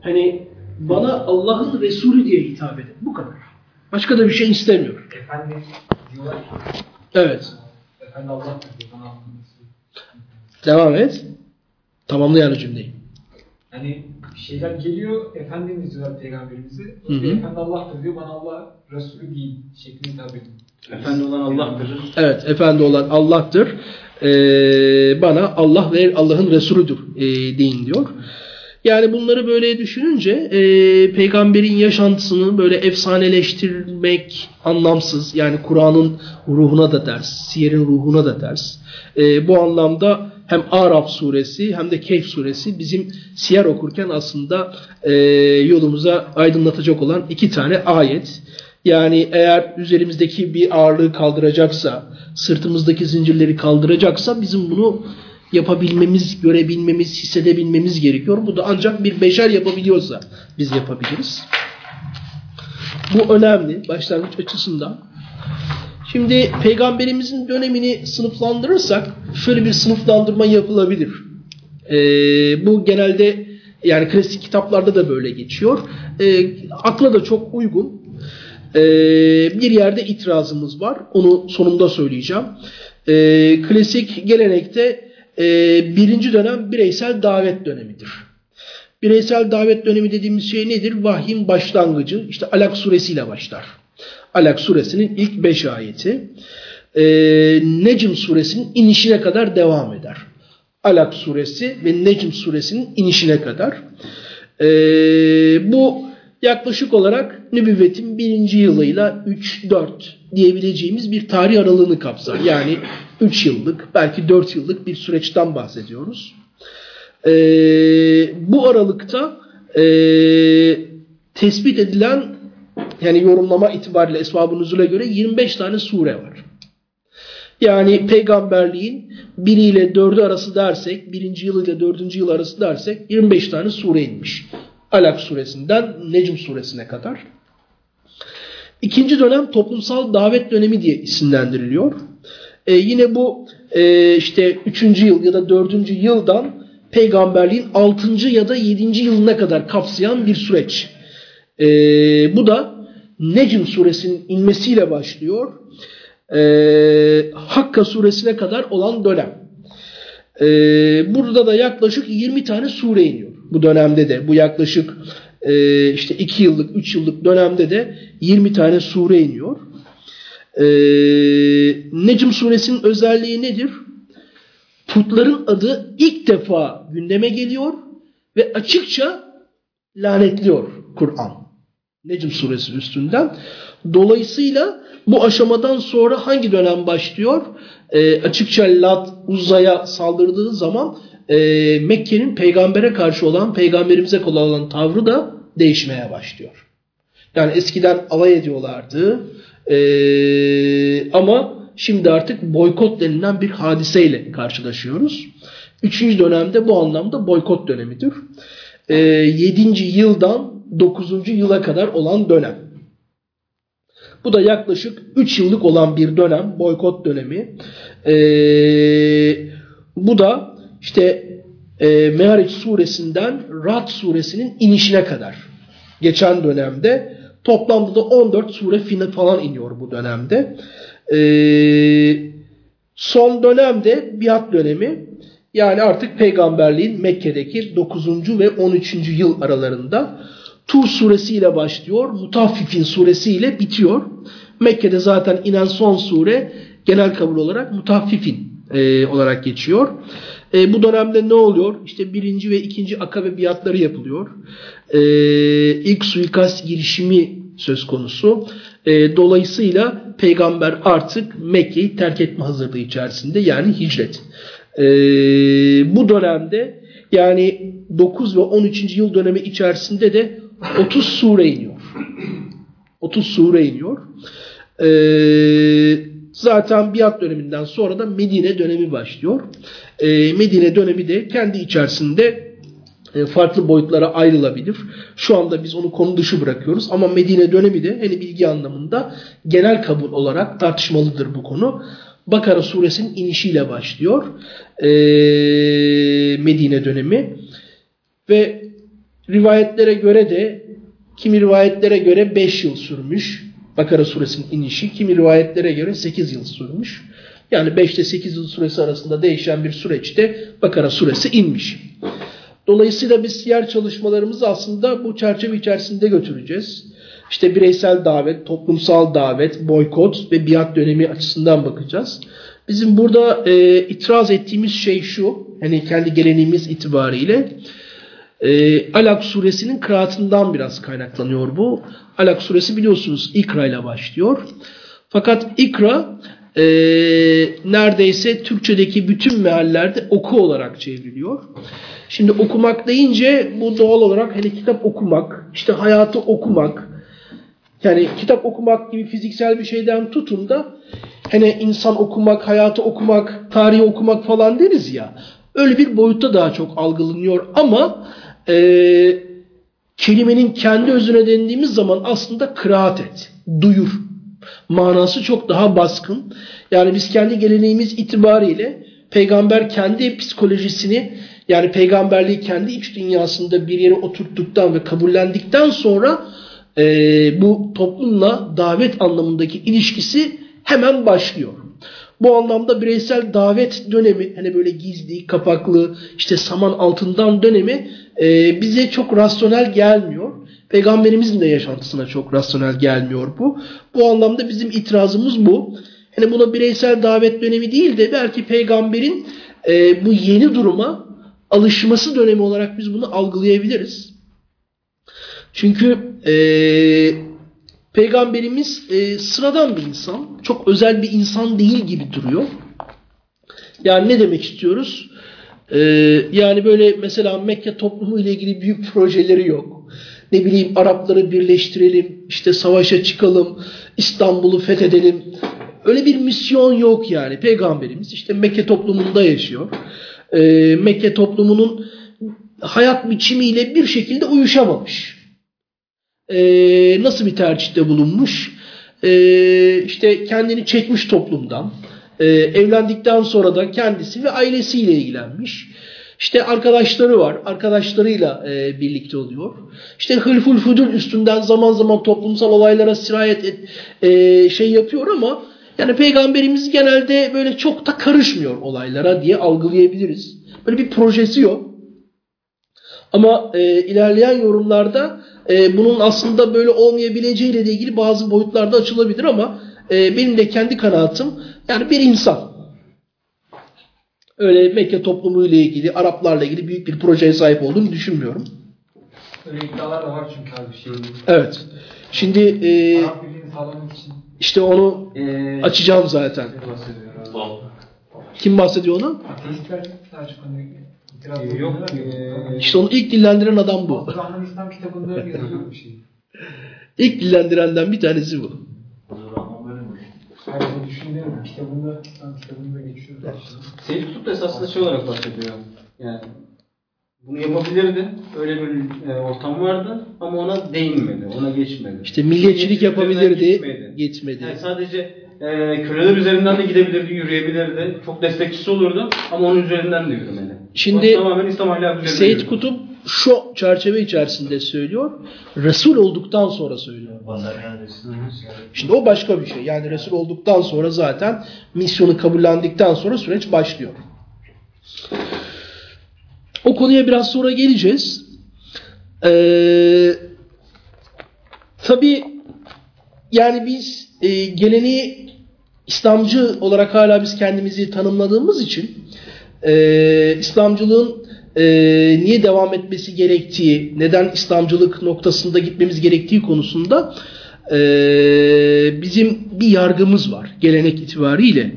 hani bana Allah'ın Resulü diye hitap edin. Bu kadar. Başka da bir şey istemiyor. Efendi diyorlar ki, Evet. Efendi Allah diyor, bana Allah'ın Resulü. Devam et. Tamamla yani cümleyi. Hani şeyler geliyor, Efendimiz diyorlar peygamberimize. Hı hı. Efendi Allah'tır diyor, bana Allah Resulü değil şeklinde hitap ediyor. Efendi olan Allah'tır. Evet. Efendi olan Allah'tır. Ee, bana Allah ve Allah'ın Resulüdür e, deyin diyor. Yani bunları böyle düşününce e, peygamberin yaşantısını böyle efsaneleştirmek anlamsız. Yani Kur'an'ın ruhuna da ters, siyerin ruhuna da ters. E, bu anlamda hem Araf suresi hem de Kehf suresi bizim siyer okurken aslında e, yolumuza aydınlatacak olan iki tane ayet. Yani eğer üzerimizdeki bir ağırlığı kaldıracaksa, sırtımızdaki zincirleri kaldıracaksa bizim bunu yapabilmemiz, görebilmemiz, hissedebilmemiz gerekiyor. Bu da ancak bir beşer yapabiliyorsa biz yapabiliriz. Bu önemli başlangıç açısından. Şimdi peygamberimizin dönemini sınıflandırırsak şöyle bir sınıflandırma yapılabilir. Ee, bu genelde yani klasik kitaplarda da böyle geçiyor. Ee, akla da çok uygun. Ee, bir yerde itirazımız var. Onu sonunda söyleyeceğim. Ee, klasik gelenekte e, birinci dönem bireysel davet dönemidir. Bireysel davet dönemi dediğimiz şey nedir? Vahyin başlangıcı. İşte Alak suresiyle başlar. Alak suresinin ilk beş ayeti. Ee, Necm suresinin inişine kadar devam eder. Alak suresi ve Necm suresinin inişine kadar. Ee, bu yaklaşık olarak nübüvvetin birinci yılıyla 3-4 diyebileceğimiz bir tarih aralığını kapsar. Yani 3 yıllık belki 4 yıllık bir süreçten bahsediyoruz. Ee, bu aralıkta e, tespit edilen yani yorumlama itibariyle esbab-ı göre 25 tane sure var. Yani peygamberliğin 1 ile 4'ü arası dersek, 1. yıl ile 4. yıl arası dersek 25 tane sure inmiş. Alak suresinden Necm suresine kadar. İkinci dönem toplumsal davet dönemi diye isimlendiriliyor. Ee, yine bu e, işte 3. yıl ya da 4. yıldan peygamberliğin 6. ya da 7. yılına kadar kapsayan bir süreç. Ee, bu da Necm suresinin inmesiyle başlıyor. Ee, Hakka suresine kadar olan dönem. Ee, burada da yaklaşık 20 tane sure iniyor. Bu dönemde de bu yaklaşık e, işte 2 yıllık 3 yıllık dönemde de 20 tane sure iniyor. Ee, Necm suresinin özelliği nedir? Putların adı ilk defa gündeme geliyor ve açıkça lanetliyor Kur'an. Necm suresi üstünden. Dolayısıyla bu aşamadan sonra hangi dönem başlıyor? E, açıkça Lat, Uzza'ya saldırdığı zaman e, Mekke'nin peygambere karşı olan, peygamberimize olan tavrı da değişmeye başlıyor. Yani eskiden alay ediyorlardı e, ama şimdi artık boykot denilen bir hadiseyle karşılaşıyoruz. Üçüncü dönemde bu anlamda boykot dönemidir. E, yedinci yıldan dokuzuncu yıla kadar olan dönem. Bu da yaklaşık 3 yıllık olan bir dönem, boykot dönemi. Ee, bu da işte e, Mehareç suresinden Rad suresinin inişine kadar geçen dönemde toplamda da 14 sure falan iniyor bu dönemde. Ee, son dönemde biat dönemi yani artık peygamberliğin Mekke'deki 9. ve 13. yıl aralarında Tur suresiyle başlıyor. Mutaffifin suresiyle bitiyor. Mekke'de zaten inen son sure genel kabul olarak Mutaffifin e, olarak geçiyor. E, bu dönemde ne oluyor? İşte birinci ve ikinci akabe biatları yapılıyor. E, ilk suikast girişimi söz konusu. E, dolayısıyla peygamber artık Mekke'yi terk etme hazırlığı içerisinde yani hicret. E, bu dönemde yani 9 ve 13. yıl dönemi içerisinde de 30 sure iniyor. 30 sure iniyor. Ee, zaten biat döneminden sonra da Medine dönemi başlıyor. Ee, Medine dönemi de kendi içerisinde e, farklı boyutlara ayrılabilir. Şu anda biz onu konu dışı bırakıyoruz ama Medine dönemi de hani bilgi anlamında genel kabul olarak tartışmalıdır bu konu. Bakara suresinin inişiyle başlıyor. Ee, Medine dönemi ve rivayetlere göre de kimi rivayetlere göre 5 yıl sürmüş. Bakara suresinin inişi kimi rivayetlere göre 8 yıl sürmüş. Yani 5 ile 8 yıl süresi arasında değişen bir süreçte Bakara suresi inmiş. Dolayısıyla biz siyer çalışmalarımızı aslında bu çerçeve içerisinde götüreceğiz. İşte bireysel davet, toplumsal davet, boykot ve biat dönemi açısından bakacağız. Bizim burada e, itiraz ettiğimiz şey şu, hani kendi geleneğimiz itibariyle e, Alak suresinin kıraatından biraz kaynaklanıyor bu. Alak suresi biliyorsunuz İkra ile başlıyor. Fakat İkra e, neredeyse Türkçedeki bütün meallerde oku olarak çevriliyor. Şimdi okumak deyince bu doğal olarak hani kitap okumak, işte hayatı okumak, yani kitap okumak gibi fiziksel bir şeyden tutun da hani insan okumak, hayatı okumak, tarihi okumak falan deriz ya. Öyle bir boyutta daha çok algılanıyor ama e, kelimenin kendi özüne dendiğimiz zaman aslında kıraat et, duyur. Manası çok daha baskın. Yani biz kendi geleneğimiz itibariyle peygamber kendi psikolojisini yani peygamberliği kendi iç dünyasında bir yere oturttuktan ve kabullendikten sonra e, bu toplumla davet anlamındaki ilişkisi hemen başlıyor. Bu anlamda bireysel davet dönemi hani böyle gizli, kapaklı, işte saman altından dönemi e, bize çok rasyonel gelmiyor. Peygamberimizin de yaşantısına çok rasyonel gelmiyor bu. Bu anlamda bizim itirazımız bu. Hani buna bireysel davet dönemi değil de belki peygamberin e, bu yeni duruma alışması dönemi olarak biz bunu algılayabiliriz. Çünkü e, peygamberimiz e, sıradan bir insan. Çok özel bir insan değil gibi duruyor. Yani ne demek istiyoruz? E, yani böyle mesela Mekke toplumu ile ilgili büyük projeleri yok. Ne bileyim Arapları birleştirelim, işte savaşa çıkalım, İstanbul'u fethedelim. Öyle bir misyon yok yani. Peygamberimiz işte Mekke toplumunda yaşıyor. E, Mekke toplumunun hayat biçimiyle bir şekilde uyuşamamış e, nasıl bir tercihte bulunmuş? E, işte kendini çekmiş toplumdan. E, evlendikten sonra da kendisi ve ailesiyle ilgilenmiş. İşte arkadaşları var. Arkadaşlarıyla e, birlikte oluyor. İşte hılful fudul üstünden zaman zaman toplumsal olaylara sirayet et, e, şey yapıyor ama yani peygamberimiz genelde böyle çok da karışmıyor olaylara diye algılayabiliriz. Böyle bir projesi yok. Ama e, ilerleyen yorumlarda e, bunun aslında böyle olmayabileceğiyle de ilgili bazı boyutlarda açılabilir ama e, benim de kendi kanaatim yani bir insan. Öyle Mekke toplumuyla ilgili, Araplarla ilgili büyük bir projeye sahip olduğunu düşünmüyorum. Öyle iddialar da var çünkü abi şey. Evet. Şimdi e, Arap birliğini sağlamak için. işte onu Ee, açacağım zaten. bahsediyor. Kim bahsediyor onu? Ateistler daha çok itiraz Ee, yok, ee, İşte onu ilk dillendiren adam bu. Abdurrahman İslam kitabında yazıyor bir şey. İlk dillendirenden bir tanesi bu. Hayır bu düşünüyorum. Kitabında, tam kitabında geçiyor. Seyit Kutup da esasında şey olarak bahsediyor. Yani bunu yapabilirdi. Öyle bir e, ortam vardı ama ona değinmedi, ona geçmedi. İşte milliyetçilik yapabilirdi, üzerinden geçmedi. Yani sadece e, köleler üzerinden de gidebilirdi, yürüyebilirdi. Çok destekçisi olurdu ama onun üzerinden de yürümedi. Şimdi O tamamen İslam ahlakı Seyit. Kutup şu çerçeve içerisinde söylüyor. Resul olduktan sonra söylüyor. Şimdi o başka bir şey. Yani Resul olduktan sonra zaten misyonu kabullendikten sonra süreç başlıyor. O konuya biraz sonra geleceğiz. Ee, tabii yani biz e, geleneği İslamcı olarak hala biz kendimizi tanımladığımız için e, İslamcılığın e, niye devam etmesi gerektiği, neden İslamcılık noktasında gitmemiz gerektiği konusunda e, bizim bir yargımız var gelenek itibariyle.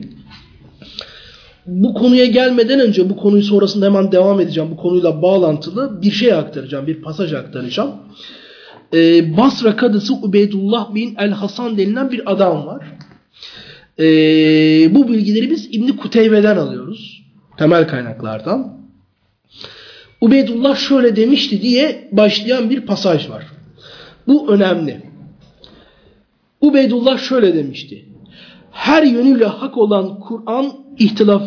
Bu konuya gelmeden önce bu konuyu sonrasında hemen devam edeceğim. Bu konuyla bağlantılı bir şey aktaracağım, bir pasaj aktaracağım. E, Basra kadısı Ubeydullah bin el-Hasan denilen bir adam var. E, bu bilgileri biz İbni Kuteybe'den alıyoruz. Temel kaynaklardan. Ubeydullah şöyle demişti diye başlayan bir pasaj var. Bu önemli. Ubeydullah şöyle demişti. Her yönüyle hak olan Kur'an ihtilaf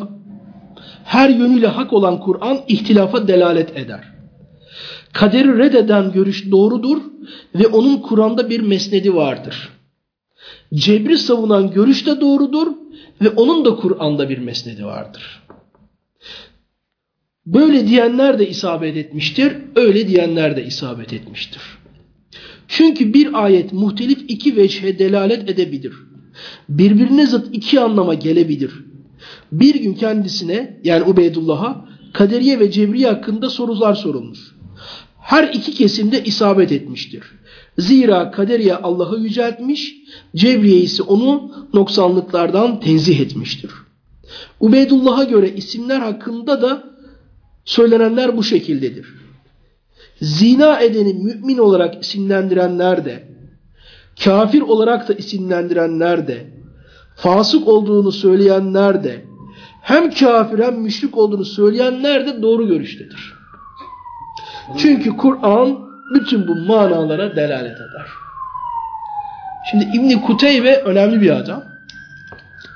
her yönüyle hak olan Kur'an ihtilafa delalet eder. Kaderi reddeden görüş doğrudur ve onun Kur'an'da bir mesnedi vardır. Cebri savunan görüş de doğrudur ve onun da Kur'an'da bir mesnedi vardır. Böyle diyenler de isabet etmiştir, öyle diyenler de isabet etmiştir. Çünkü bir ayet muhtelif iki veçhe delalet edebilir. Birbirine zıt iki anlama gelebilir. Bir gün kendisine yani Ubeydullah'a Kaderiye ve Cebriye hakkında sorular sorulmuş. Her iki kesimde isabet etmiştir. Zira Kaderiye Allah'ı yüceltmiş, Cebriye ise onu noksanlıklardan tenzih etmiştir. Ubeydullah'a göre isimler hakkında da söylenenler bu şekildedir. Zina edeni mümin olarak isimlendirenler de, kafir olarak da isimlendirenler de, fasık olduğunu söyleyenler de, hem kafir hem müşrik olduğunu söyleyenler de doğru görüştedir. Çünkü Kur'an bütün bu manalara delalet eder. Şimdi İbni Kuteybe önemli bir adam.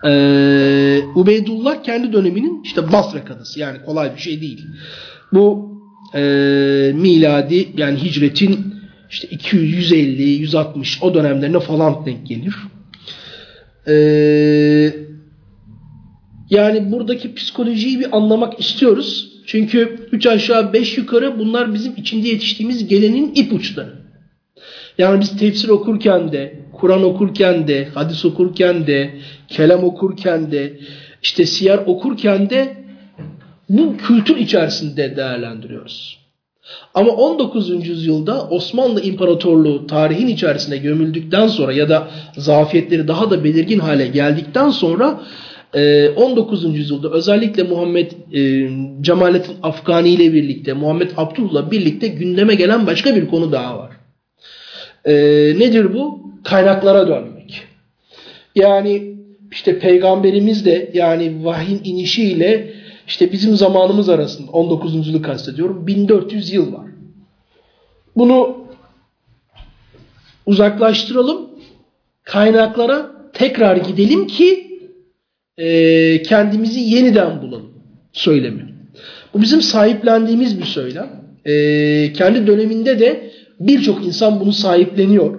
Ee, Ubeydullah kendi döneminin işte Basra kadısı yani kolay bir şey değil. Bu e, miladi yani hicretin işte 200, 150, 160 o dönemlerine falan denk gelir. Ee, yani buradaki psikolojiyi bir anlamak istiyoruz. Çünkü 3 aşağı 5 yukarı bunlar bizim içinde yetiştiğimiz gelenin ipuçları. Yani biz tefsir okurken de, Kur'an okurken de, hadis okurken de, kelam okurken de, işte siyer okurken de bu kültür içerisinde değerlendiriyoruz. Ama 19. yüzyılda Osmanlı İmparatorluğu tarihin içerisinde gömüldükten sonra ya da zafiyetleri daha da belirgin hale geldikten sonra 19. Ee, yüzyılda özellikle Muhammed e, Cemalettin Afgani ile birlikte, Muhammed Abdullah'la birlikte gündeme gelen başka bir konu daha var. E, nedir bu? Kaynaklara dönmek. Yani işte peygamberimiz de yani vahyin inişiyle işte bizim zamanımız arasında 19. yüzyılı kastediyorum 1400 yıl var. Bunu uzaklaştıralım. Kaynaklara tekrar gidelim ki e, kendimizi yeniden bulalım söylemi. Bu bizim sahiplendiğimiz bir söylem. E, kendi döneminde de birçok insan bunu sahipleniyor.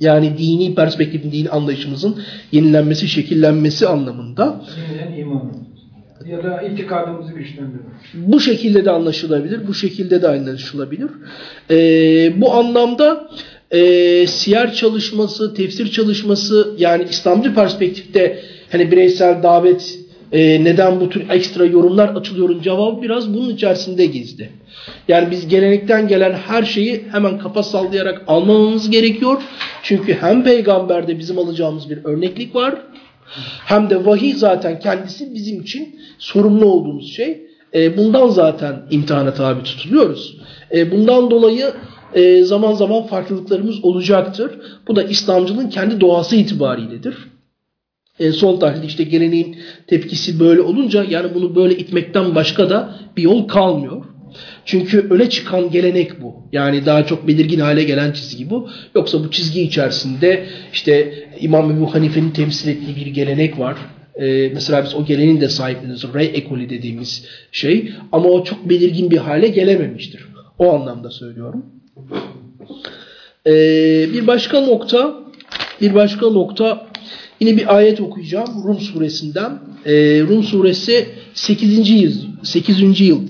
Yani dini perspektifin, dini anlayışımızın yenilenmesi, şekillenmesi anlamında. Yeniden iman ya da itikadımızı güçlendirmek. Bu şekilde de anlaşılabilir, bu şekilde de anlaşılabilir. E, bu anlamda e, siyer çalışması, tefsir çalışması yani İslamcı perspektifte hani bireysel davet e, neden bu tür ekstra yorumlar açılıyorun cevabı biraz bunun içerisinde gizli. Yani biz gelenekten gelen her şeyi hemen kafa sallayarak almamamız gerekiyor. Çünkü hem peygamberde bizim alacağımız bir örneklik var. Hem de vahiy zaten kendisi bizim için sorumlu olduğumuz şey. E, bundan zaten imtihana tabi tutuluyoruz. E, bundan dolayı e, zaman zaman farklılıklarımız olacaktır. Bu da İslamcılığın kendi doğası itibariyledir e, son tahlilde işte geleneğin tepkisi böyle olunca yani bunu böyle itmekten başka da bir yol kalmıyor. Çünkü öne çıkan gelenek bu. Yani daha çok belirgin hale gelen çizgi bu. Yoksa bu çizgi içerisinde işte İmam Ebu Hanife'nin temsil ettiği bir gelenek var. Ee, mesela biz o gelenin de sahipleniyoruz. Rey ekolü dediğimiz şey. Ama o çok belirgin bir hale gelememiştir. O anlamda söylüyorum. Ee, bir başka nokta bir başka nokta Yine bir ayet okuyacağım Rum suresinden. Ee, Rum suresi 8. yıl, 8. yıl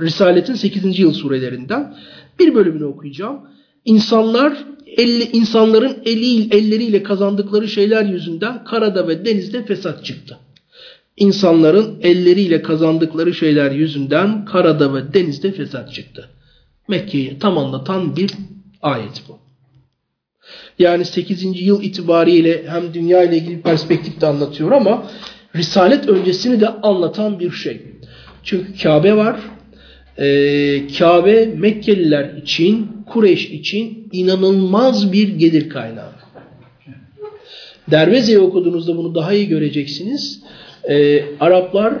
Risaletin 8. yıl surelerinden bir bölümünü okuyacağım. İnsanlar elli, insanların eli, elleriyle kazandıkları şeyler yüzünden karada ve denizde fesat çıktı. İnsanların elleriyle kazandıkları şeyler yüzünden karada ve denizde fesat çıktı. Mekke'yi tam anlatan bir ayet bu. Yani 8. yıl itibariyle hem dünya ile ilgili perspektif de anlatıyor ama Risalet öncesini de anlatan bir şey. Çünkü Kabe var. Ee, Kabe Mekkeliler için, Kureyş için inanılmaz bir gelir kaynağı. Derveze'yi okuduğunuzda bunu daha iyi göreceksiniz. Ee, Araplar,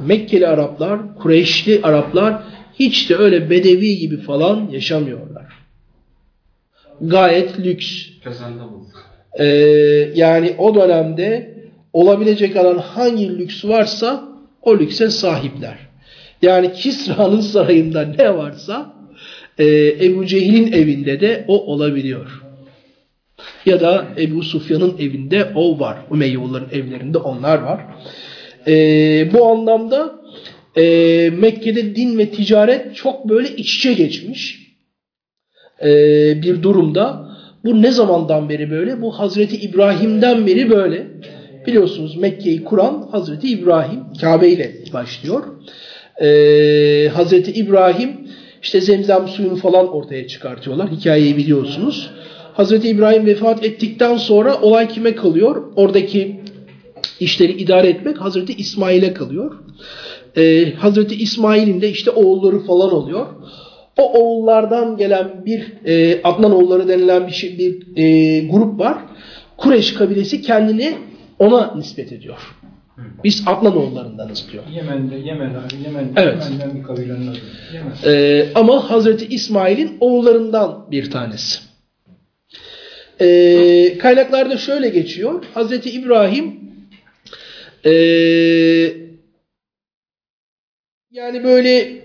Mekkeli Araplar, Kureyşli Araplar hiç de öyle bedevi gibi falan yaşamıyorlar gayet lüks. Ee, yani o dönemde olabilecek olan hangi lüks varsa o lükse sahipler. Yani Kisra'nın sarayında ne varsa e, Ebu Cehil'in evinde de o olabiliyor. Ya da Ebu Sufyan'ın evinde o var. Umeyyoğulların evlerinde onlar var. E, bu anlamda e, Mekke'de din ve ticaret çok böyle iç içe geçmiş e, bir durumda. Bu ne zamandan beri böyle? Bu Hazreti İbrahim'den beri böyle. Biliyorsunuz Mekke'yi kuran Hazreti İbrahim Kabe ile başlıyor. Ee, Hazreti İbrahim işte zemzem suyunu falan ortaya çıkartıyorlar. Hikayeyi biliyorsunuz. Hazreti İbrahim vefat ettikten sonra olay kime kalıyor? Oradaki işleri idare etmek Hazreti İsmail'e kalıyor. Ee, Hazreti İsmail'in de işte oğulları falan oluyor. O oğullardan gelen bir e, Adnan oğulları denilen bir, şey, bir e, grup var. Kureş kabilesi kendini ona nispet ediyor. Biz Adnan oğullarındanız diyor. Yemen'de, Yemen, Yemen, Evet. Yemen'den bir kabilenin adı. Yemen. Ee, ama Hazreti İsmail'in oğullarından bir tanesi. Ee, kaynaklarda şöyle geçiyor. Hazreti İbrahim ee, yani böyle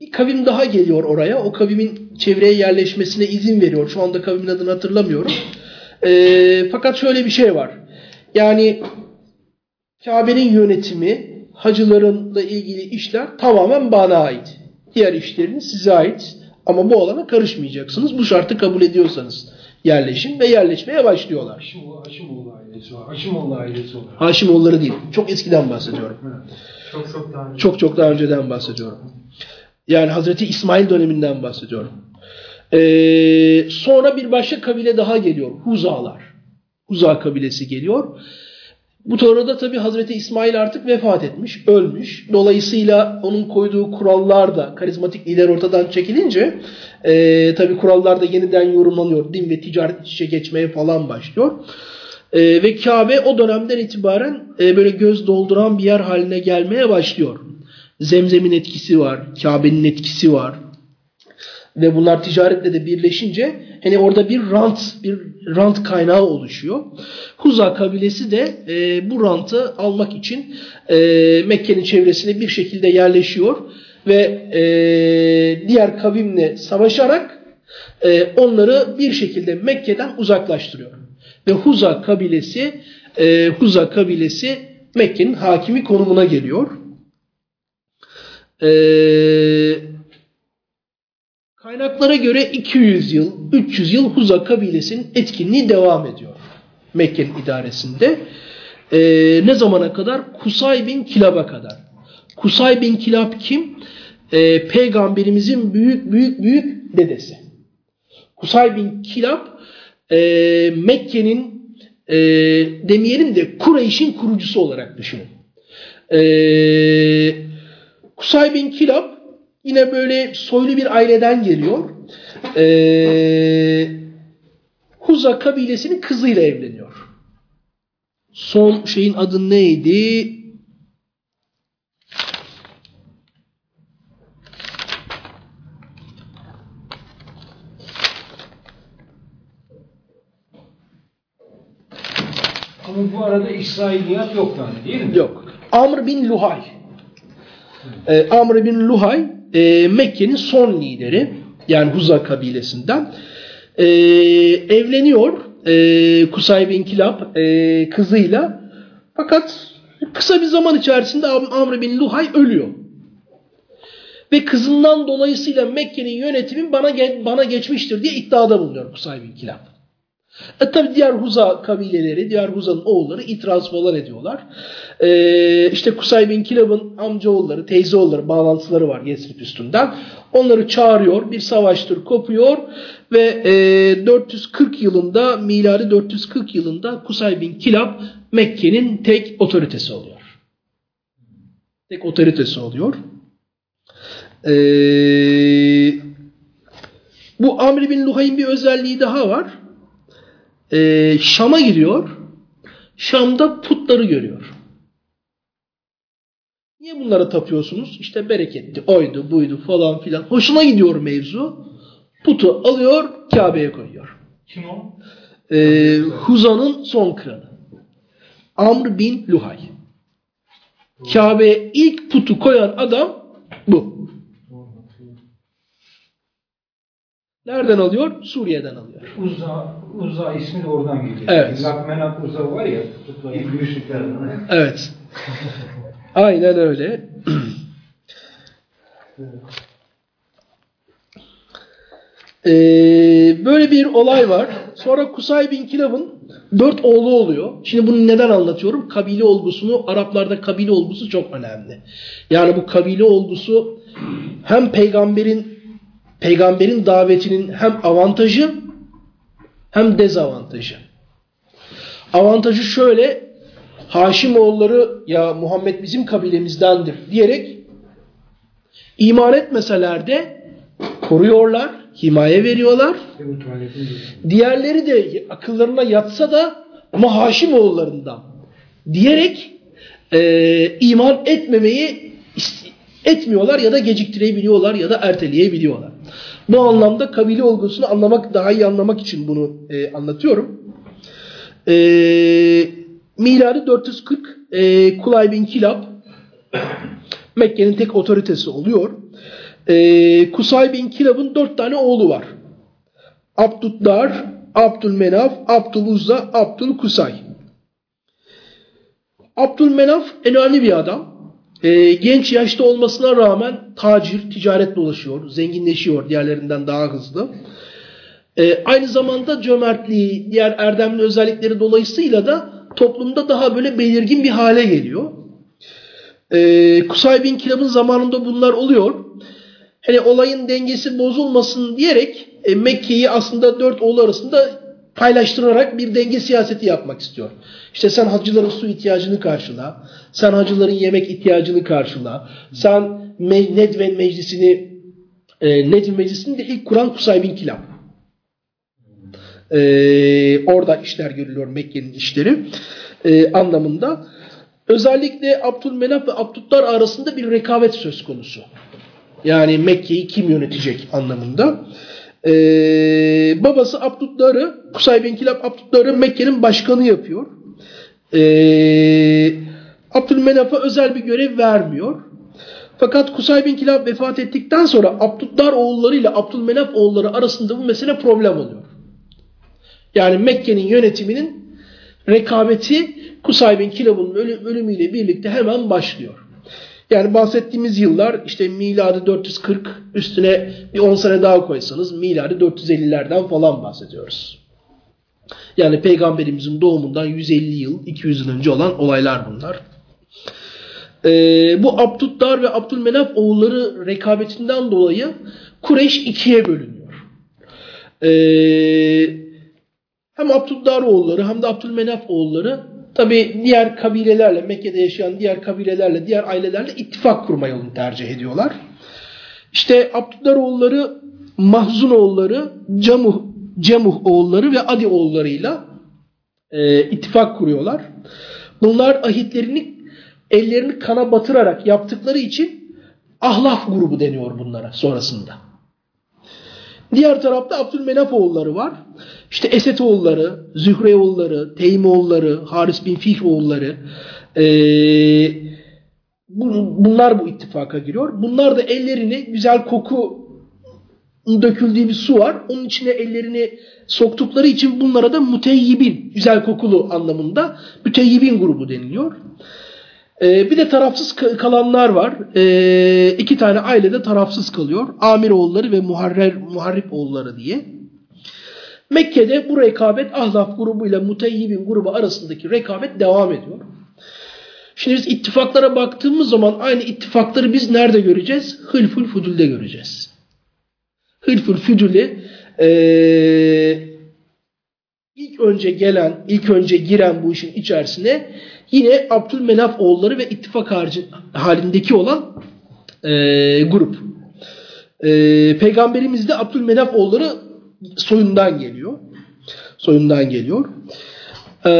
bir kavim daha geliyor oraya. O kavimin çevreye yerleşmesine izin veriyor. Şu anda kavimin adını hatırlamıyorum. Ee, fakat şöyle bir şey var. Yani Kabe'nin yönetimi, hacılarınla ilgili işler tamamen bana ait. Diğer işlerin size ait. Ama bu alana karışmayacaksınız. Bu şartı kabul ediyorsanız yerleşin ve yerleşmeye başlıyorlar. Haşimoğlu, Haşimoğlu ailesi var. Haşimoğlu ailesi olarak. Haşimoğulları değil. Çok eskiden bahsediyorum. Evet. Çok çok daha önce. Çok çok daha önceden bahsediyorum. Yani Hazreti İsmail döneminden bahsediyorum. Ee, sonra bir başka kabile daha geliyor. Huzalar. Huza kabilesi geliyor. Bu arada tabi Hazreti İsmail artık vefat etmiş, ölmüş. Dolayısıyla onun koyduğu kurallar da karizmatik lider ortadan çekilince e, tabi kurallar da yeniden yorumlanıyor. Din ve ticaret iç içe geçmeye falan başlıyor. E, ve Kabe o dönemden itibaren e, böyle göz dolduran bir yer haline gelmeye başlıyor. Zemzem'in etkisi var, Kabe'nin etkisi var. Ve bunlar ticaretle de birleşince hani orada bir rant, bir rant kaynağı oluşuyor. Huza kabilesi de e, bu rantı almak için e, Mekke'nin çevresine bir şekilde yerleşiyor ve e, diğer kavimle savaşarak e, onları bir şekilde Mekke'den uzaklaştırıyor. Ve Huza kabilesi e, Huza kabilesi Mekke'nin hakimi konumuna geliyor. Eee Kaynaklara göre 200 yıl, 300 yıl Huza kabilesinin etkinliği devam ediyor. Mekke'nin idaresinde. Ee, ne zamana kadar? Kusay bin Kilab'a kadar. Kusay bin Kilab kim? Ee, Peygamberimizin büyük büyük büyük dedesi. Kusay bin Kilab e, Mekke'nin e, demeyelim de Kureyş'in kurucusu olarak düşünün. E, Kusay bin Kilab Yine böyle soylu bir aileden geliyor. Ee, Huza kabilesinin kızıyla evleniyor. Son şeyin adı neydi? Ama bu arada İsrailiyat yok yani değil mi? Yok. Amr bin Luhay. Ee, Amr bin Luhay e, Mekke'nin son lideri. Yani Huza kabilesinden. Ee, evleniyor e, Kusay bin Kilab e, kızıyla. Fakat kısa bir zaman içerisinde Amr bin Luhay ölüyor. Ve kızından dolayısıyla Mekke'nin yönetimi bana bana geçmiştir diye iddiada bulunuyor Kusay bin Kilab. E tabi diğer Huza kabileleri, diğer Huza'nın oğulları itiraz falan ediyorlar. E, işte Kusay bin Kilab'ın amcaoğulları, teyzeoğulları bağlantıları var Yesrib üstünden. Onları çağırıyor, bir savaştır kopuyor ve e, 440 yılında, miladi 440 yılında Kusay bin Kilab Mekke'nin tek otoritesi oluyor. Tek otoritesi oluyor. Eee bu Amr bin Luhay'ın bir özelliği daha var. Ee, Şam'a gidiyor. Şam'da putları görüyor. Niye bunlara tapıyorsunuz? İşte bereketli, oydu, buydu falan filan. Hoşuna gidiyor mevzu. Putu alıyor, Kabe'ye koyuyor. Kim o? Ee, Huza'nın son kralı. Amr bin Luhay. Kabe'ye ilk putu koyan adam bu. Nereden alıyor? Suriye'den alıyor. Uzza, Uzza ismi de oradan geliyor. Evet. Lakmenat Uzza var ya. İlk müşriklerden. Evet. Aynen öyle. Ee, böyle bir olay var. Sonra Kusay bin Kilab'ın dört oğlu oluyor. Şimdi bunu neden anlatıyorum? Kabile olgusunu, Araplarda kabile olgusu çok önemli. Yani bu kabile olgusu hem peygamberin peygamberin davetinin hem avantajı hem dezavantajı. Avantajı şöyle Haşimoğulları ya Muhammed bizim kabilemizdendir diyerek iman etmeseler de koruyorlar, himaye veriyorlar. Diğerleri de akıllarına yatsa da ama Haşimoğullarından diyerek e, iman etmemeyi etmiyorlar ya da geciktirebiliyorlar ya da erteleyebiliyorlar. Bu anlamda kabile olgusunu anlamak daha iyi anlamak için bunu e, anlatıyorum. E, miladi 440 e, Kulay bin Kilab Mekke'nin tek otoritesi oluyor. E, Kusay bin Kilab'ın dört tane oğlu var. Abduddar, Abdülmenaf, Abdüluzza, Abdülkusay. Abdülmenaf önemli bir adam. Ee, genç yaşta olmasına rağmen tacir, ticaret dolaşıyor, zenginleşiyor diğerlerinden daha hızlı. Ee, aynı zamanda cömertliği, diğer erdemli özellikleri dolayısıyla da toplumda daha böyle belirgin bir hale geliyor. Ee, Kusay bin Kilab'ın zamanında bunlar oluyor. Hani olayın dengesi bozulmasın diyerek e, Mekke'yi aslında dört oğlu arasında paylaştırarak bir denge siyaseti yapmak istiyor. İşte sen hacıların su ihtiyacını karşıla, sen hacıların yemek ihtiyacını karşıla, sen me Nedven meclisini, e, Nedven meclisini de ilk kuran Kusay bin Kilab. E, orada işler görülüyor Mekke'nin işleri e, anlamında. Özellikle Abdülmenaf ve Abdüddar arasında bir rekabet söz konusu. Yani Mekke'yi kim yönetecek anlamında. Ee, babası Abdüddar'ı, Kusay bin Kilab Abdüddar'ı Mekke'nin başkanı yapıyor. Ee, Abdülmenaf'a özel bir görev vermiyor. Fakat Kusay bin Kilab vefat ettikten sonra Abdüddar oğulları ile Abdülmenaf oğulları arasında bu mesele problem oluyor. Yani Mekke'nin yönetiminin rekabeti Kusay bin Kilab'ın ölümüyle birlikte hemen başlıyor. Yani bahsettiğimiz yıllar işte miladi 440 üstüne bir 10 sene daha koysanız miladi 450'lerden falan bahsediyoruz. Yani peygamberimizin doğumundan 150 yıl, 200 yıl önce olan olaylar bunlar. Ee, bu Abdüddar ve Abdülmenaf oğulları rekabetinden dolayı Kureyş ikiye bölünüyor. Ee, hem Abdüddar oğulları hem de Abdülmenaf oğulları Tabi diğer kabilelerle, Mekke'de yaşayan diğer kabilelerle, diğer ailelerle ittifak kurma yolunu tercih ediyorlar. İşte Abdüllaroğulları, Mahzun oğulları, Camuh, Cemuh oğulları ve Adi oğullarıyla e, ittifak kuruyorlar. Bunlar ahitlerini ellerini kana batırarak yaptıkları için ahlaf grubu deniyor bunlara sonrasında. Diğer tarafta Abdülmenaf oğulları var. İşte Esed oğulları, Zühre oğulları, Teym oğulları, Haris bin Fihr oğulları ee, bunlar bu ittifaka giriyor. Bunlar da ellerini güzel koku döküldüğü bir su var. Onun içine ellerini soktukları için bunlara da muteyyibin, güzel kokulu anlamında müteyyibin grubu deniliyor. Ee, bir de tarafsız kalanlar var. Ee, iki tane ailede tarafsız kalıyor. Amir oğulları ve Muharrer, Muharrip oğulları diye. Mekke'de bu rekabet Ahlaf grubu ile Muteyyibin grubu arasındaki rekabet devam ediyor. Şimdi biz ittifaklara baktığımız zaman aynı ittifakları biz nerede göreceğiz? Hılful Fudul'de göreceğiz. Hılful Fudul'e ee, ilk önce gelen, ilk önce giren bu işin içerisine yine Abdülmenaf oğulları ve ittifak harcı, halindeki olan e, grup. E, Peygamberimiz de Abdülmenaf oğulları soyundan geliyor. Soyundan geliyor. E,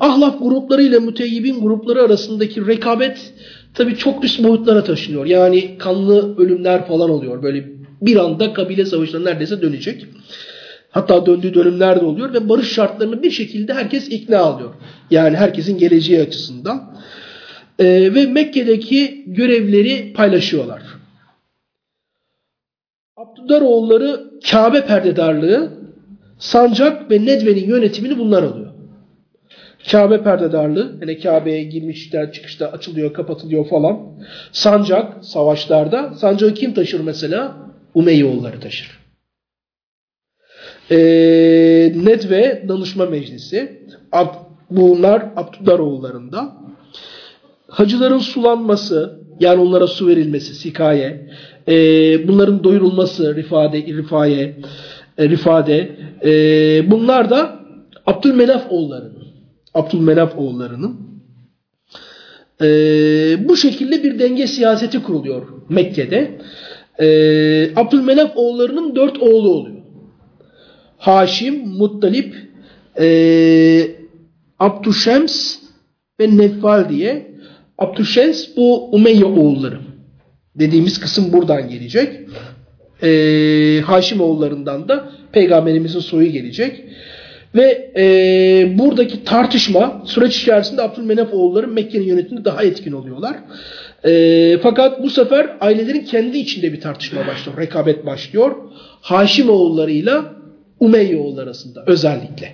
ahlaf grupları ile müteyyibin grupları arasındaki rekabet tabi çok üst boyutlara taşınıyor. Yani kanlı ölümler falan oluyor. Böyle bir anda kabile savaşları neredeyse dönecek. Hatta döndüğü dönemler de oluyor ve barış şartlarını bir şekilde herkes ikna alıyor. Yani herkesin geleceği açısından. Ee, ve Mekke'deki görevleri paylaşıyorlar. Abdülaroğulları Kabe perdedarlığı, sancak ve Nedve'nin yönetimini bunlar alıyor. Kabe perdedarlığı, hani Kabe'ye girmişler, çıkışta açılıyor, kapatılıyor falan. Sancak, savaşlarda. Sancağı kim taşır mesela? Umeyyoğulları taşır. Ee, Nedve Danışma Meclisi. Ab, bunlar Abdülaroğullarında. Hacıların sulanması, yani onlara su verilmesi, sikaye, e, bunların doyurulması, rifade, rifaye, e, rifade, e, bunlar da Abdülmenaf oğullarının, Abdülmenaf oğullarının e, bu şekilde bir denge siyaseti kuruluyor Mekke'de. E, Abdülmenaf oğullarının dört oğlu oluyor. Haşim, Muttalip, e, Abdüşems ve Nefal diye. Abdüşems bu Umeyye oğulları. Dediğimiz kısım buradan gelecek. E, Haşim oğullarından da peygamberimizin soyu gelecek. Ve e, buradaki tartışma süreç içerisinde Abdülmenaf oğulları Mekke'nin yönetiminde daha etkin oluyorlar. E, fakat bu sefer ailelerin kendi içinde bir tartışma başlıyor. Rekabet başlıyor. Haşim oğullarıyla Umeyye oğulları arasında özellikle.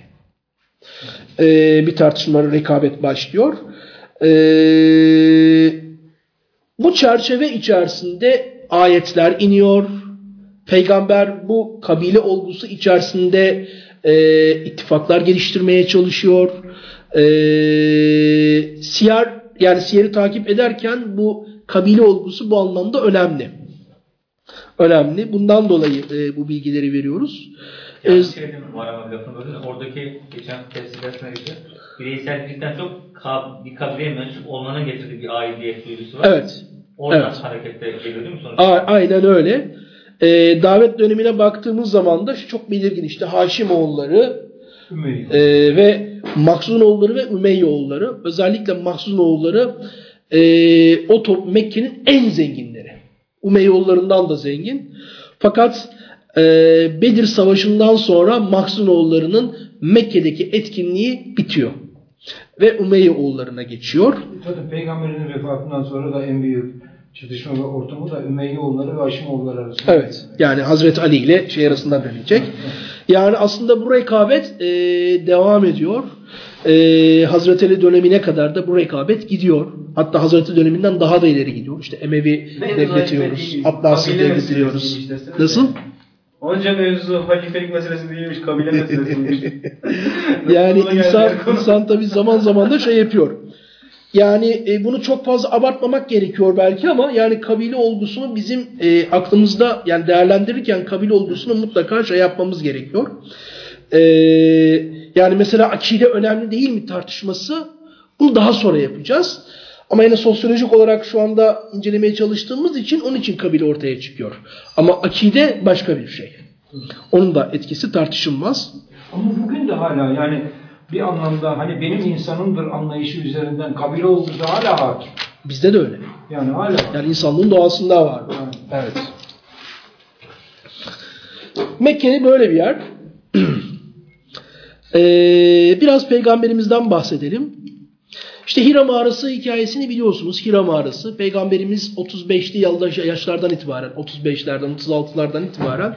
E, bir tartışma, rekabet başlıyor. E, bu çerçeve içerisinde ayetler iniyor. Peygamber bu kabile olgusu içerisinde e, ittifaklar geliştirmeye çalışıyor. E, siyer yani siyeri takip ederken bu kabile olgusu bu anlamda önemli. Önemli. Bundan dolayı e, bu bilgileri veriyoruz. Yani E, şey de var ama lafını böldüm. Oradaki geçen tefsir göre bireysellikten çok ka- bir kabileye mensup olmana getirdiği bir aidiyet duygusu var. evet. Oradan evet. harekette geliyor değil mi sonuçta? A- aynen öyle. E, davet dönemine baktığımız zaman da çok belirgin işte Haşimoğulları Ümeyye. e, ve Makzunoğulları ve Ümeyyeoğulları özellikle Makzunoğulları e, o top Mekke'nin en zenginleri. Umeyyeoğullarından da zengin. Fakat e, Bedir Savaşı'ndan sonra Makzunoğullarının Mekke'deki etkinliği bitiyor. Ve Umeyyeoğullarına geçiyor. Zaten peygamberin vefatından sonra da en büyük çatışma ve ortamı da Ümeyyeoğulları ve Haşimoğulları arasında. Evet. Yani Hazreti Ali ile şey arasında dönecek. Yani aslında bu rekabet e, devam ediyor. E, Hazreti Ali dönemine kadar da bu rekabet gidiyor. Hatta Hazreti döneminden daha da ileri gidiyor. İşte Emevi devleti diyoruz. Abbasi devleti diyoruz. Nasıl? Onca mevzu halifelik meselesi değilmiş, kabile meselesiymiş. Yani insan, insan tabii zaman zaman da şey yapıyor. Yani e, bunu çok fazla abartmamak gerekiyor belki ama yani kabile olgusunu bizim e, aklımızda yani değerlendirirken kabile olgusunu mutlaka şey yapmamız gerekiyor. E, yani mesela akide önemli değil mi tartışması bunu daha sonra yapacağız. Ama yine sosyolojik olarak şu anda incelemeye çalıştığımız için onun için kabile ortaya çıkıyor. Ama akide başka bir şey. Onun da etkisi tartışılmaz. Ama bugün de hala yani bir anlamda hani benim insanımdır anlayışı üzerinden kabile olgusu hala hakim. Bizde de öyle. Yani hala var. Yani insanlığın doğasında var. Evet. Mekke böyle bir yer. Ee, biraz peygamberimizden bahsedelim. İşte Hira mağarası hikayesini biliyorsunuz. Hira mağarası. Peygamberimiz 35'li yılda- yaşlardan itibaren, 35'lerden, 36'lardan itibaren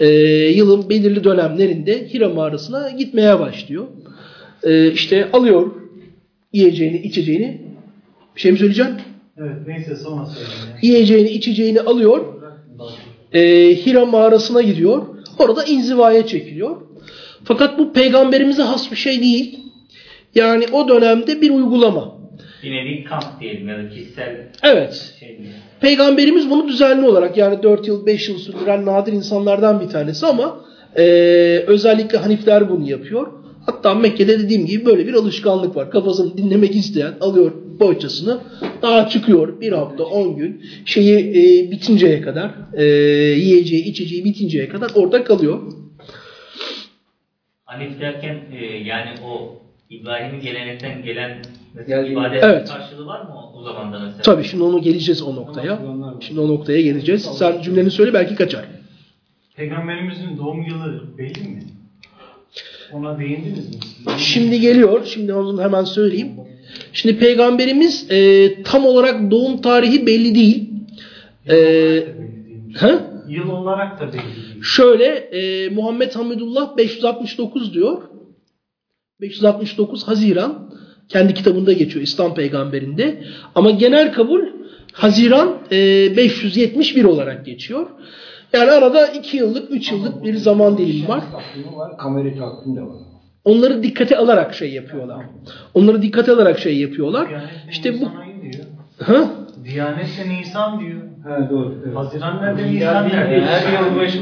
e, yılın belirli dönemlerinde Hira mağarasına gitmeye başlıyor. E, işte alıyor yiyeceğini, içeceğini. Bir şey mi söyleyeceksin? Evet neyse sonra söyleyeyim yiyeceğini içeceğini alıyor. E, Hira mağarasına gidiyor. Orada inzivaya çekiliyor. Fakat bu peygamberimize has bir şey değil. Yani o dönemde bir uygulama. Bir nevi kamp diyelim ya da kişisel Evet. şey diyelim. Peygamberimiz bunu düzenli olarak yani 4 yıl 5 yıl sürdüren nadir insanlardan bir tanesi ama e, özellikle Hanifler bunu yapıyor. Hatta Mekke'de dediğim gibi böyle bir alışkanlık var. Kafasını dinlemek isteyen alıyor bohçasını daha çıkıyor bir hafta 10 gün şeyi e, bitinceye kadar e, yiyeceği içeceği bitinceye kadar orada kalıyor. Hanif derken e, yani o İbrahim'in gelenekten gelen mesela Yani- ibadet Evet. karşılığı var mı o, o zamanda mesela? Tabii şimdi onu geleceğiz o noktaya. Şimdi o noktaya geleceğiz. Sen cümleni söyle belki kaçar. Peygamberimizin doğum yılı belli mi? Ona değindiniz mi? Şimdi geliyor. Şimdi onu hemen söyleyeyim. Şimdi peygamberimiz e, tam olarak doğum tarihi belli değil. E, Belli değilmiş. ha? Yıl olarak da belli değil. Şöyle e, Muhammed Hamidullah 569 diyor. 569 Haziran kendi kitabında geçiyor İslam peygamberinde. Ama genel kabul Haziran e, 571 olarak geçiyor. Yani arada 2 yıllık 3 yıllık bir zaman dilimi var. Kameri takvimi de var. Onları dikkate alarak şey yapıyorlar. Onları dikkate alarak şey yapıyorlar. Diyanet İşte bu ha? Diyanet de Nisan diyor. He doğru. Evet. Haziran nerede Nisan nerede? Her yıl başı.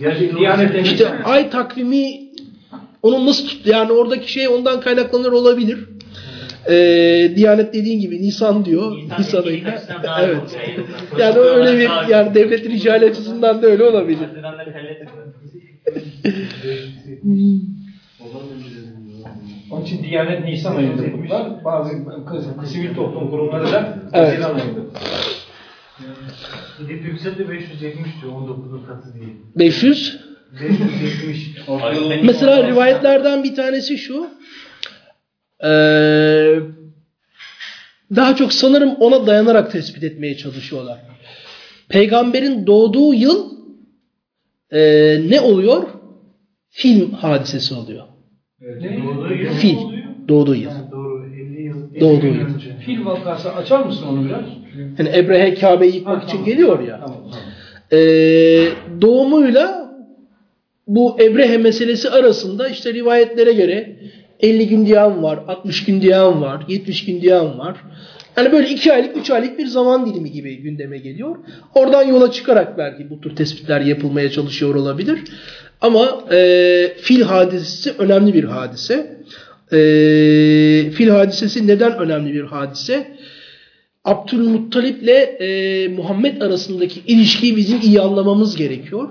Gerçi Diyanet'e İşte Nisan. ay takvimi onun nasıl tut yani oradaki şey ondan kaynaklanır olabilir. Ee, Diyanet dediğin gibi Nisan diyor. Nisan açısından daha Evet. şey. Yani öyle bir yani devlet ricali açısından da öyle olabilir. Onun için Diyanet Nisan ayında kutlar. Bazı sivil toplum kurumları da Evet. Haziran ayında. Gidip Yüksel de 570 diyor 19'un katı diye. 500. 570. Mesela rivayetlerden bir tanesi şu. Ee, daha çok sanırım ona dayanarak tespit etmeye çalışıyorlar. Peygamberin doğduğu yıl ee, ne oluyor? Film hadisesi oluyor. Doğduğu yıl Fil. Doğduğu yıl. Ha, doğru 50 yıl. 50 Doğduğu yıl. Fil vakası açar mısın onu biraz? Yani Ebrehe Kabe'yi yıkmak Ha, için tamam. geliyor ya. Tamam, tamam. Ee, doğumuyla bu Ebrehe meselesi arasında işte rivayetlere göre 50 gün diyen var, 60 gün diyen var, 70 gün diyen var. Yani böyle 2 aylık, 3 aylık bir zaman dilimi gibi gündeme geliyor. Oradan yola çıkarak belki bu tür tespitler yapılmaya çalışıyor olabilir. Ama e, fil hadisesi önemli bir hadise. E, fil hadisesi neden önemli bir hadise? Abdülmuttalip ile e, Muhammed arasındaki ilişkiyi bizim iyi anlamamız gerekiyor.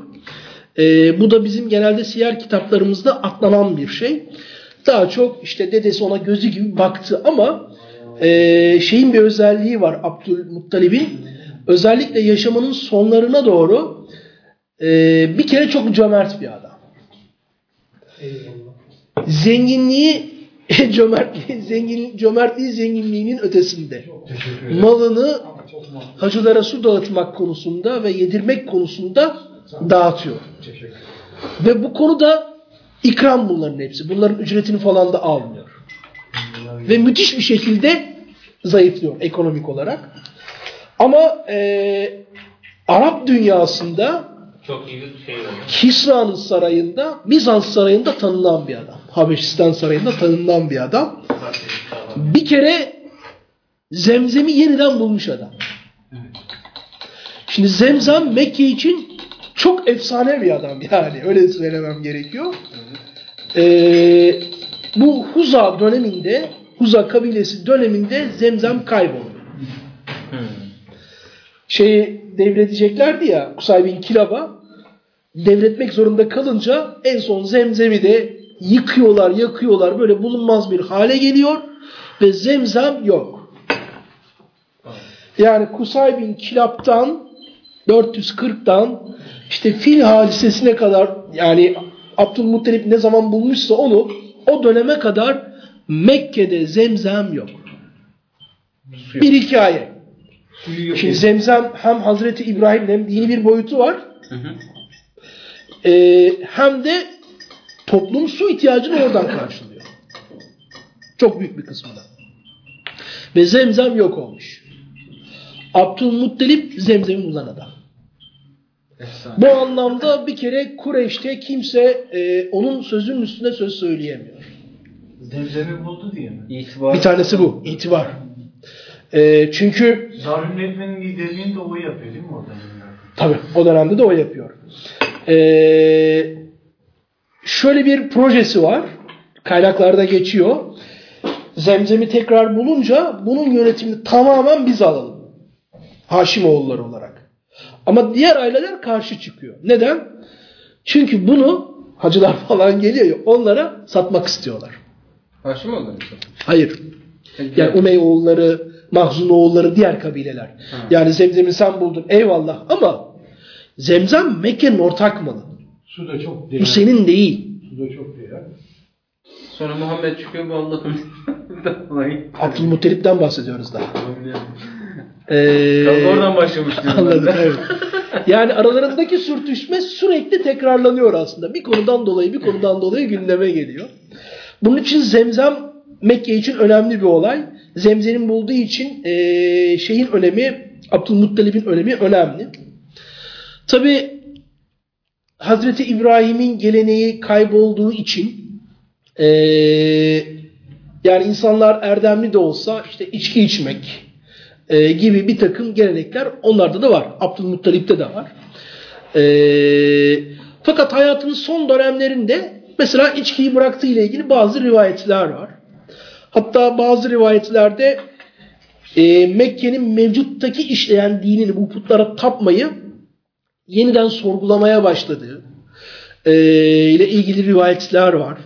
E, bu da bizim genelde siyer kitaplarımızda atlanan bir şey. Daha çok işte dedesi ona gözü gibi baktı ama e, şeyin bir özelliği var Abdülmuttalib'in. Özellikle yaşamının sonlarına doğru e, bir kere çok cömert bir adam. Zenginliği cömertliği, zengin, cömertliği zenginliğinin ötesinde. Malını hacılara su dağıtmak konusunda ve yedirmek konusunda dağıtıyor. Ve bu konuda ikram bunların hepsi. Bunların ücretini falan da almıyor. Ve müthiş bir şekilde zayıflıyor ekonomik olarak. Ama e, Arap dünyasında Çok iyi bir şey. Kisra'nın sarayında, Bizans sarayında tanınan bir adam. Habeşistan sarayında tanınan bir adam. Bir kere Zemzem'i yeniden bulmuş adam. Şimdi Zemzem Mekke için çok efsane bir adam yani. Öyle söylemem gerekiyor. Ee, bu Huza döneminde, Huza kabilesi döneminde Zemzem kayboluyor. Şeyi devredeceklerdi ya Kusay bin Kilab'a devretmek zorunda kalınca en son Zemzem'i de yıkıyorlar, yakıyorlar. Böyle bulunmaz bir hale geliyor ve Zemzem yok. Yani Kusay bin Kilab'dan 440'dan işte fil hadisesine kadar yani Abdülmuttalip ne zaman bulmuşsa onu o döneme kadar Mekke'de Zemzem yok. Bir hikaye. Yok. Şimdi Zemzem hem Hazreti İbrahim'in hem dini bir boyutu var. Ee, hem de toplum su ihtiyacını oradan karşılıyor. Çok büyük bir kısmında. Ve Zemzem yok olmuş. Abdülmuttalip Zemzem'i bulan adam. Bu anlamda bir kere Kureyş'te kimse e, onun sözünün üstüne söz söyleyemiyor. Zemzemi buldu diye mi? İtibar. Bir tanesi bu. itibar. E, çünkü Darül Nedve'nin liderliğini de o yapıyor değil mi orada? Tabii o dönemde de o yapıyor. Ee, şöyle bir projesi var. Kaynaklarda geçiyor. Zemzem'i tekrar bulunca bunun yönetimini tamamen biz alalım. Haşimoğulları olarak. Ama diğer aileler karşı çıkıyor. Neden? Çünkü bunu hacılar falan geliyor ya onlara satmak istiyorlar. Haşim olur mu? Hayır. Yani Umeyyoğulları, Mahzunoğulları diğer kabileler. Yani Zemzem'i sen buldun eyvallah ama Zemzem Mekke'nin ortak malı. Su da çok Bu değerli. senin değil. Su da çok değerli. Sonra Muhammed çıkıyor bu Allah'ın. Abdülmuttalip'ten bahsediyoruz daha. Ee, Oradan başlamış diyorum ben Anladım evet. Yani aralarındaki sürtüşme sürekli tekrarlanıyor aslında. Bir konudan dolayı bir konudan dolayı gündeme geliyor. Bunun için Zemzem Mekke için önemli bir olay. Zemzem'in bulduğu için eee, şeyin önemi, Abdülmuttalib'in önemi önemli. Tabi Hazreti İbrahim'in geleneği kaybolduğu için eee, yani insanlar erdemli de olsa işte içki içmek e, gibi bir takım gelenekler onlarda da var. Abdülmuttalip'te de var. E, fakat hayatının son dönemlerinde mesela içkiyi bıraktığı ile ilgili bazı rivayetler var. Hatta bazı rivayetlerde e, Mekke'nin mevcuttaki işleyen dinini bu putlara tapmayı yeniden sorgulamaya başladığı e, ile ilgili rivayetler var.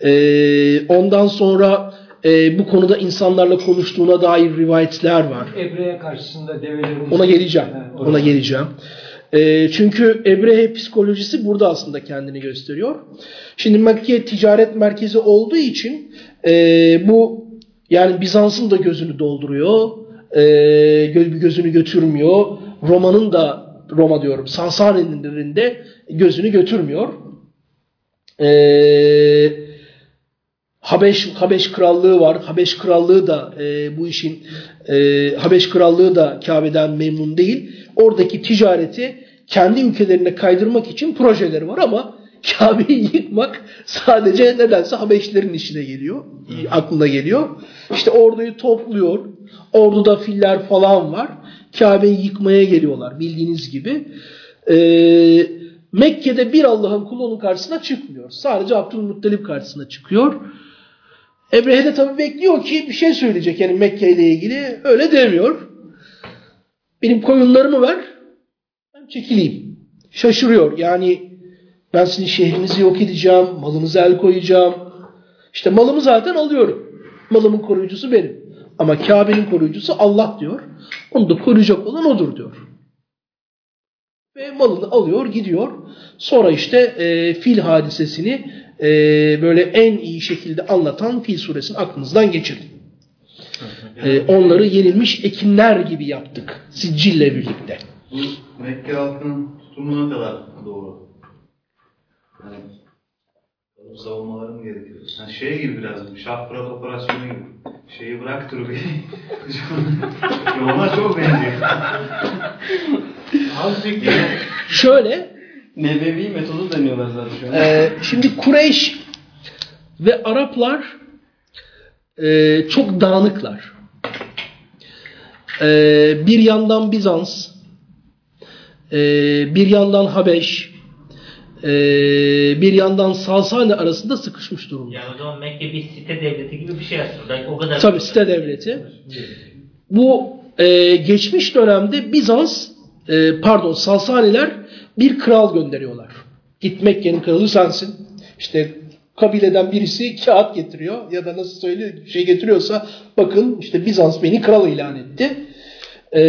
E, ondan sonra e, bu konuda insanlarla konuştuğuna dair rivayetler var. Ebre'ye karşısında develerin... Ona geleceğim. Evet, Ona geleceğim. E, çünkü Ebrehe psikolojisi burada aslında kendini gösteriyor. Şimdi Mekke ticaret merkezi olduğu için e, bu yani Bizans'ın da gözünü dolduruyor. E, gö- gözünü götürmüyor. Roma'nın da Roma diyorum Sasani'nin de gözünü götürmüyor. Eee Habeş Habeş krallığı var. Habeş krallığı da e, bu işin e, Habeş krallığı da Kabe'den memnun değil. Oradaki ticareti kendi ülkelerine kaydırmak için projeleri var ama Kabe'yi yıkmak sadece nedense Habeşlerin işine geliyor. Aklına geliyor. İşte orduyu topluyor. Orduda filler falan var. Kabe'yi yıkmaya geliyorlar bildiğiniz gibi. Eee Mekke'de bir Allah'ın kulu onun karşısına çıkmıyor. Sadece Abdülmuttalip karşısına çıkıyor. Ebrehe de tabii bekliyor ki bir şey söyleyecek yani Mekke ile ilgili. Öyle demiyor. Benim koyunlarımı ver. Ben çekileyim. Şaşırıyor. Yani ben sizin şehrinizi yok edeceğim. Malınıza el koyacağım. İşte malımı zaten alıyorum. Malımın koruyucusu benim. Ama Kabe'nin koruyucusu Allah diyor. Onu da koruyacak olan odur diyor. Ve malını alıyor gidiyor. Sonra işte e, fil hadisesini e, böyle en iyi şekilde anlatan Fil suresini aklınızdan geçirin. E, onları yenilmiş ekinler gibi yaptık. Siccille birlikte. Bu Mekke halkının tutumuna kadar doğru. Yani kalıp savunmaları mı gerekiyor? Yani şey gibi biraz, şah Fırat operasyonu gibi. Şeyi bırak dur bir. Ona çok benziyor. Abi peki Şöyle Nebevi metodu deniyorlar zaten şu an. e, şimdi Kureyş ve Araplar e, çok dağınıklar. E, bir yandan Bizans, e, bir yandan Habeş, e, bir yandan Sasani arasında sıkışmış durumda. Yani o zaman Mekke bir site devleti gibi bir şey aslında. Belki o kadar. Tabii site devleti. Bu e, geçmiş dönemde Bizans, e, pardon Sasaniler bir kral gönderiyorlar. Git Mekke'nin kralı sensin. İşte kabileden birisi kağıt getiriyor ya da nasıl söylüyor şey getiriyorsa bakın işte Bizans beni kral ilan etti. E,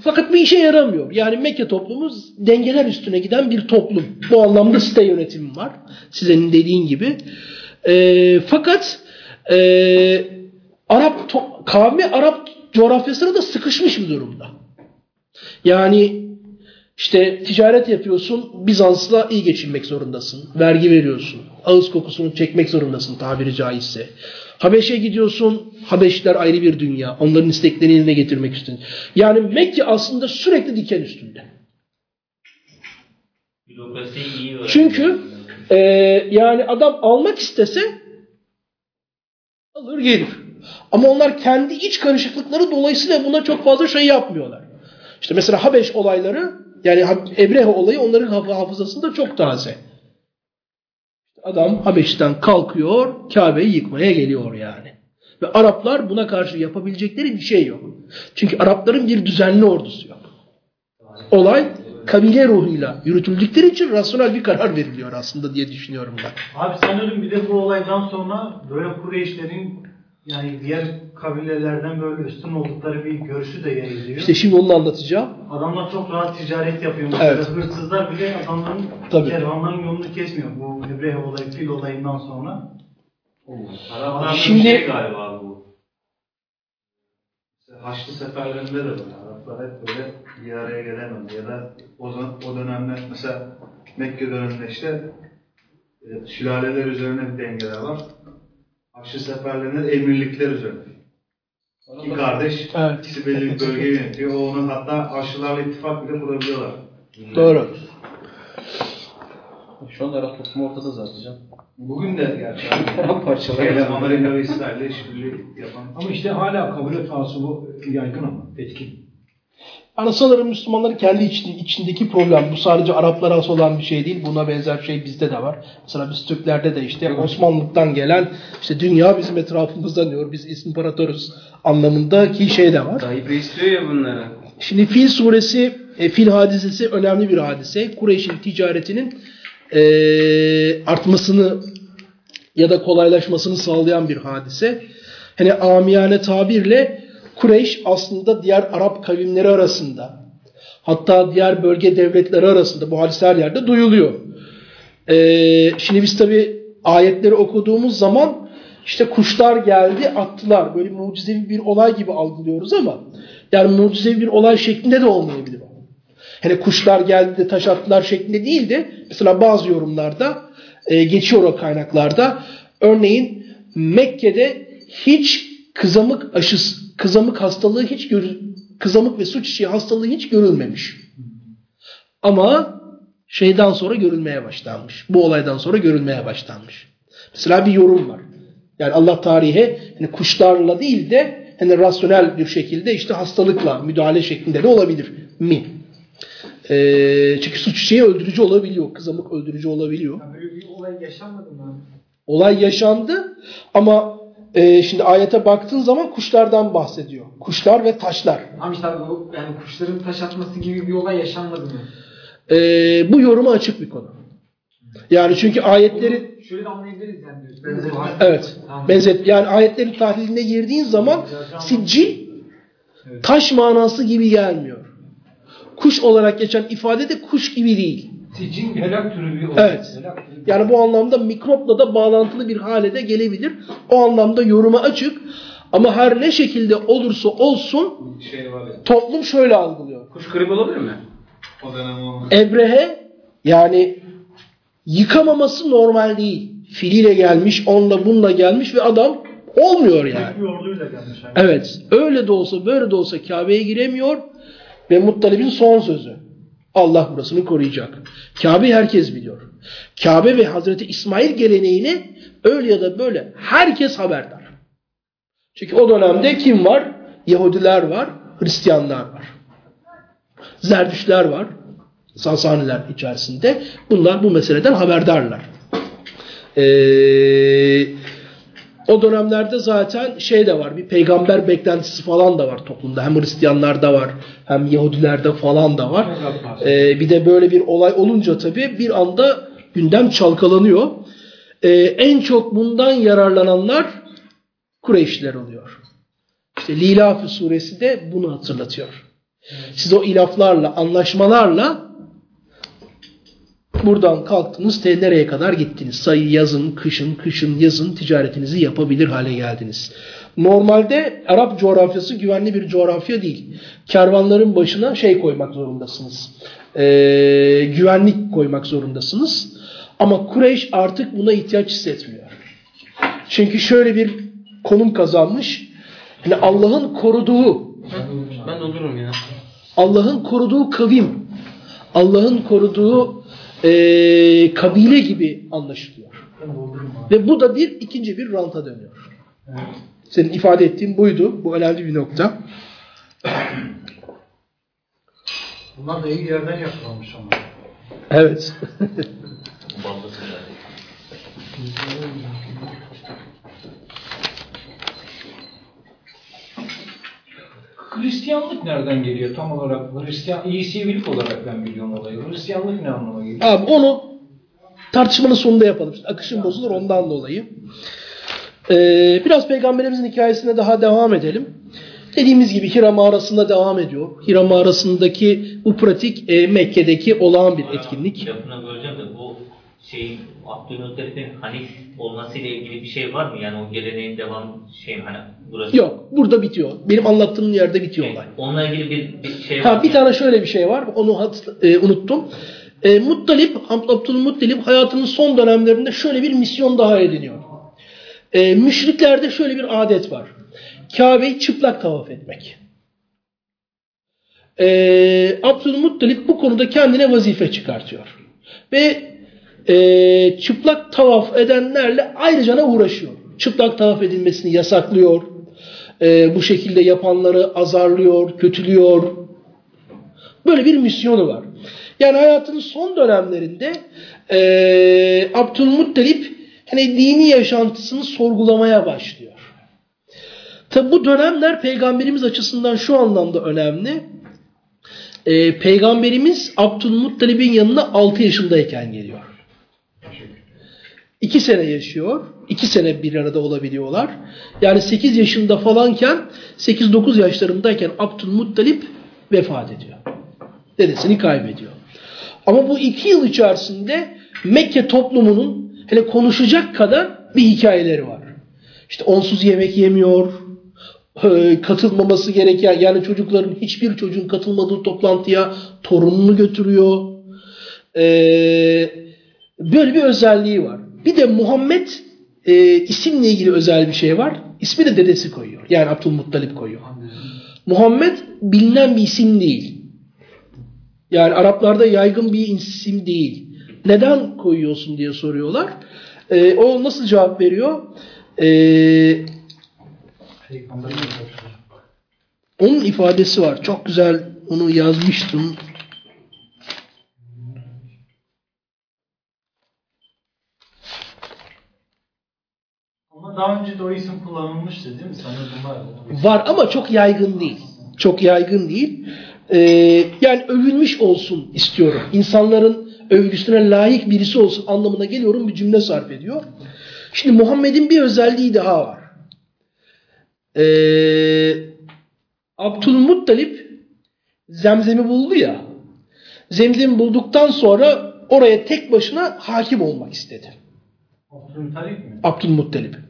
fakat bir işe yaramıyor. Yani Mekke toplumu dengeler üstüne giden bir toplum. Bu anlamda site yönetimi var. Sizin dediğin gibi. E, fakat e, Arap kavmi Arap coğrafyasına da sıkışmış bir durumda. Yani işte ticaret yapıyorsun, Bizans'la iyi geçinmek zorundasın. Vergi veriyorsun. Ağız kokusunu çekmek zorundasın tabiri caizse. Habeş'e gidiyorsun, Habeşler ayrı bir dünya. Onların isteklerini yerine getirmek istiyorsun. Yani Mekke aslında sürekli diken üstünde. Çünkü e, yani adam almak istese alır gelir. Ama onlar kendi iç karışıklıkları dolayısıyla buna çok fazla şey yapmıyorlar. İşte mesela Habeş olayları yani Ebrehe olayı onların haf- hafızasında çok taze. Adam Habeş'ten kalkıyor, Kabe'yi yıkmaya geliyor yani. Ve Araplar buna karşı yapabilecekleri bir şey yok. Çünkü Arapların bir düzenli ordusu yok. Olay kabile ruhuyla yürütüldükleri için rasyonel bir karar veriliyor aslında diye düşünüyorum ben. Abi sanırım bir de bu olaydan sonra böyle Kureyşlerin yani diğer kabilelerden böyle üstün oldukları bir görüşü de yayılıyor. İşte şimdi onu anlatacağım. Adamlar çok rahat ticaret yapıyor. Evet. Hırsızlar bile adamların Tabii. kervanların yolunu kesmiyor. Bu Ebrehe olayı, fil olayından sonra. Araplarda Şimdi- bir şey galiba bu. Haçlı seferlerinde de böyle. Araplar hep böyle bir araya gelemedi. Ya da o, zaman, o dönemde mesela Mekke döneminde işte e, sülaleler üzerine bir dengeler var. Haçlı seferlerinde emirlikler üzerine. İki kardeş, Evet. ikisi belli bir bölgeyi yönetiyor. O onu hatta Haçlılarla ittifak bile kurabiliyorlar. Doğru. Şu anda Arap toplumu ortada zaten canım. Bugün de gerçi. Parçalar. Şeyle, Amerika ve İsrail'le işbirliği yapan Ama işte hala kabul et bu yaygın ama etkin. Yani sanırım Müslümanların kendi için, içindeki problem. Bu sadece Araplara has olan bir şey değil. Buna benzer şey bizde de var. Mesela biz Türklerde de işte Osmanlı'dan gelen işte dünya bizim etrafımızda dönüyor. Biz imparatoruz anlamındaki şey de var. Tayyip Reis diyor ya bunları. Şimdi Fil suresi, e, Fil hadisesi önemli bir hadise. Kureyş'in ticaretinin e, artmasını ya da kolaylaşmasını sağlayan bir hadise. Hani amiyane tabirle Kureyş aslında diğer Arap kavimleri arasında hatta diğer bölge devletleri arasında bu hadis her yerde duyuluyor. E, şimdi biz tabi ayetleri okuduğumuz zaman işte kuşlar geldi attılar. Böyle mucizevi bir olay gibi algılıyoruz ama yani mucizevi bir olay şeklinde de olmayabilir. Hani kuşlar geldi de taş attılar şeklinde değil de mesela bazı yorumlarda e, geçiyor o kaynaklarda. Örneğin Mekke'de hiç kızamık aşısı, kızamık hastalığı hiç kızamık ve su çiçeği hastalığı hiç görülmemiş. Ama şeyden sonra görülmeye başlanmış. Bu olaydan sonra görülmeye başlanmış. Mesela bir yorum var. Yani Allah tarihe hani kuşlarla değil de hani rasyonel bir şekilde işte hastalıkla müdahale şeklinde de olabilir mi? Ee, çünkü su çiçeği öldürücü olabiliyor. Kızamık öldürücü olabiliyor. Ya böyle bir olay yaşanmadı mı? Olay yaşandı ama e, şimdi ayete baktığın zaman kuşlardan bahsediyor. Kuşlar ve taşlar. Ama işte abi bu yani kuşların taş atması gibi bir olay yaşanmadı mı? Ee, bu yoruma açık bir konu. Yani çünkü ayetlerin Bunu şöyle de anlayabiliriz yani. Bu- Evet. Tamam. Benzet yani ayetlerin tahliline girdiğin zaman siccil taş manası gibi gelmiyor. Kuş olarak geçen ifade de kuş gibi değil. Sicin helak türü bir olay. Evet. Helak türü bir- Yani bu anlamda mikropla da bağlantılı bir hale de gelebilir. O anlamda yoruma açık. Ama her ne şekilde olursa olsun şey var ya. toplum şöyle algılıyor. Kuş gribi olabilir mi? O dönem olmuş. Ebrehe yani yıkamaması normal değil. Filiyle gelmiş, onunla bununla gelmiş ve adam olmuyor yani. Bir orduyla gelmiş. Yani. Evet. Öyle de olsa böyle de olsa Kabe'ye giremiyor ve Muttalib'in son sözü. Allah burasını koruyacak. Kabe herkes biliyor. Kabe ve Hazreti İsmail geleneğini öyle ya da böyle herkes haberdar. Çünkü o dönemde kim var? Yahudiler var, Hristiyanlar var. Zerdüşler var. Sasaniler içerisinde. Bunlar bu meseleden haberdarlar. Ee, o dönemlerde zaten şey de var. Bir peygamber beklentisi falan da var toplumda. Hem Hristiyanlarda var hem Yahudilerde falan da var. Ee, bir de böyle bir olay olunca tabii bir anda gündem çalkalanıyor. Ee, en çok bundan yararlananlar Kureyşliler oluyor. İşte Lilaf suresi de bunu hatırlatıyor. Siz o ilaflarla, anlaşmalarla buradan kalktınız te nereye kadar gittiniz? Sayı yazın, kışın, kışın, yazın ticaretinizi yapabilir hale geldiniz. Normalde Arap coğrafyası güvenli bir coğrafya değil. Kervanların başına şey koymak zorundasınız. Ee, güvenlik koymak zorundasınız. Ama Kureyş artık buna ihtiyaç hissetmiyor. Çünkü şöyle bir konum kazanmış. Yani Allah'ın koruduğu Ben olurum ya. Allah'ın koruduğu kavim, Allah'ın koruduğu eee, kabile gibi anlaşılıyor. Ve bu da bir ikinci bir ranta dönüyor. Senin ifade ettiğin buydu. Bu önemli bir nokta. Bunlar da iyi yerden yakalanmış ama. Evet. Hristiyanlık nereden geliyor tam olarak? Hristiyan, İsivilik olarak ben biliyorum olayı. Hristiyanlık ne anlama geliyor? Abi onu tartışmanın sonunda yapalım. İşte akışın bozulur ondan dolayı. Ee, biraz peygamberimizin hikayesine daha devam edelim. Dediğimiz gibi Hira mağarasında devam ediyor. Hira mağarasındaki bu pratik e, Mekke'deki olağan bir etkinlik. Lafına böleceğim de bu şey Abdülmuttalip'in Hanif olmasıyla ilgili bir şey var mı? Yani o geleneğin devam şey hani burası. Yok burada bitiyor. Benim anlattığım yerde bitiyor Şey, olay. Onunla ilgili bir, bir şey var. Ha, bir tane şöyle bir şey var. Onu hat- e, unuttum. E, Muttalip, Ab- Abdülmuttalip hayatının son dönemlerinde şöyle bir misyon daha ediniyor. E, müşriklerde şöyle bir adet var. Kabe'yi çıplak tavaf etmek. E, Abdülmuttalip bu konuda kendine vazife çıkartıyor. Ve e, çıplak tavaf edenlerle ayrıca uğraşıyor. Çıplak tavaf edilmesini yasaklıyor. E, bu şekilde yapanları azarlıyor, kötülüyor. Böyle bir misyonu var. Yani hayatının son dönemlerinde e, Abdülmuttalip hani dini yaşantısını sorgulamaya başlıyor. Tabi bu dönemler peygamberimiz açısından şu anlamda önemli. E, peygamberimiz Abdülmuttalib'in yanına 6 yaşındayken geliyor. 2 sene yaşıyor. 2 sene bir arada olabiliyorlar. Yani 8 yaşında falanken 8-9 yaşlarındayken Abdülmuttalip vefat ediyor. Dedesini kaybediyor. Ama bu 2 yıl içerisinde Mekke toplumunun hele konuşacak kadar bir hikayeleri var. İşte onsuz yemek yemiyor, e, katılmaması gereken yani çocukların hiçbir çocuğun katılmadığı toplantıya torununu götürüyor. Ee, böyle bir özelliği var. Bir de Muhammed e, isimle ilgili özel bir şey var. İsmi de dedesi koyuyor. Yani Abdülmuttalip koyuyor. Muhammed bilinen bir isim değil. Yani Araplarda yaygın bir isim değil. Neden koyuyorsun diye soruyorlar. Ee, o nasıl cevap veriyor? Karşılığı. onun ifadesi var. Çok güzel onu yazmıştım. Ama daha önce de o isim kullanılmıştı değil mi? Sanırım var. Var ama çok yaygın değil. Çok yaygın değil. Ee, yani övülmüş olsun istiyorum. İnsanların övgüsüne layık birisi olsun anlamına geliyorum bir cümle sarf ediyor. Şimdi Muhammed'in bir özelliği daha var. Ee, Abdülmuttalip Zemzem'i buldu ya. Zemzem'i bulduktan sonra oraya tek başına hakim olmak istedi. Abdülmuttalip mi? Abdülmuttalip.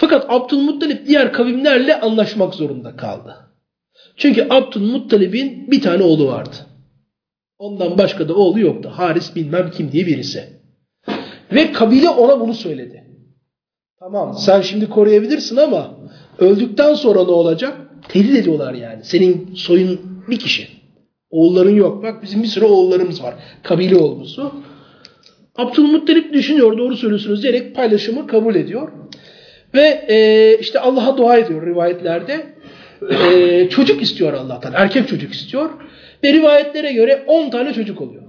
Fakat Abdülmuttalip diğer kavimlerle anlaşmak zorunda kaldı. Çünkü Abdülmuttalip'in bir tane oğlu vardı. Ondan başka da oğlu yoktu. Haris bilmem kim diye birisi. Ve kabile ona bunu söyledi. Tamam sen şimdi koruyabilirsin ama öldükten sonra ne olacak? Tehdit ediyorlar yani. Senin soyun bir kişi. Oğulların yok. Bak bizim bir sürü oğullarımız var. Kabile olgusu. Abdülmuttalip düşünüyor doğru söylüyorsunuz diyerek paylaşımı kabul ediyor. Ve e, işte Allah'a dua ediyor rivayetlerde. E, çocuk istiyor Allah'tan. Erkek çocuk istiyor. Ve rivayetlere göre 10 tane çocuk oluyor.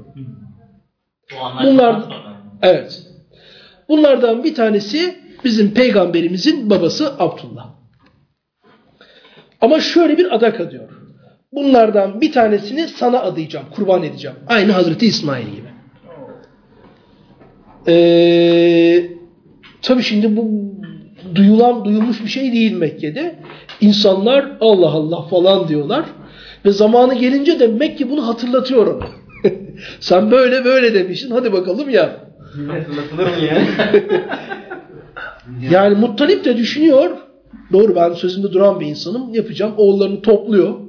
Bunlar evet. Bunlardan bir tanesi bizim peygamberimizin babası Abdullah. Ama şöyle bir adak adıyor. Bunlardan bir tanesini sana adayacağım, kurban edeceğim. Aynı Hazreti İsmail gibi. Ee, tabii şimdi bu duyulan, duyulmuş bir şey değil Mekke'de. İnsanlar Allah Allah falan diyorlar. Ve zamanı gelince de Mekke bunu hatırlatıyor ona. Sen böyle böyle demişsin hadi bakalım ya. Hatırlatılır mı ya? Yani Muttalip de düşünüyor. Doğru ben sözümde duran bir insanım. Yapacağım. Oğullarını topluyor.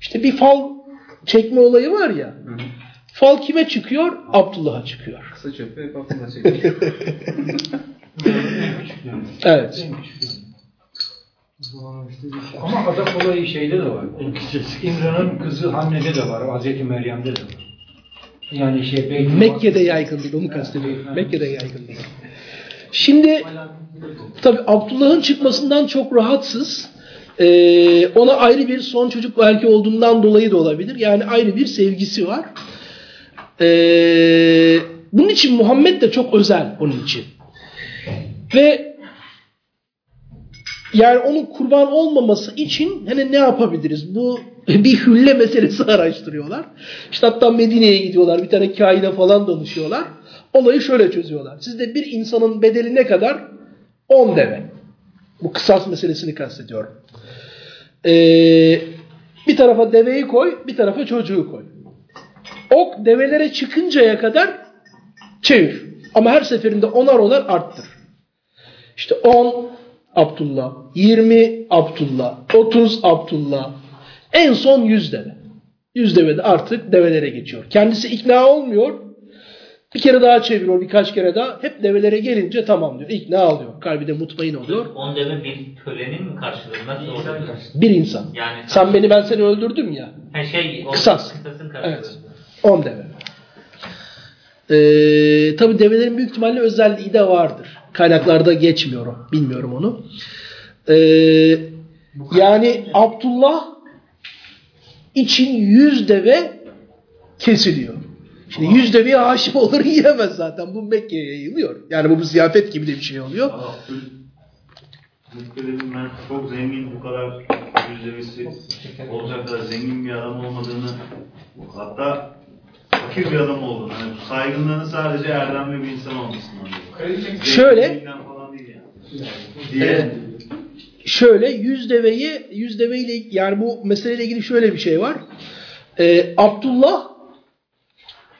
İşte bir fal çekme olayı var ya. Fal kime çıkıyor? Abdullah'a çıkıyor. Kısa çöpü kafasına çekiyor. Evet. Ama adak olayı şeyde de var. İmran'ın kızı Hanne'de de var. Hazreti Meryem'de de var. Yani şey belki Mekke'de yaygın değil. Onu kastediyorum. Mekke'de yaygın değil. Şimdi tabi Abdullah'ın çıkmasından çok rahatsız. Ee, ona ayrı bir son çocuk belki olduğundan dolayı da olabilir. Yani ayrı bir sevgisi var. Ee, bunun için Muhammed de çok özel onun için. Ve yani onun kurban olmaması için hani ne yapabiliriz? Bu bir hülle meselesi araştırıyorlar. İşte hatta Medine'ye gidiyorlar. Bir tane kaine falan danışıyorlar. Olayı şöyle çözüyorlar. Sizde bir insanın bedeli ne kadar? 10 deve. Bu kısas meselesini kastediyorum. Ee, bir tarafa deveyi koy, bir tarafa çocuğu koy. Ok develere çıkıncaya kadar Çevir. Ama her seferinde onar onar arttır. İşte 10 Abdullah, 20 Abdullah, 30 Abdullah, en son 100 deve. 100 deve de artık develere geçiyor. Kendisi ikna olmuyor. Bir kere daha çeviriyor birkaç kere daha. Hep develere gelince tamam diyor. İkna oluyor. Kalbi de mutmain oluyor. On deve bir kölenin mi karşılığı? Nasıl oluyor? Bir insan. Yani Sen beni ben seni öldürdüm ya. ha, şey, o Kısas. Kısasın karşılığı. Evet. 10 deve. Ee, tabi develerin büyük ihtimalle özelliği de vardır. Kaynaklarda geçmiyor o. Bilmiyorum onu. Ee, yani Abdullah için 100 deve kesiliyor. Şimdi 100 deveye haşim olur yiyemez zaten. Bu Mekke'ye yayılıyor. Yani bu bir ziyafet gibi de bir şey oluyor. Ben çok zengin bu kadar yüzdevisi olacak kadar zengin bir adam olmadığını hatta fakir bir adam olduğunu hani saygınlığını sadece erdemli bir insan olmasından. Şöyle- yani. Şöyle 100 deveyi 100 deveyle yani bu meseleyle ilgili şöyle bir şey var. Ee, Abdullah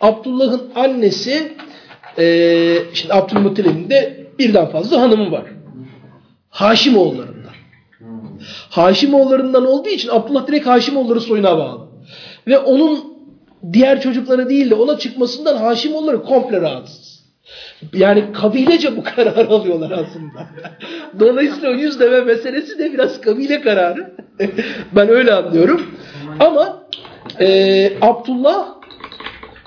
Abdullah'ın annesi ee, şimdi Abdülmuttalib'in de birden fazla hanımı var. Haşimoğullarından. Haşimoğullarından olduğu için Abdullah direkt Haşimoğulları soyuna bağlı. Ve onun diğer çocukları değil de ona çıkmasından Haşimoğulları komple rahatsız. Yani kabilece bu kararı alıyorlar aslında. Dolayısıyla o yüz deve meselesi de biraz kabile kararı. ben öyle anlıyorum. Ama e, Abdullah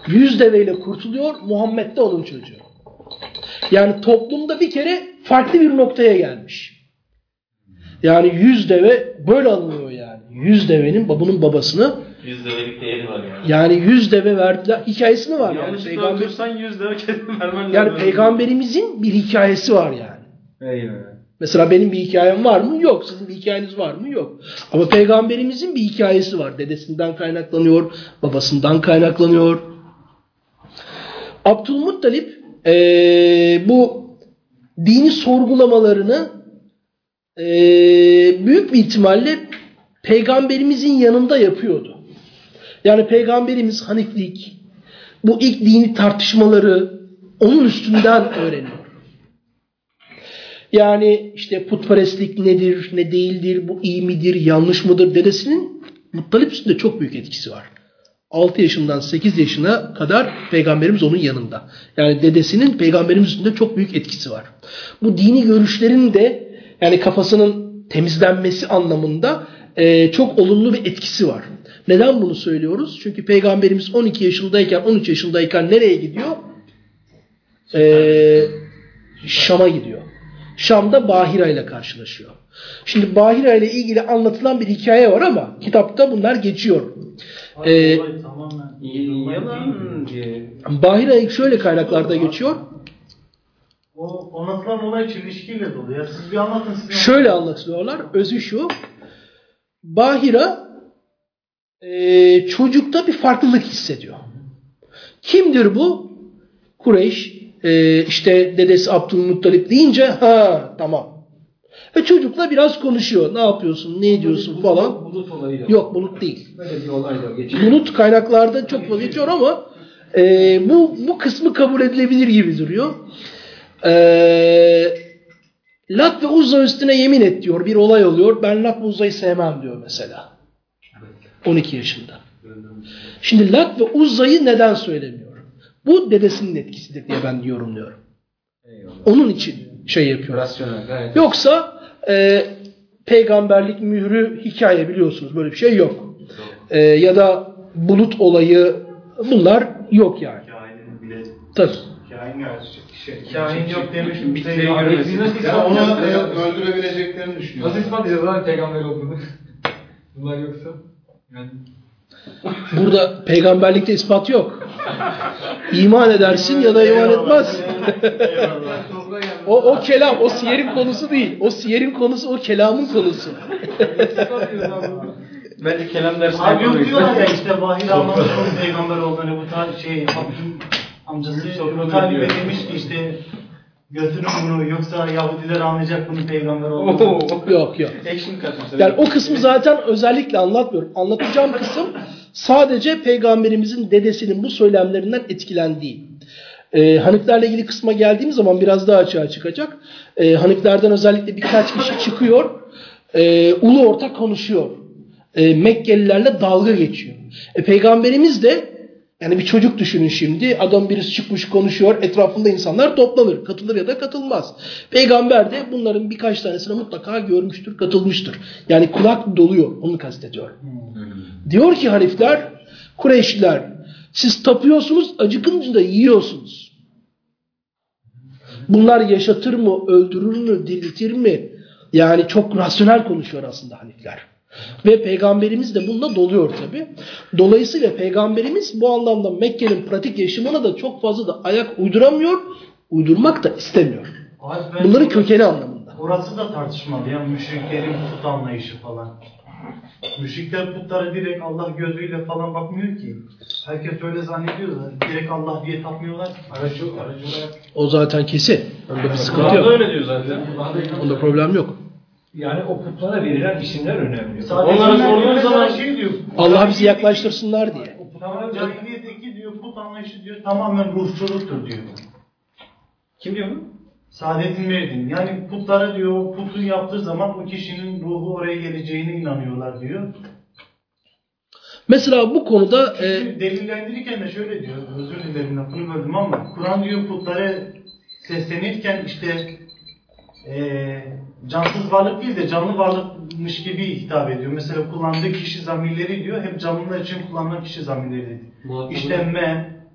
yüz deveyle kurtuluyor. Muhammed de onun çocuğu. Yani toplumda bir kere farklı bir noktaya gelmiş. Yani yüz deve böyle alınıyor yani. Yüz devenin babunun babasını Yüz develik değeri var yani. yani yüz deve verdiler. Hikayesi mi var? Yani, Yanlışlıkla Peygamber, öldürsen 100 lira kesin vermen lazım. yani peygamberimizin bir hikayesi var yani. Eyvallah. Mesela benim bir hikayem var mı? Yok. Sizin bir hikayeniz var mı? Yok. Ama peygamberimizin bir hikayesi var. Dedesinden kaynaklanıyor, babasından kaynaklanıyor. Abdülmuttalip eee, bu dini sorgulamalarını eee, büyük bir ihtimalle peygamberimizin yanında yapıyordu. Yani peygamberimiz Haniflik, bu ilk dini tartışmaları onun üstünden öğreniyor. Yani işte putperestlik nedir, ne değildir, bu iyi midir, yanlış mıdır dedesinin Muttalip üstünde çok büyük etkisi var. 6 yaşından 8 yaşına kadar peygamberimiz onun yanında. Yani dedesinin peygamberimiz üstünde çok büyük etkisi var. Bu dini görüşlerin de yani kafasının temizlenmesi anlamında e, çok olumlu bir etkisi var. Neden bunu söylüyoruz? Çünkü peygamberimiz 12 yaşındayken 13 yaşındayken nereye gidiyor? Ee, Şam'a gidiyor. Şam'da Bahira ile karşılaşıyor. Şimdi Bahira ile ilgili anlatılan bir hikaye var ama kitapta bunlar geçiyor. Ee. Bahira şöyle kaynaklarda geçiyor. O anlatılan olay çelişkiyle dolu. Ya siz bir anlatın siz. Şöyle anlatılıyorlar. Özü şu. Bahira e, çocukta bir farklılık hissediyor. Kimdir bu? Kureyş e, işte dedesi Abdülmuttalip deyince ha tamam. Ve çocukla biraz konuşuyor. Ne yapıyorsun, ne ediyorsun falan. Bulut olayı. Yok bulut değil. Böyle bir olay da geçiyor. Bulut kaynaklarda çok fazla geçiyor ama e, bu bu kısmı kabul edilebilir gibi duruyor. E, Lat ve Uzza üstüne yemin et diyor. Bir olay oluyor. Ben Lat ve Uzza'yı sevmem diyor mesela. 12 yaşında. Şimdi Lat ve Uzza'yı neden söylemiyor? Bu dedesinin etkisidir diye ben yorumluyorum. Onun için şey yapıyor. Rasyonel. Yoksa e, peygamberlik mührü hikaye biliyorsunuz. Böyle bir şey yok. E, ya da bulut olayı bunlar yok yani. Tabii. kain şey. Kain yok demiş. Bitleri Peygamber- görmesi. Biz nasıl Ya ispat onu e, öldürebileceklerini düşünüyorum. Nasıl ispat edeceğiz lan peygamber olduğunu? Bunlar yoksa. Yani Burada peygamberlikte ispat yok. İman edersin ya da iman etmez. o, o kelam, o siyerin konusu değil. O siyerin konusu, o kelamın konusu. Bence kelam dersine Abi yok diyorlar ya işte Bahir Alman'ın peygamber olduğunu bu tarz şey Abdül amcası Talib'e demiş ki işte götürün bunu yoksa Yahudiler anlayacak bunun peygamber olduğunu. Yok yok. Action katmışlar. Yani o kısmı zaten özellikle anlatmıyorum. Anlatacağım kısım sadece peygamberimizin dedesinin bu söylemlerinden etkilendiği. E, Haniflerle ilgili kısma geldiğim zaman biraz daha açığa çıkacak. E, Haniflerden özellikle birkaç kişi çıkıyor. E, ulu ortak konuşuyor. E, Mekkelilerle dalga geçiyor. E, Peygamberimiz de yani bir çocuk düşünün şimdi. Adam birisi çıkmış konuşuyor. Etrafında insanlar toplanır. Katılır ya da katılmaz. Peygamber de bunların birkaç tanesine mutlaka görmüştür, katılmıştır. Yani kulak doluyor. Onu kastediyor. Diyor ki Hanifler, Kureyşliler siz tapıyorsunuz, acıkınca da yiyorsunuz. Bunlar yaşatır mı, öldürür mü, diriltir mi? Yani çok rasyonel konuşuyor aslında Hanifler. Ve peygamberimiz de bununla doluyor tabi. Dolayısıyla peygamberimiz bu anlamda Mekke'nin pratik yaşamına da çok fazla da ayak uyduramıyor, uydurmak da istemiyor. Abi Bunların kökeni anlamında. Orası da tartışmalı ya müşriklerin put anlayışı falan. Müşrikler putlara direkt Allah gözüyle falan bakmıyor ki. Herkes öyle zannediyor da direkt Allah diye tapmıyorlar. Aracı, aracı olarak O zaten kesin. Onda bir sıkıntı Kur'an'da yok. öyle diyor zaten. Onda problem yok. Yani o putlara verilen isimler önemli. Sadece Onlara sorduğun zaman- şey diyor. Allah bizi yaklaştırsınlar diye. Tamam, Cahiliyetteki diyor put anlayışı diyor tamamen ruhçuluktur diyor. Kim diyor bunu? Saadettin Meridin. Yani putlara diyor o putu yaptığı zaman o kişinin ruhu oraya geleceğine inanıyorlar diyor. Mesela bu konuda e, Çünkü delillendirirken de şöyle diyor, özür dilerim lafını böldüm ama Kur'an diyor putlara seslenirken işte eee cansız varlık değil de canlı varlıkmış gibi hitap ediyor. Mesela kullandığı kişi zamirleri diyor, hep canlılar için kullanılan kişi zamirleri. İşte men,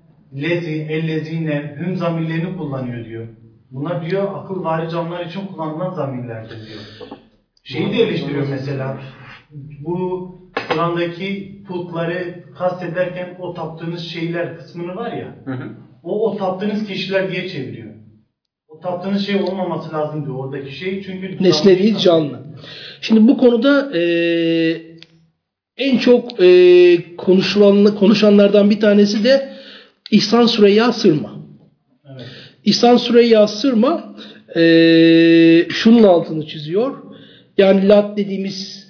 lezi, ellezine, hüm zamirlerini kullanıyor diyor. Bunlar diyor akıl vari canlılar için kullanılan zamirlerdir diyor. Şeyi de eleştiriyor mesela. Bu Kur'an'daki putları kastederken o taptığınız şeyler kısmını var ya. O, o taptığınız kişiler diye çeviriyor. O taptığınız şey olmaması lazım diyor oradaki şey. Çünkü nesne değil canlı. Şimdi bu konuda e, en çok e, konuşulan, konuşanlardan bir tanesi de İhsan Süreyya Sırma. Evet. İhsan Süreyya Sırma e, şunun altını çiziyor. Yani Lat dediğimiz,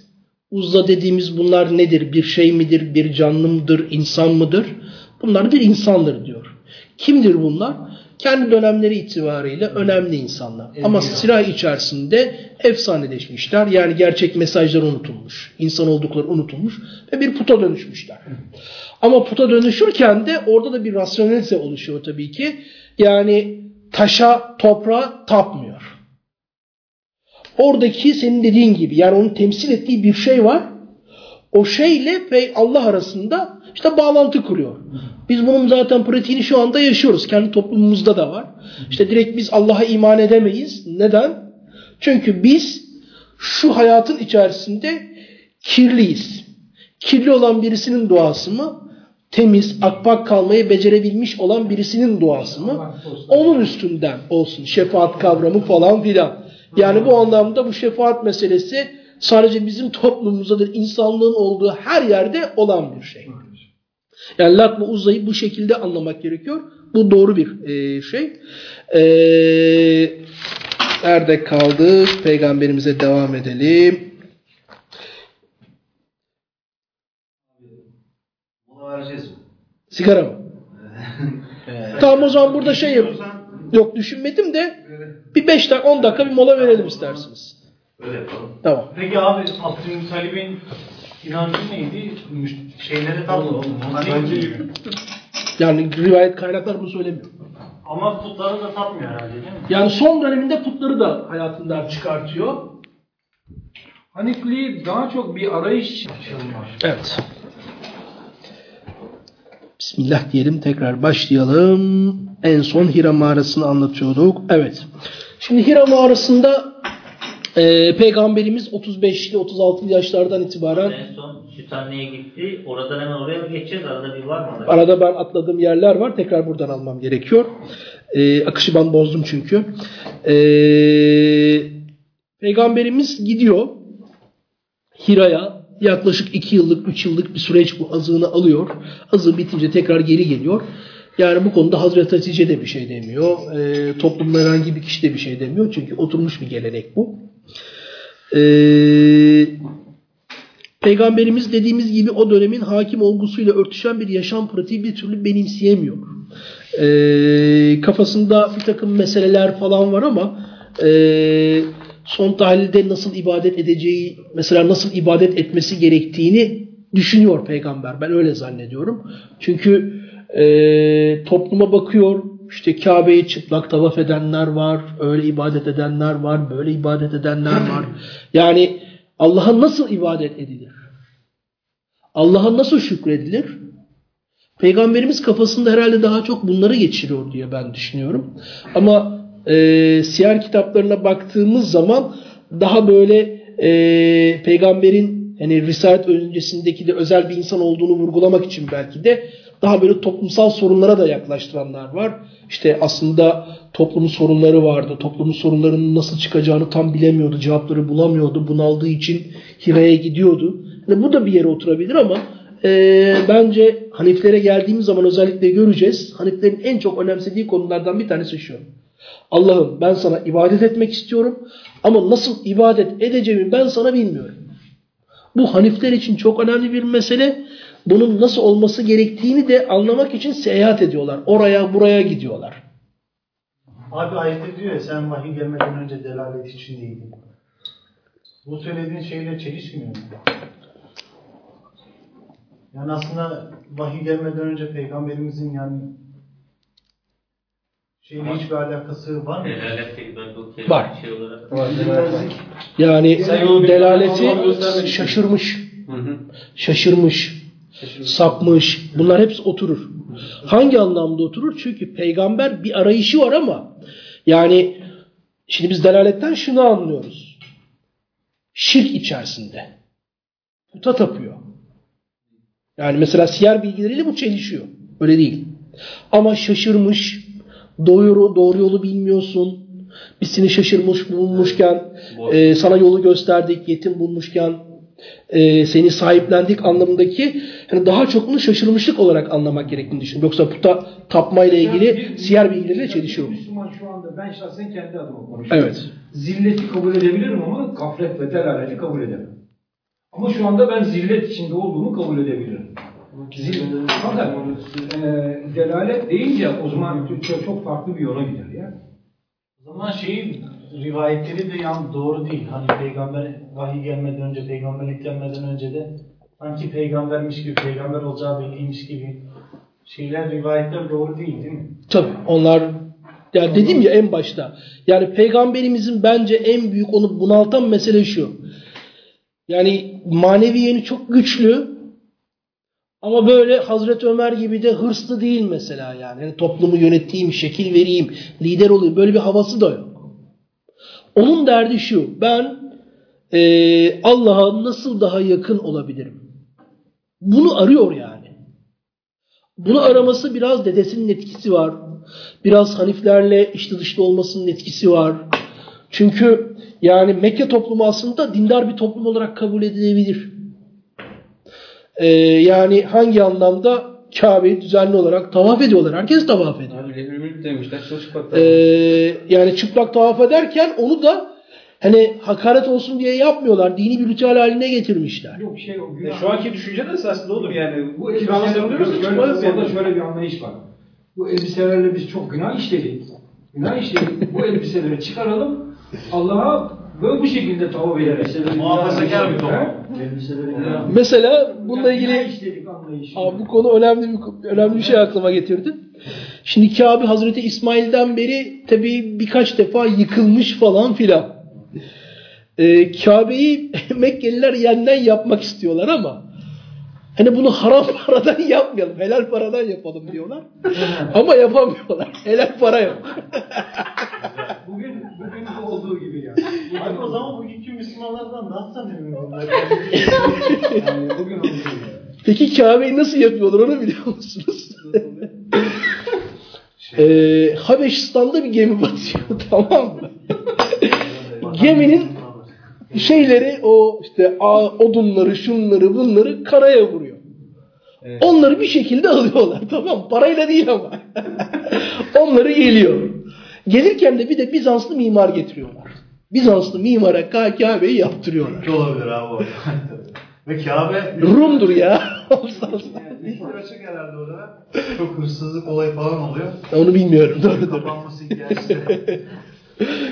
Uzza dediğimiz bunlar nedir? Bir şey midir? Bir canlı mıdır? insan mıdır? Bunlar bir insandır diyor. Kimdir bunlar? Kendi dönemleri itibariyle önemli insanlar. Ama silah içerisinde efsaneleşmişler. Yani gerçek mesajları unutulmuş. İnsan oldukları unutulmuş. Ve bir puta dönüşmüşler. Ama puta dönüşürken de orada da bir rasyonelite oluşuyor tabii ki. Yani taşa, toprağa tapmıyor. Oradaki senin dediğin gibi yani onun temsil ettiği bir şey var. O şeyle Allah arasında işte bağlantı kuruyor. Biz bunun zaten pratiğini şu anda yaşıyoruz. Kendi toplumumuzda da var. İşte direkt biz Allah'a iman edemeyiz. Neden? Çünkü biz şu hayatın içerisinde kirliyiz. Kirli olan birisinin duası mı? Temiz, akpak kalmayı becerebilmiş olan birisinin duası mı? Onun üstünden olsun. Şefaat kavramı falan filan. Yani bu anlamda bu şefaat meselesi sadece bizim toplumumuzda değil, insanlığın olduğu her yerde olan bir şey. Yani Lat ve Uzza'yı bu şekilde anlamak gerekiyor. Bu doğru bir e, şey. E, nerede kaldık? Peygamberimize devam edelim. Sigara mı? Tamam o zaman burada şey yap. Yok düşünmedim de bir 5 dakika 10 dakika bir mola verelim isterseniz. Öyle yapalım. Tamam. Peki abi Abdülmuttalib'in inancı neydi? Müş- Şeylere tapmıyor. Hani, Yani rivayet kaynaklar bunu söylemiyor. ama putlara da tapmıyor herhalde değil mi? Yani son döneminde putları da hayatından çıkartıyor. Hanifliği daha çok bir arayış için Evet. Bismillah diyelim tekrar başlayalım. En son Hira mağarasını anlatıyorduk. Evet. Şimdi Hira mağarasında e, Peygamberimiz 35'li 36'lı yaşlardan itibaren En son Süthane'ye gitti. Oradan hemen oraya mı geçeceğiz? Arada bir var mı? arada ben atladığım yerler var. Tekrar buradan almam gerekiyor. E, akışı ben bozdum çünkü. E, Peygamberimiz gidiyor Hira'ya yaklaşık 2 yıllık 3 yıllık bir süreç bu azığını alıyor. Azığı bitince tekrar geri geliyor. Yani bu konuda Hazreti Hatice de bir şey demiyor. E, toplumda herhangi bir kişi de bir şey demiyor. Çünkü oturmuş bir gelenek bu. E, Peygamberimiz dediğimiz gibi o dönemin hakim olgusuyla örtüşen bir yaşam pratiği bir türlü benimseyemiyor. Ee, kafasında bir takım meseleler falan var ama e, son tahlilde nasıl ibadet edeceği, mesela nasıl ibadet etmesi gerektiğini düşünüyor peygamber. Ben öyle zannediyorum. Çünkü e, topluma bakıyor, işte Kabe'yi çıplak tavaf edenler var, öyle ibadet edenler var, böyle ibadet edenler var. Yani Allah'a nasıl ibadet edilir? Allah'a nasıl şükredilir? Peygamberimiz kafasında herhalde daha çok bunları geçiriyor diye ben düşünüyorum. Ama e, siyer kitaplarına baktığımız zaman daha böyle e, peygamberin hani Risalet öncesindeki de özel bir insan olduğunu vurgulamak için belki de daha böyle toplumsal sorunlara da yaklaştıranlar var. İşte aslında toplumun sorunları vardı. Toplumun sorunlarının nasıl çıkacağını tam bilemiyordu. Cevapları bulamıyordu. Bunaldığı için Hira'ya gidiyordu. Yani bu da bir yere oturabilir ama e, bence Haniflere geldiğimiz zaman özellikle göreceğiz. Haniflerin en çok önemsediği konulardan bir tanesi şu. Allah'ım ben sana ibadet etmek istiyorum ama nasıl ibadet edeceğimi ben sana bilmiyorum. Bu Hanifler için çok önemli bir mesele. Bunun nasıl olması gerektiğini de anlamak için seyahat ediyorlar. Oraya buraya gidiyorlar. Abi ayette diyor ya sen vahiy gelmeden önce delalet içindeydin. Bu söylediğin şeyle çelişmiyor mu? Yani aslında vahiy gelmeden önce peygamberimizin yani şeyle hiçbir alakası var mı? Delalet tek ben bu kelime Var. şey olarak. Yani Sen yolu delaleti için. şaşırmış, Hı hı. şaşırmış, sapmış. Bunlar hepsi oturur. Hangi anlamda oturur? Çünkü peygamber bir arayışı var ama yani şimdi biz delaletten şunu anlıyoruz. Şirk içerisinde. Puta tapıyor. Yani mesela siyer bilgileriyle bu çelişiyor. Öyle değil. Ama şaşırmış, doğru, doğru yolu bilmiyorsun. Biz seni şaşırmış bulmuşken, e, sana yolu gösterdik, yetim bulmuşken, e, seni sahiplendik anlamındaki hani daha çok bunu şaşırmışlık olarak anlamak gerektiğini düşünüyorum. Yoksa puta tapmayla ilgili siyer bilgileriyle çelişiyor. Müslüman şu anda ben şahsen kendi adıma konuşuyorum. Evet. Zilleti kabul edebilirim ama gaflet ve delaleti kabul edemem. Ama şu anda ben zillet içinde olduğumu kabul edebilirim. Zil, fakat e, delalet deyince o zaman Türkçe çok farklı bir yola gider ya. O zaman şeyin rivayetleri de yan doğru değil. Hani peygamber vahiy gelmeden önce, peygamberlik gelmeden önce de sanki peygambermiş gibi, peygamber olacağı belliymiş gibi şeyler, rivayetler doğru değil değil mi? Tabii onlar ya dedim ya en başta. Yani peygamberimizin bence en büyük onu bunaltan mesele şu. Yani manevi yönü çok güçlü ama böyle Hazreti Ömer gibi de hırslı değil mesela yani. yani toplumu yöneteyim, şekil vereyim, lider olayım böyle bir havası da yok. Onun derdi şu. Ben eee, Allah'a nasıl daha yakın olabilirim? Bunu arıyor yani. Bunu araması biraz dedesinin etkisi var. Biraz Haniflerle içli dışlı olmasının etkisi var. Çünkü yani Mekke toplumu aslında dindar bir toplum olarak kabul edilebilir. Ee, yani hangi anlamda Kabe'yi düzenli olarak tavaf ediyorlar. Herkes tavaf ediyor. Abi lehül demişler. Çocuk Ee, yani çıplak tavaf ederken onu da hani hakaret olsun diye yapmıyorlar. Dini bir ritüel haline getirmişler. Yok şey o E, günah. şu anki düşünce de esasında odur yani. bu elbiselerle orada şöyle bir anlayış var. Bu elbiselerle biz çok günah işledik. Günah işledik. bu elbiseleri çıkaralım. Allah'a böyle bu şekilde tavaf ederek. Muhafazakar bir toplum. Mesela bununla ilgili. Abi bu konu önemli bir önemli bir şey aklıma getirdi. Şimdi Kabe Hazreti İsmail'den beri tabii birkaç defa yıkılmış falan filan. Ee, Kabe'yi Mekkeliler yeniden yapmak istiyorlar ama hani bunu haram paradan yapmayalım, helal paradan yapalım diyorlar. ama yapamıyorlar. Helal para yok. Bugün, bugün olduğu gibi yani. Abi o zaman bugünkü Müslümanlardan daha samimi bunlar. yani bugün olduğu gibi. Peki Kabe'yi nasıl yapıyorlar onu biliyor musunuz? Ee, Habeşistan'da bir gemi batıyor tamam mı? Geminin şeyleri o işte a- odunları şunları bunları karaya vuruyor. Onları bir şekilde alıyorlar tamam? Parayla değil ama. Onları geliyor. Gelirken de bir de Bizanslı mimar getiriyorlar. Bizanslı mimara Ka- Kabe'yi yaptırıyorlar. Olabilir abi o. Ve Kabe Rum'dur ya. Açık herhalde orada. Çok hırsızlık olayı falan oluyor. Onu bilmiyorum. Doğrudur. Kapanması hikayesi.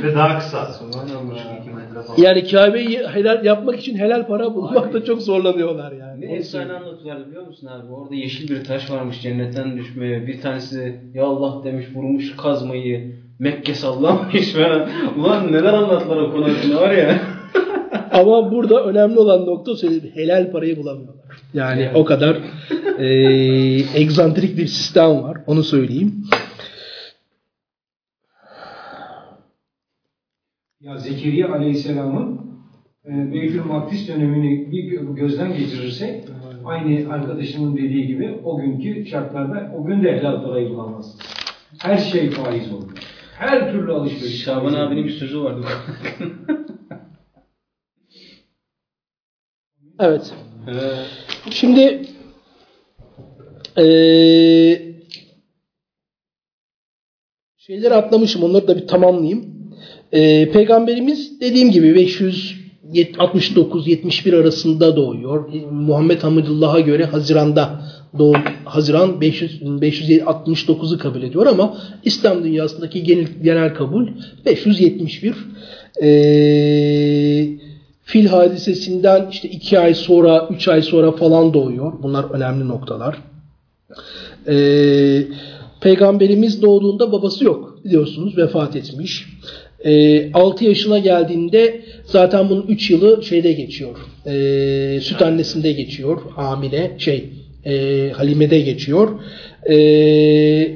Ve daha kısa. Subhanallah. 2 metre falan. Yani Kabe'yi helal yapmak için helal para bulmakta çok zorlanıyorlar yani. Ne efsane anlatıyorlar biliyor musun abi? Orada yeşil bir taş varmış cennetten düşmeye. Bir tanesi ya Allah demiş vurmuş kazmayı. Mekke sallamış falan. Ulan neler anlattılar o konu hakkında var ya. Ama burada önemli olan nokta söyleyeyim. Helal parayı bulamıyorlar. Yani Evet. o kadar e, egzantrik bir sistem var. Onu söyleyeyim. Ya Zekeriya Aleyhisselam'ın e, Beytül Makdis dönemini bir gö- gözden geçirirsek aynı arkadaşımın dediği gibi o günkü şartlarda o gün de helal parayı bulamaz. Her şey faiz olur. Her türlü alışveriş. Şaban faiz abinin bir sözü vardı. Evet. Ee, Şimdi eee şeyleri atlamışım. Onları da bir tamamlayayım. Eee, Peygamberimiz dediğim gibi 569-71 arasında doğuyor. Muhammed Hamidullah'a göre Haziran'da doğum, Haziran 500, 569'u kabul ediyor ama İslam dünyasındaki genel, genel kabul 571. Eee Fil hadisesinden işte iki ay sonra, üç ay sonra falan doğuyor. Bunlar önemli noktalar. Ee, Peygamberimiz doğduğunda babası yok biliyorsunuz vefat etmiş. Ee, 6 yaşına geldiğinde zaten bunun 3 yılı şeyde geçiyor. Ee, süt annesinde geçiyor. Hamile şey e, Halime'de geçiyor.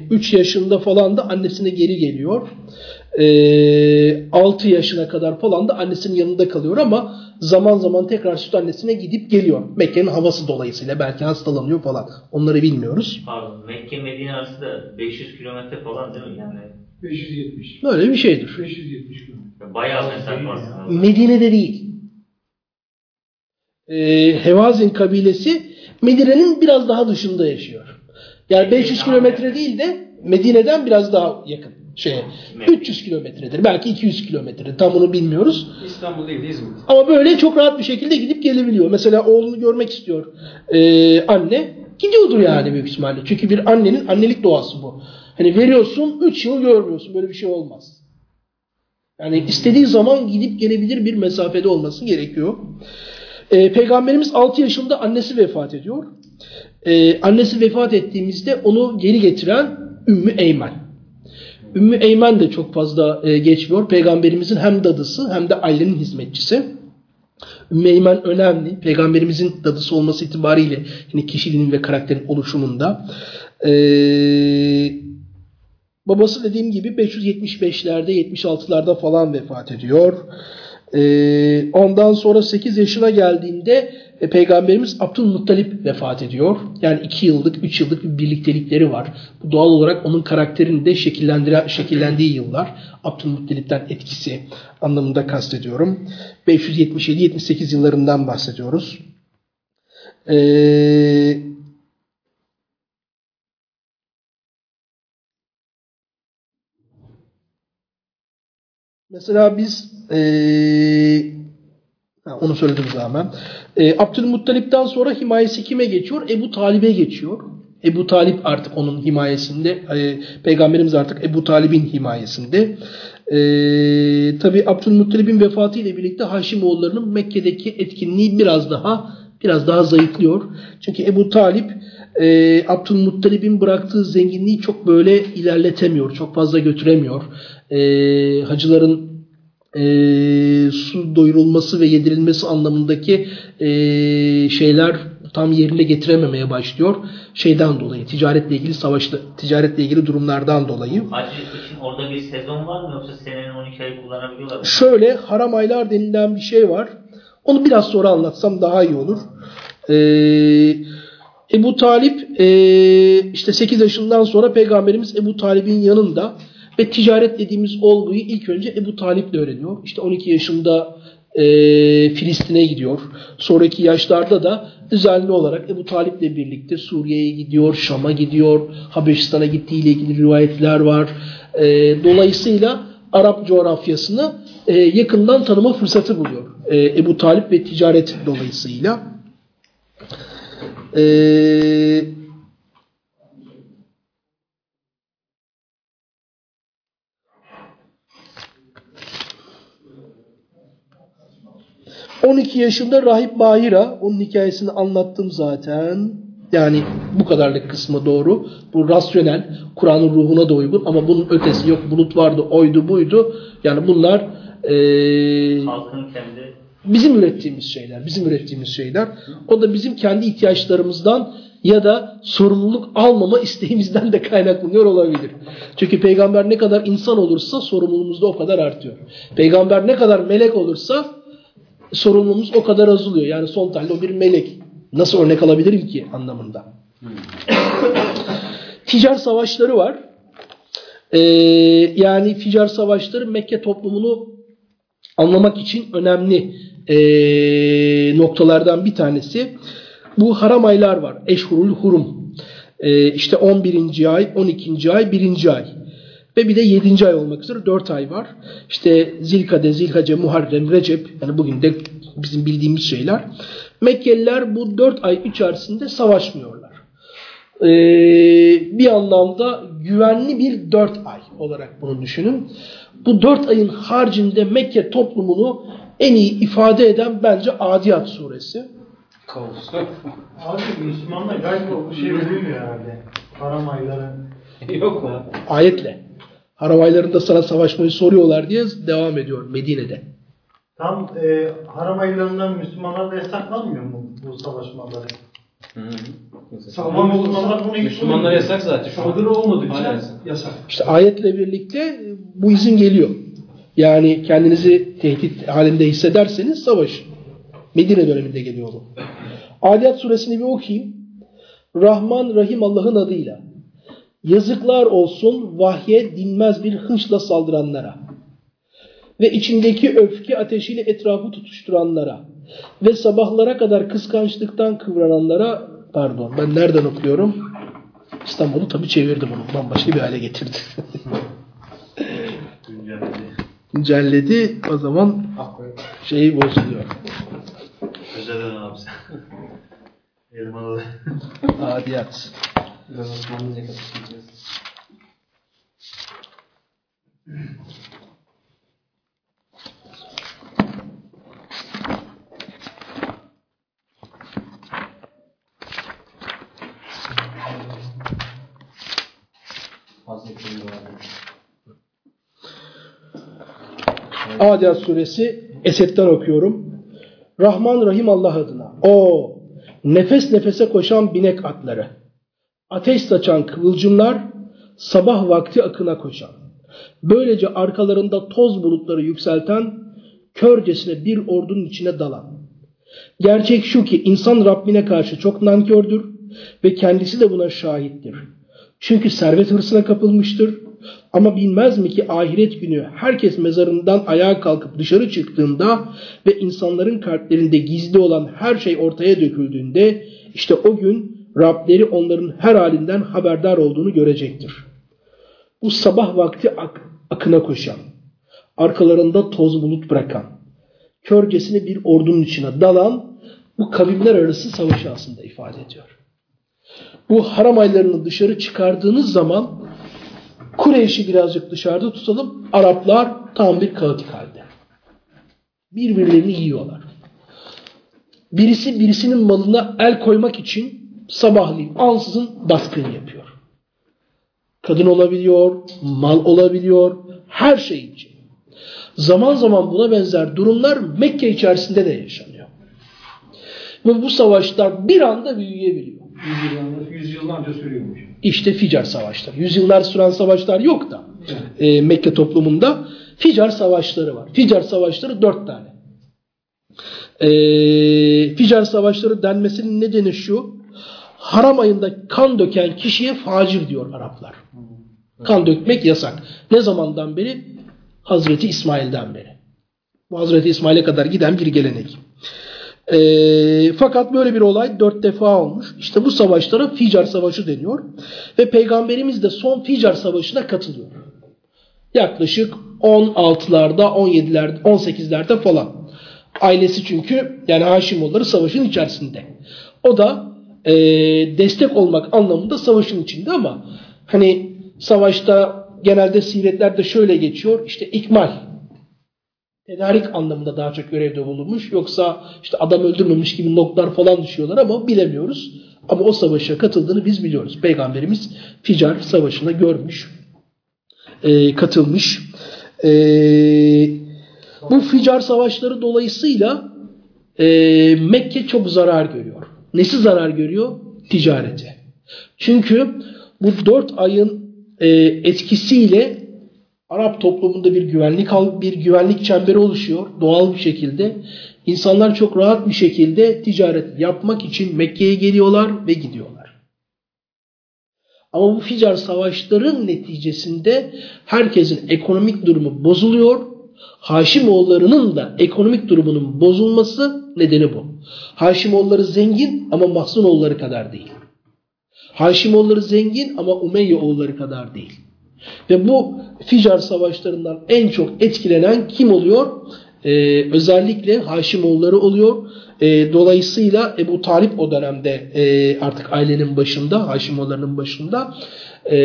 3 yaşında falan da annesine geri geliyor. 6 yaşına kadar falan da annesinin yanında kalıyor ama zaman zaman tekrar süt annesine gidip geliyor. Mekke'nin havası dolayısıyla belki hastalanıyor falan. Onları bilmiyoruz. Pardon. Mekke Medine arası da 500 kilometre falan değil mi? Yani 570. Böyle bir şeydir. 570 kilometre. bayağı mesafe var. Medine'de değil. Ee, Hevazin kabilesi Medine'nin biraz daha dışında yaşıyor. Yani 500 kilometre değil de Medine'den biraz daha yakın. Şey, 300 kilometredir. Belki 200 kilometredir. Tam onu bilmiyoruz. İstanbul değil İzmir. Ama böyle çok rahat bir şekilde gidip gelebiliyor. Mesela oğlunu görmek istiyor ee, anne. Gidiyordur yani büyük ihtimalle. Çünkü bir annenin annelik doğası bu. Hani veriyorsun 3 yıl görmüyorsun. Böyle bir şey olmaz. Yani istediği zaman gidip gelebilir bir mesafede olması gerekiyor. Ee, Peygamberimiz 6 yaşında annesi vefat ediyor. Ee, annesi vefat ettiğimizde onu geri getiren Ümmü Eymen. Ümmü Eymen de çok fazla e, geçmiyor. Peygamberimizin hem dadısı hem de ailenin hizmetçisi. Ümmü Eymen önemli. Peygamberimizin dadısı olması itibariyle yani kişiliğinin ve karakterin oluşumunda. Ee, babası dediğim gibi 575'lerde 76'larda falan vefat ediyor. Ee, ondan sonra 8 yaşına geldiğinde e, Peygamberimiz Abdülmuttalip vefat ediyor. Yani 2 yıllık, 3 yıllık bir birliktelikleri var. Bu doğal olarak onun karakterini de şekillendire, şekillendiği yıllar. Abdülmuttalip'ten etkisi anlamında kastediyorum. 577-78 yıllarından bahsediyoruz. Ee, mesela biz ee, onu söyledim zaten. E, Abdülmuttalip'ten sonra himayesi kime geçiyor? Ebu Talib'e geçiyor. Ebu Talip artık onun himayesinde. E, Peygamberimiz artık Ebu Talib'in himayesinde. E, Tabi Abdülmuttalib'in vefatı ile birlikte Haşimoğullarının Mekke'deki etkinliği biraz daha biraz daha zayıflıyor. Çünkü Ebu Talip e, Abdülmuttalib'in bıraktığı zenginliği çok böyle ilerletemiyor. Çok fazla götüremiyor. E, hacıların e, su doyurulması ve yedirilmesi anlamındaki e, şeyler tam yerine getirememeye başlıyor. Şeyden dolayı, ticaretle ilgili savaşta, ticaretle ilgili durumlardan dolayı. Hacı için orada bir sezon var mı yoksa senenin 12 ayı kullanabiliyorlar mı? Şöyle haram aylar denilen bir şey var. Onu biraz sonra anlatsam daha iyi olur. Ee, Ebu Talip e, işte 8 yaşından sonra Peygamberimiz Ebu Talip'in yanında ve ticaret dediğimiz olguyu ilk önce Ebu Talip'le öğreniyor. İşte 12 yaşında e, Filistin'e gidiyor. Sonraki yaşlarda da düzenli olarak Ebu Talip'le birlikte Suriye'ye gidiyor, Şam'a gidiyor, Habeşistan'a gittiği ile ilgili rivayetler var. E, dolayısıyla Arap coğrafyasını e, yakından tanıma fırsatı buluyor. E, Ebu Talip ve ticaret dolayısıyla. Ee, ...12 yaşında Rahip Bahira... ...onun hikayesini anlattım zaten. Yani bu kadarlık kısmı doğru. Bu rasyonel, Kur'an'ın ruhuna da uygun ama bunun ötesi yok. Bulut vardı, oydu, buydu. Yani bunlar eee, Halkın kendi bizim ürettiğimiz şeyler, bizim ürettiğimiz şeyler. O da bizim kendi ihtiyaçlarımızdan ya da sorumluluk almama isteğimizden de kaynaklanıyor olabilir. Çünkü peygamber ne kadar insan olursa sorumluluğumuz da o kadar artıyor. Peygamber ne kadar melek olursa sorumluluğumuz o kadar azalıyor. Yani son tahlil o bir melek. Nasıl örnek alabilirim ki anlamında. Ficar savaşları var. Ee, yani Ficar savaşları Mekke toplumunu anlamak için önemli ee, noktalardan bir tanesi. Bu haram aylar var. Eşhurul hurum. Ee, işte 11. ay, 12. ay, 1. ay. Ve bir de 7. ay olmak üzere 4 ay var. İşte Zilkade, Zilhace, Muharrem, Recep yani bugün de bizim bildiğimiz şeyler. Mekkeliler bu 4 ay içerisinde savaşmıyorlar. Ee, bir anlamda güvenli bir 4 ay olarak bunu düşünün. Bu 4 ayın haricinde Mekke toplumunu en iyi ifade eden bence Adiyat suresi. Kaos. Abi Müslümanlar galiba bu şey bilmiyor herhalde. Haram ayları. Yok mu? Ayetle. Haram aylarında sana savaşmayı soruyorlar diye devam ediyor Medine'de. Tam e, haram aylarından Müslümanlar da yasaklanmıyor mu bu savaşmaları? Ama Müslümanlar bunu Müslümanlar yasak zaten. şu an. Hala yasak. yasak. İşte ayetle birlikte bu izin geliyor. Yani kendinizi tehdit halinde hissederseniz savaşın. Medine döneminde geliyor bu. Adiyat suresini bir okuyayım. Rahman Rahim Allah'ın adıyla. Yazıklar olsun vahye dinmez bir hınçla saldıranlara ve içindeki öfke ateşiyle etrafı tutuşturanlara ve sabahlara kadar kıskançlıktan kıvrananlara pardon ben nereden okuyorum? İstanbul'u tabii çevirdim onu. Bambaşka bir hale getirdi. Güncelledi. O zaman şeyi bozuluyor. Özelden abi sen. Elmalı. Adiyat. Biraz Osmanlıca katışmayacağız. Hazreti Yusuf. Adiyat suresi Esed'den okuyorum. Rahman Rahim Allah adına. O nefes nefese koşan binek atları. Ateş saçan kıvılcımlar sabah vakti akına koşan. Böylece arkalarında toz bulutları yükselten körcesine bir ordunun içine dalan. Gerçek şu ki insan Rabbine karşı çok nankördür ve kendisi de buna şahittir. Çünkü servet hırsına kapılmıştır. Ama bilmez mi ki ahiret günü herkes mezarından ayağa kalkıp dışarı çıktığında ve insanların kalplerinde gizli olan her şey ortaya döküldüğünde işte o gün Rableri onların her halinden haberdar olduğunu görecektir. Bu sabah vakti ak- akına koşan, arkalarında toz bulut bırakan, körcesine bir ordunun içine dalan bu kavimler arası savaşı aslında ifade ediyor. Bu haram aylarını dışarı çıkardığınız zaman Kureyş'i birazcık dışarıda tutalım. Araplar tam bir kaotik halde. Birbirlerini yiyorlar. Birisi birisinin malına el koymak için sabahleyin ansızın baskın yapıyor. Kadın olabiliyor, mal olabiliyor, her şey için. Zaman zaman buna benzer durumlar Mekke içerisinde de yaşanıyor. Ve bu savaşlar bir anda büyüyebiliyor. Yüzyıllarca, sürüyormuş. İşte Ficar savaşları. Yüzyıllar süren savaşlar yok da e, Mekke toplumunda Ficar savaşları var. Ficar savaşları dört tane. E, Ficar savaşları denmesinin nedeni şu. Haram ayında kan döken kişiye facir diyor Araplar. Kan dökmek yasak. Ne zamandan beri? Hazreti İsmail'den beri. Bu Hazreti İsmail'e kadar giden bir gelenek. E, fakat böyle bir olay dört defa olmuş. İşte bu savaşlara Ficar Savaşı deniyor. Ve Peygamberimiz de son Ficar Savaşı'na katılıyor. Yaklaşık 16'larda, 17'lerde, 18'lerde falan. Ailesi çünkü yani Haşimoğulları savaşın içerisinde. O da e, destek olmak anlamında savaşın içinde ama hani savaşta genelde siretlerde şöyle geçiyor. işte ikmal. Tedarik anlamında daha çok görevde bulunmuş. Yoksa işte adam öldürmemiş gibi noktalar falan düşüyorlar ama bilemiyoruz. Ama o savaşa katıldığını biz biliyoruz. Peygamberimiz Ficar Savaşı'na görmüş. e, katılmış. E, bu Ficar Savaşları dolayısıyla e, Mekke çok zarar görüyor. Nesi zarar görüyor? Ticareti. Çünkü bu dört ayın e, etkisiyle Arap toplumunda bir güvenlik bir güvenlik çemberi oluşuyor doğal bir şekilde. İnsanlar çok rahat bir şekilde ticaret yapmak için Mekke'ye geliyorlar ve gidiyorlar. Ama bu Ficar savaşların neticesinde herkesin ekonomik durumu bozuluyor. Haşimoğullarının da ekonomik durumunun bozulması nedeni bu. Haşimoğulları zengin ama Mahsunoğulları kadar değil. Haşimoğulları zengin ama Umeyye oğulları kadar değil. Ve bu Ficar savaşlarından en çok etkilenen kim oluyor? Ee, özellikle Haşimoğulları oluyor. Ee, dolayısıyla Ebu Talip o dönemde e, artık ailenin başında, Haşimoğullarının başında e,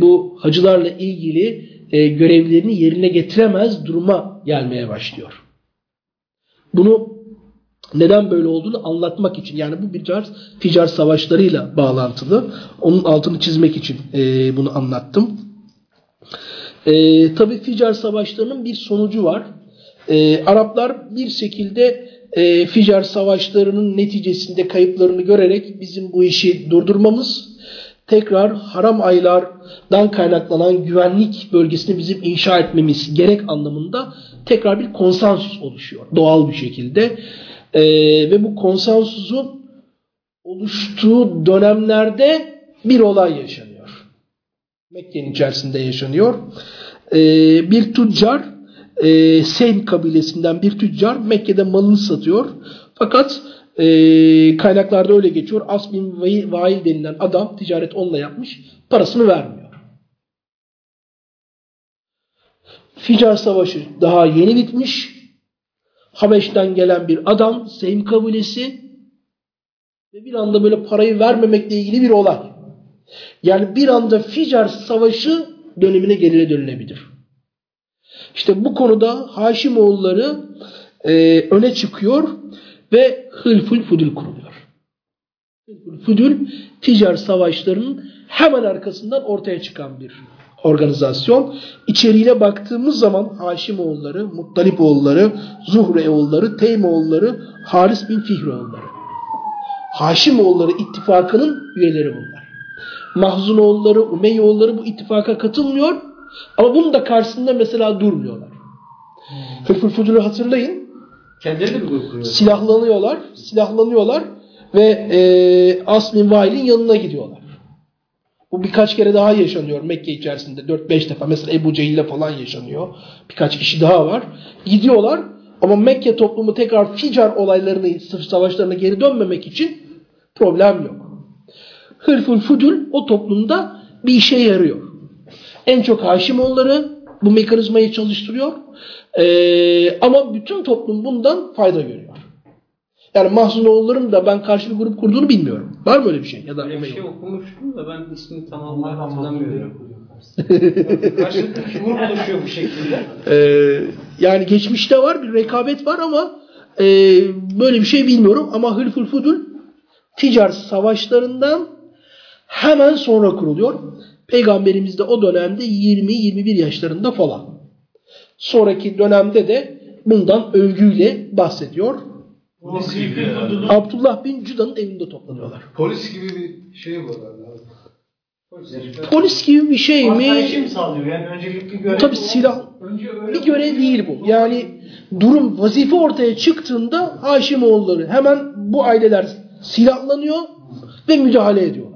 bu hacılarla ilgili e, görevlerini yerine getiremez duruma gelmeye başlıyor. Bunu neden böyle olduğunu anlatmak için yani bu bir car, ticar savaşlarıyla bağlantılı. Onun altını çizmek için e, bunu anlattım. E, Tabi Ficar savaşlarının bir sonucu var. E, Araplar bir şekilde e, Ficar savaşlarının neticesinde kayıplarını görerek bizim bu işi durdurmamız, tekrar haram aylardan kaynaklanan güvenlik bölgesini bizim inşa etmemiz gerek anlamında tekrar bir konsensus oluşuyor doğal bir şekilde. E, ve bu konsensusun oluştuğu dönemlerde bir olay yaşanıyor. Mekke'nin içerisinde yaşanıyor. E, bir tüccar e, Seym kabilesinden bir tüccar Mekke'de malını satıyor. Fakat e, kaynaklarda öyle geçiyor. As bin Vail denilen adam ticaret onunla yapmış. Parasını vermiyor. Ficar Savaşı daha yeni bitmiş. Habeş'ten gelen bir adam Seym kabilesi ve bir anda böyle parayı vermemekle ilgili bir olay. Yani bir anda Ficar Savaşı dönemine geri dönülebilir. İşte bu konuda Haşimoğulları e, öne çıkıyor ve Hılful Fudül kuruluyor. Hılful Fudül ticar savaşlarının hemen arkasından ortaya çıkan bir organizasyon. İçeriğine baktığımız zaman Haşimoğulları, Muttalipoğulları, Zuhreoğulları, Teymoğulları, Haris bin Fihroğulları. Haşimoğulları ittifakının üyeleri bunlar. Mahzunoğulları, Umeyyoğulları bu ittifaka katılmıyor ama bunun da karşısında mesela durmuyorlar. Hılful Fudül'ü hatırlayın. Kendileri de kuruyor. Silahlanıyorlar, silahlanıyorlar ve e, Asmin Vail'in yanına gidiyorlar. Bu birkaç kere daha yaşanıyor Mekke içerisinde. 4-5 defa. Mesela Ebu Cehil'le falan yaşanıyor. Birkaç kişi daha var. Gidiyorlar ama Mekke toplumu tekrar Ficar olaylarını, sırf savaşlarına geri dönmemek için problem yok. Hırful Fudül o toplumda bir işe yarıyor. En çok Haşimoğulları bu mekanizmayı çalıştırıyor. Ee, ama bütün toplum bundan fayda görüyor. Yani Mahzunoğulların da ben karşı bir grup kurduğunu bilmiyorum. Var mı öyle bir şey? Ya da Böyle bir şey okumuştum da ben ismini tam Onlar olarak da hatırlamıyorum. Karşılıklı iki grup oluşuyor bu şekilde. Ee, yani geçmişte var bir rekabet var ama e, böyle bir şey bilmiyorum. Ama Hılful Fudul ticar savaşlarından hemen sonra kuruluyor. Peygamberimiz de o dönemde 20-21 yaşlarında falan. Sonraki dönemde de bundan övgüyle bahsediyor. Polis gibi ya. Abdullah bin Cuda'nın evinde toplanıyorlar. Polis gibi bir şey bu herhalde. Polis gibi bir şey mi? Partlayışı mı sağlıyor? Yani öncelikli görev Tabi olan- silah Önce öyle bir görev değil bu. Yani durum vazife ortaya çıktığında Haşimoğulları hemen bu aileler silahlanıyor ve müdahale ediyorlar.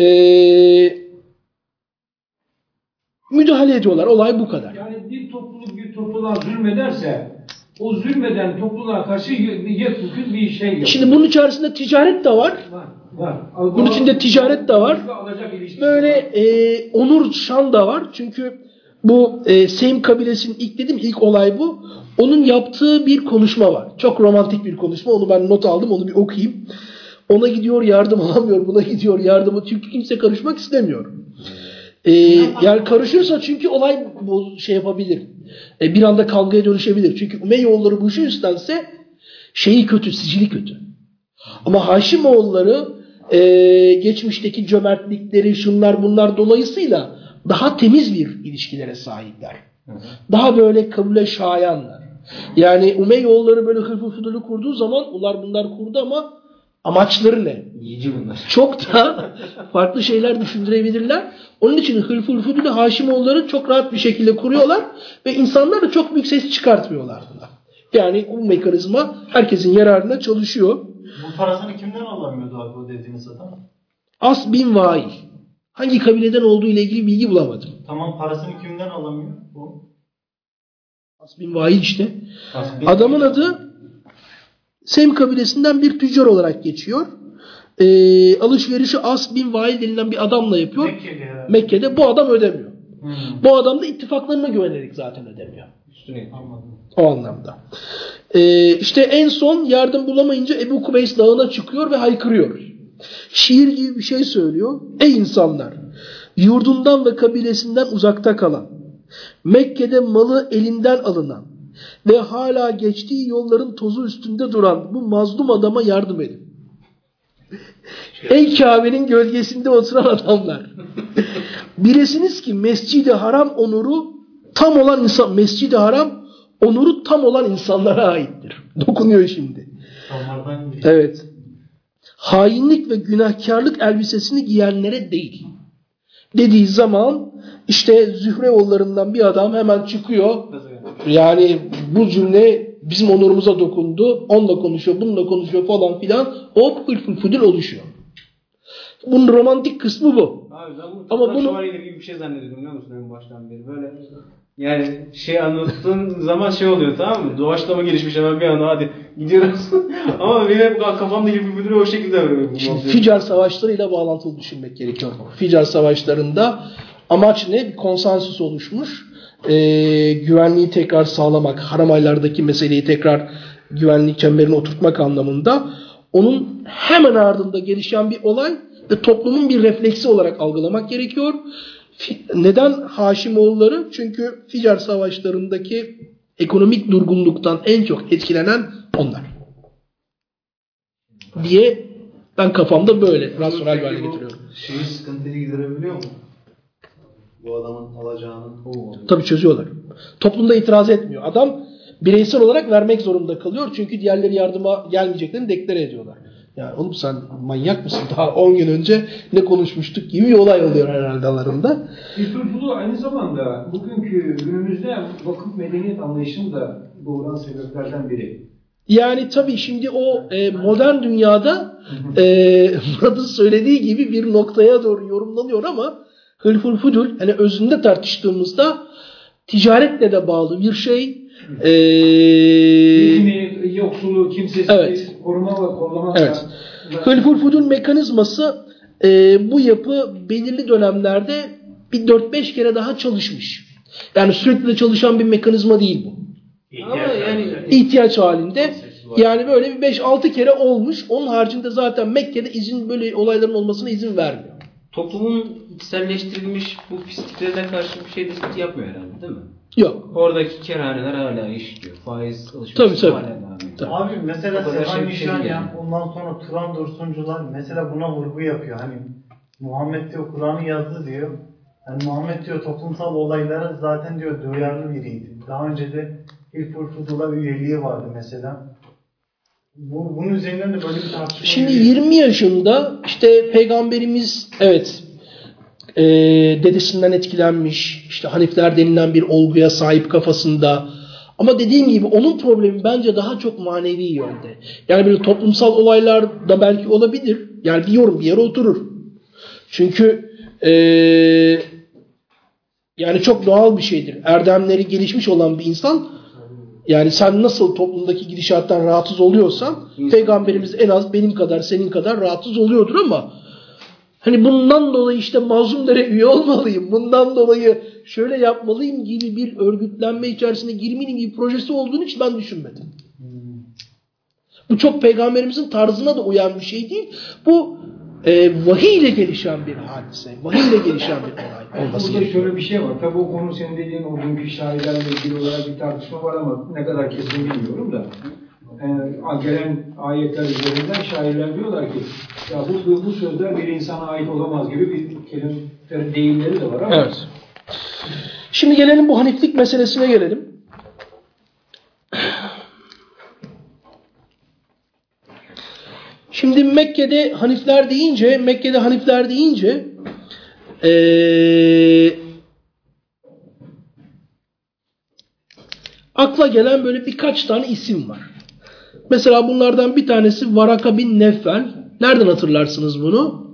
Ee, müdahale ediyorlar. Olay bu kadar. Yani bir topluluk bir topluluğa zulmederse o zulmeden topluluğa karşı yekbükün bir şey yok. Şimdi bunun içerisinde ticaret de var. var. var. Bunun içinde ticaret de var. Böyle e, onur şan da var. Çünkü Bu e, Sem kabilesinin ilk dedim ilk olay bu. Onun yaptığı bir konuşma var. Çok romantik bir konuşma. Onu ben not aldım. Onu bir okuyayım. Ona gidiyor yardım alamıyor. Buna gidiyor yardımı. Çünkü kimse karışmak istemiyor. E, yani karışırsa çünkü olay bu şey yapabilir. E, bir anda kavgaya dönüşebilir. Çünkü Umeyyoğulları bu işi üstlense şeyi kötü, sicili kötü. Ama Haşimoğulları e, geçmişteki cömertlikleri, şunlar bunlar dolayısıyla daha temiz bir ilişkilere sahipler. Daha böyle kabule şayanlar. Yani Umeyyoğulları böyle hırfı fudulu kurduğu zaman bunlar bunlar kurdu ama amaçları ne? Yiyici bunlar. Çok da farklı şeyler düşündürebilirler. Onun için Hılful Fudul'ü Haşimoğulları çok rahat bir şekilde kuruyorlar ve insanlar da çok büyük ses çıkartmıyorlar buna. Yani bu mekanizma herkesin yararına çalışıyor. Bu parasını kimden alamıyordu abi o dediğiniz adam? As bin Vail. Hangi kabileden olduğu ile ilgili bilgi bulamadım. Tamam parasını kimden alamıyor? Bu. As bin Vail işte. Adamın adı Sem kabilesinden bir tüccar olarak geçiyor. Ee, alışverişi As bin Vail denilen bir adamla yapıyor. Mekke'de. Mekke'de bu adam ödemiyor. Hmm, Bu adam da ittifaklarına güvenerek zaten ödemiyor. Üstüne. anladım. O anlamda. Ee, işte en son yardım bulamayınca Ebu Kubeys dağına çıkıyor ve haykırıyor. Şiir gibi bir şey söylüyor. Ey insanlar! Yurdundan ve kabilesinden uzakta kalan, Mekke'de malı elinden alınan ve hala geçtiği yolların tozu üstünde duran bu mazlum adama yardım edin. Ey Kabe'nin gölgesinde oturan adamlar! Bilesiniz ki Mescid-i Haram onuru tam olan insan, Mescid-i Haram onuru tam olan insanlara aittir. Dokunuyor şimdi. Evet. Hainlik ve günahkarlık elbisesini giyenlere değil. Dediği zaman işte Zühreoğullarından bir adam hemen çıkıyor. Yani bu cümle bizim onurumuza dokundu. Onunla konuşuyor, bununla konuşuyor falan filan. Hop hırfıl fudul oluşuyor. Bunun romantik kısmı bu. Abi ben bunu Ama bunu- bunu... gibi bir şey zannediyordum biliyor musun en baştan beri. Böyle yani şey anlattığın zaman şey oluyor tamam mı? Doğaçlama gelişmiş hemen bir anda hadi gidiyoruz. Ama benim hep kafamdaki bir müdürü o şekilde böyle. Şimdi. Ficar savaşlarıyla bağlantılı düşünmek gerekiyor. Ficar savaşlarında amaç ne? Bir konsensus oluşmuş. Ee, güvenliği tekrar sağlamak, haram aylardaki meseleyi tekrar güvenlik çemberine oturtmak anlamında. Onun hemen ardında gelişen bir olay ve toplumun bir refleksi olarak algılamak gerekiyor. Neden Haşimoğulları? Çünkü Ficar savaşlarındaki ekonomik durgunluktan en çok etkilenen onlar diye ben kafamda böyle rasyonel bir hale getiriyorum. Şeyi sıkıntıyı giderebiliyor mu? Bu adamın alacağını. Tabii çözüyorlar. Toplumda itiraz etmiyor. Adam bireysel olarak vermek zorunda kalıyor. Çünkü diğerleri yardıma gelmeyeceklerini deklare ediyorlar. Yani oğlum sen manyak mısın? Daha 10 gün önce ne konuşmuştuk gibi bir olay oluyor herhalde aralarında. Kültürcülüğü aynı zamanda bugünkü günümüzde vakıf medeniyet anlayışını da doğuran sebeplerden biri. Yani tabii şimdi o e, modern dünyada e, Murat'ın söylediği gibi bir noktaya doğru yorumlanıyor ama hılful fudul hani özünde tartıştığımızda ticaretle de bağlı bir şey. E, Bilgini, yoksulu, kimsesiz Evet. koruma ve kollama. Evet. Hılful fudul mekanizması e, bu yapı belirli dönemlerde bir 4-5 kere daha çalışmış. Yani sürekli de çalışan bir mekanizma değil bu. Ama yani ihtiyaç halinde. Yani böyle bir 5-6 kere olmuş. Onun haricinde zaten Mekke'de izin böyle olayların olmasına izin vermiyor. Toplumun içselleştirilmiş bu pisliklere karşı bir şey de yapmıyor herhalde değil mi? Yok. Oradaki kerhaneler hala işliyor. Faiz Tabii, alışverişi tabii. hala devam ediyor. Tabii. Abi mesela kadar Sevan şey şey Nişanyan yani. ondan sonra Turan Dursuncular mesela buna vurgu yapıyor. Hani Muhammed diyor Kur'an'ı yazdı diyor. Yani Muhammed diyor toplumsal olaylara zaten diyor duyarlı biriydi. Daha önce de İlfur Fudul'a üyeliği vardı mesela. Bu, bunun üzerinden de böyle bir tartışma Şimdi yürüyor. 20 yaşında işte peygamberimiz evet e, dedesinden etkilenmiş. işte Hanifler denilen bir olguya sahip kafasında. Ama dediğim gibi onun problemi bence daha çok manevi yönde. Yani böyle toplumsal olaylar da belki olabilir. Yani bir yorum bir yere oturur. Çünkü e, yani çok doğal bir şeydir. Erdemleri gelişmiş olan bir insan yani sen nasıl toplumdaki gidişattan rahatsız oluyorsan peygamberimiz en az benim kadar senin kadar rahatsız oluyordur ama Hani bundan dolayı işte mazlumlara üye olmalıyım, bundan dolayı şöyle yapmalıyım gibi bir örgütlenme içerisine girmenin bir projesi olduğunu hiç ben düşünmedim. Bu çok peygamberimizin tarzına da uyan bir şey değil. Bu e, vahiy ile gelişen bir hadise, vahiy ile gelişen bir olay olması Burada gerekiyor. şöyle bir şey var. Tabii o konu senin dediğin o günkü şairlerle ilgili olarak bir tartışma var ama ne kadar kesin bilmiyorum da. Ee, gelen ayetler üzerinden şairler diyorlar ki ya bu, bu, bu sözler bir insana ait olamaz gibi bir kelime deyimleri de var ama Evet. Şimdi gelelim bu haniflik meselesine gelelim. Şimdi Mekke'de hanifler deyince, Mekke'de hanifler deyince eee, akla gelen böyle birkaç tane isim var. Mesela bunlardan bir tanesi Varaka bin Neffel. Nereden hatırlarsınız bunu?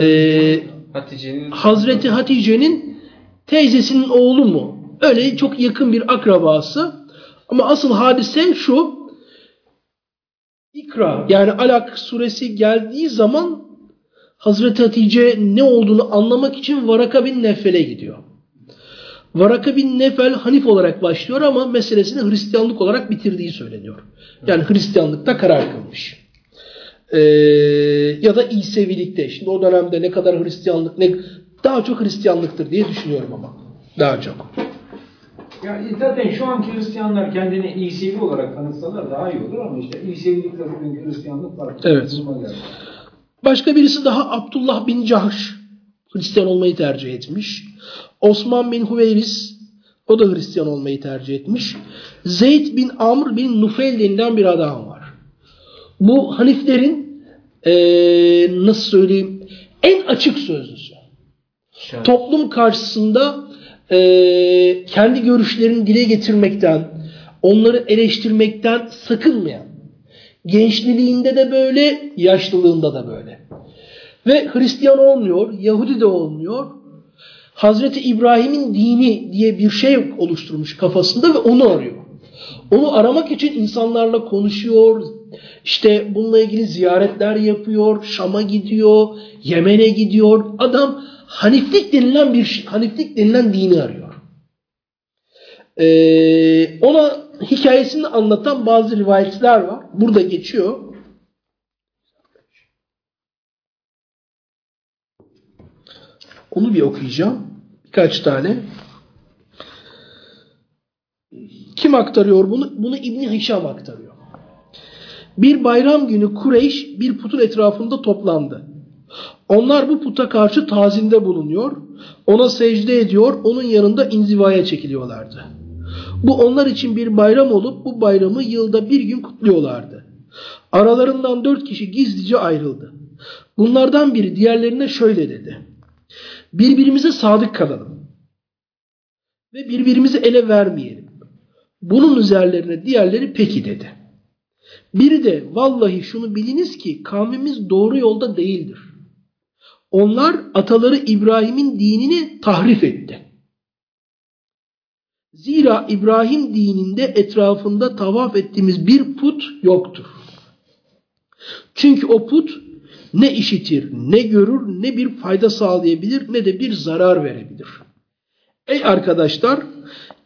Eee Hatice'nin Hazreti Hatice'nin teyzesinin oğlu mu? Öyle çok yakın bir akrabası. Ama asıl hadise şu. İkra yani Alak suresi geldiği zaman Hazreti Hatice ne olduğunu anlamak için Varaka bin Nefel'e gidiyor. Varaka bin Nefel Hanif olarak başlıyor ama meselesini Hristiyanlık olarak bitirdiği söyleniyor. Yani Hristiyanlıkta karar kılmış. Ee, ya da İsevilikte. Şimdi o dönemde ne kadar Hristiyanlık ne daha çok Hristiyanlıktır diye düşünüyorum ama. Daha çok. Yani zaten şu anki Hristiyanlar kendini İsevi olarak tanıtsalar daha iyi olur ama işte İsevilikle bugünkü Hristiyanlık farklı. Evet. Başka birisi daha Abdullah bin Cahş. Hristiyan olmayı tercih etmiş. Osman bin Hüveyris. O da Hristiyan olmayı tercih etmiş. Zeyd bin Amr bin Nufel denilen bir adam var. Bu Haniflerin eee, nasıl söyleyeyim en açık sözlüsü. Şah. toplum karşısında eee, kendi görüşlerini dile getirmekten, onları eleştirmekten sakınmayan, gençliğinde de böyle, yaşlılığında da böyle. Ve Hristiyan olmuyor, Yahudi de olmuyor. Hazreti İbrahim'in dini diye bir şey oluşturmuş kafasında ve onu arıyor. Onu aramak için insanlarla konuşuyor. İşte bununla ilgili ziyaretler yapıyor. Şam'a gidiyor. Yemen'e gidiyor. Adam Haniflik denilen bir Haniflik denilen dini arıyor. Ee, ona hikayesini anlatan bazı rivayetler var. Burada geçiyor. Onu bir okuyacağım. Birkaç tane. Kim aktarıyor bunu? Bunu İbni Hişam aktarıyor. Bir bayram günü Kureyş bir putun etrafında toplandı. Onlar bu puta karşı tazimde bulunuyor, ona secde ediyor, onun yanında inzivaya çekiliyorlardı. Bu onlar için bir bayram olup bu bayramı yılda bir gün kutluyorlardı. Aralarından dört kişi gizlice ayrıldı. Bunlardan biri diğerlerine şöyle dedi. Birbirimize sadık kalalım ve birbirimizi ele vermeyelim. Bunun üzerlerine diğerleri peki dedi. Biri de vallahi şunu biliniz ki kavmimiz doğru yolda değildir. Onlar ataları İbrahim'in dinini tahrif etti. Zira İbrahim dininde etrafında tavaf ettiğimiz bir put yoktur. Çünkü o put ne işitir, ne görür, ne bir fayda sağlayabilir, ne de bir zarar verebilir. Ey arkadaşlar,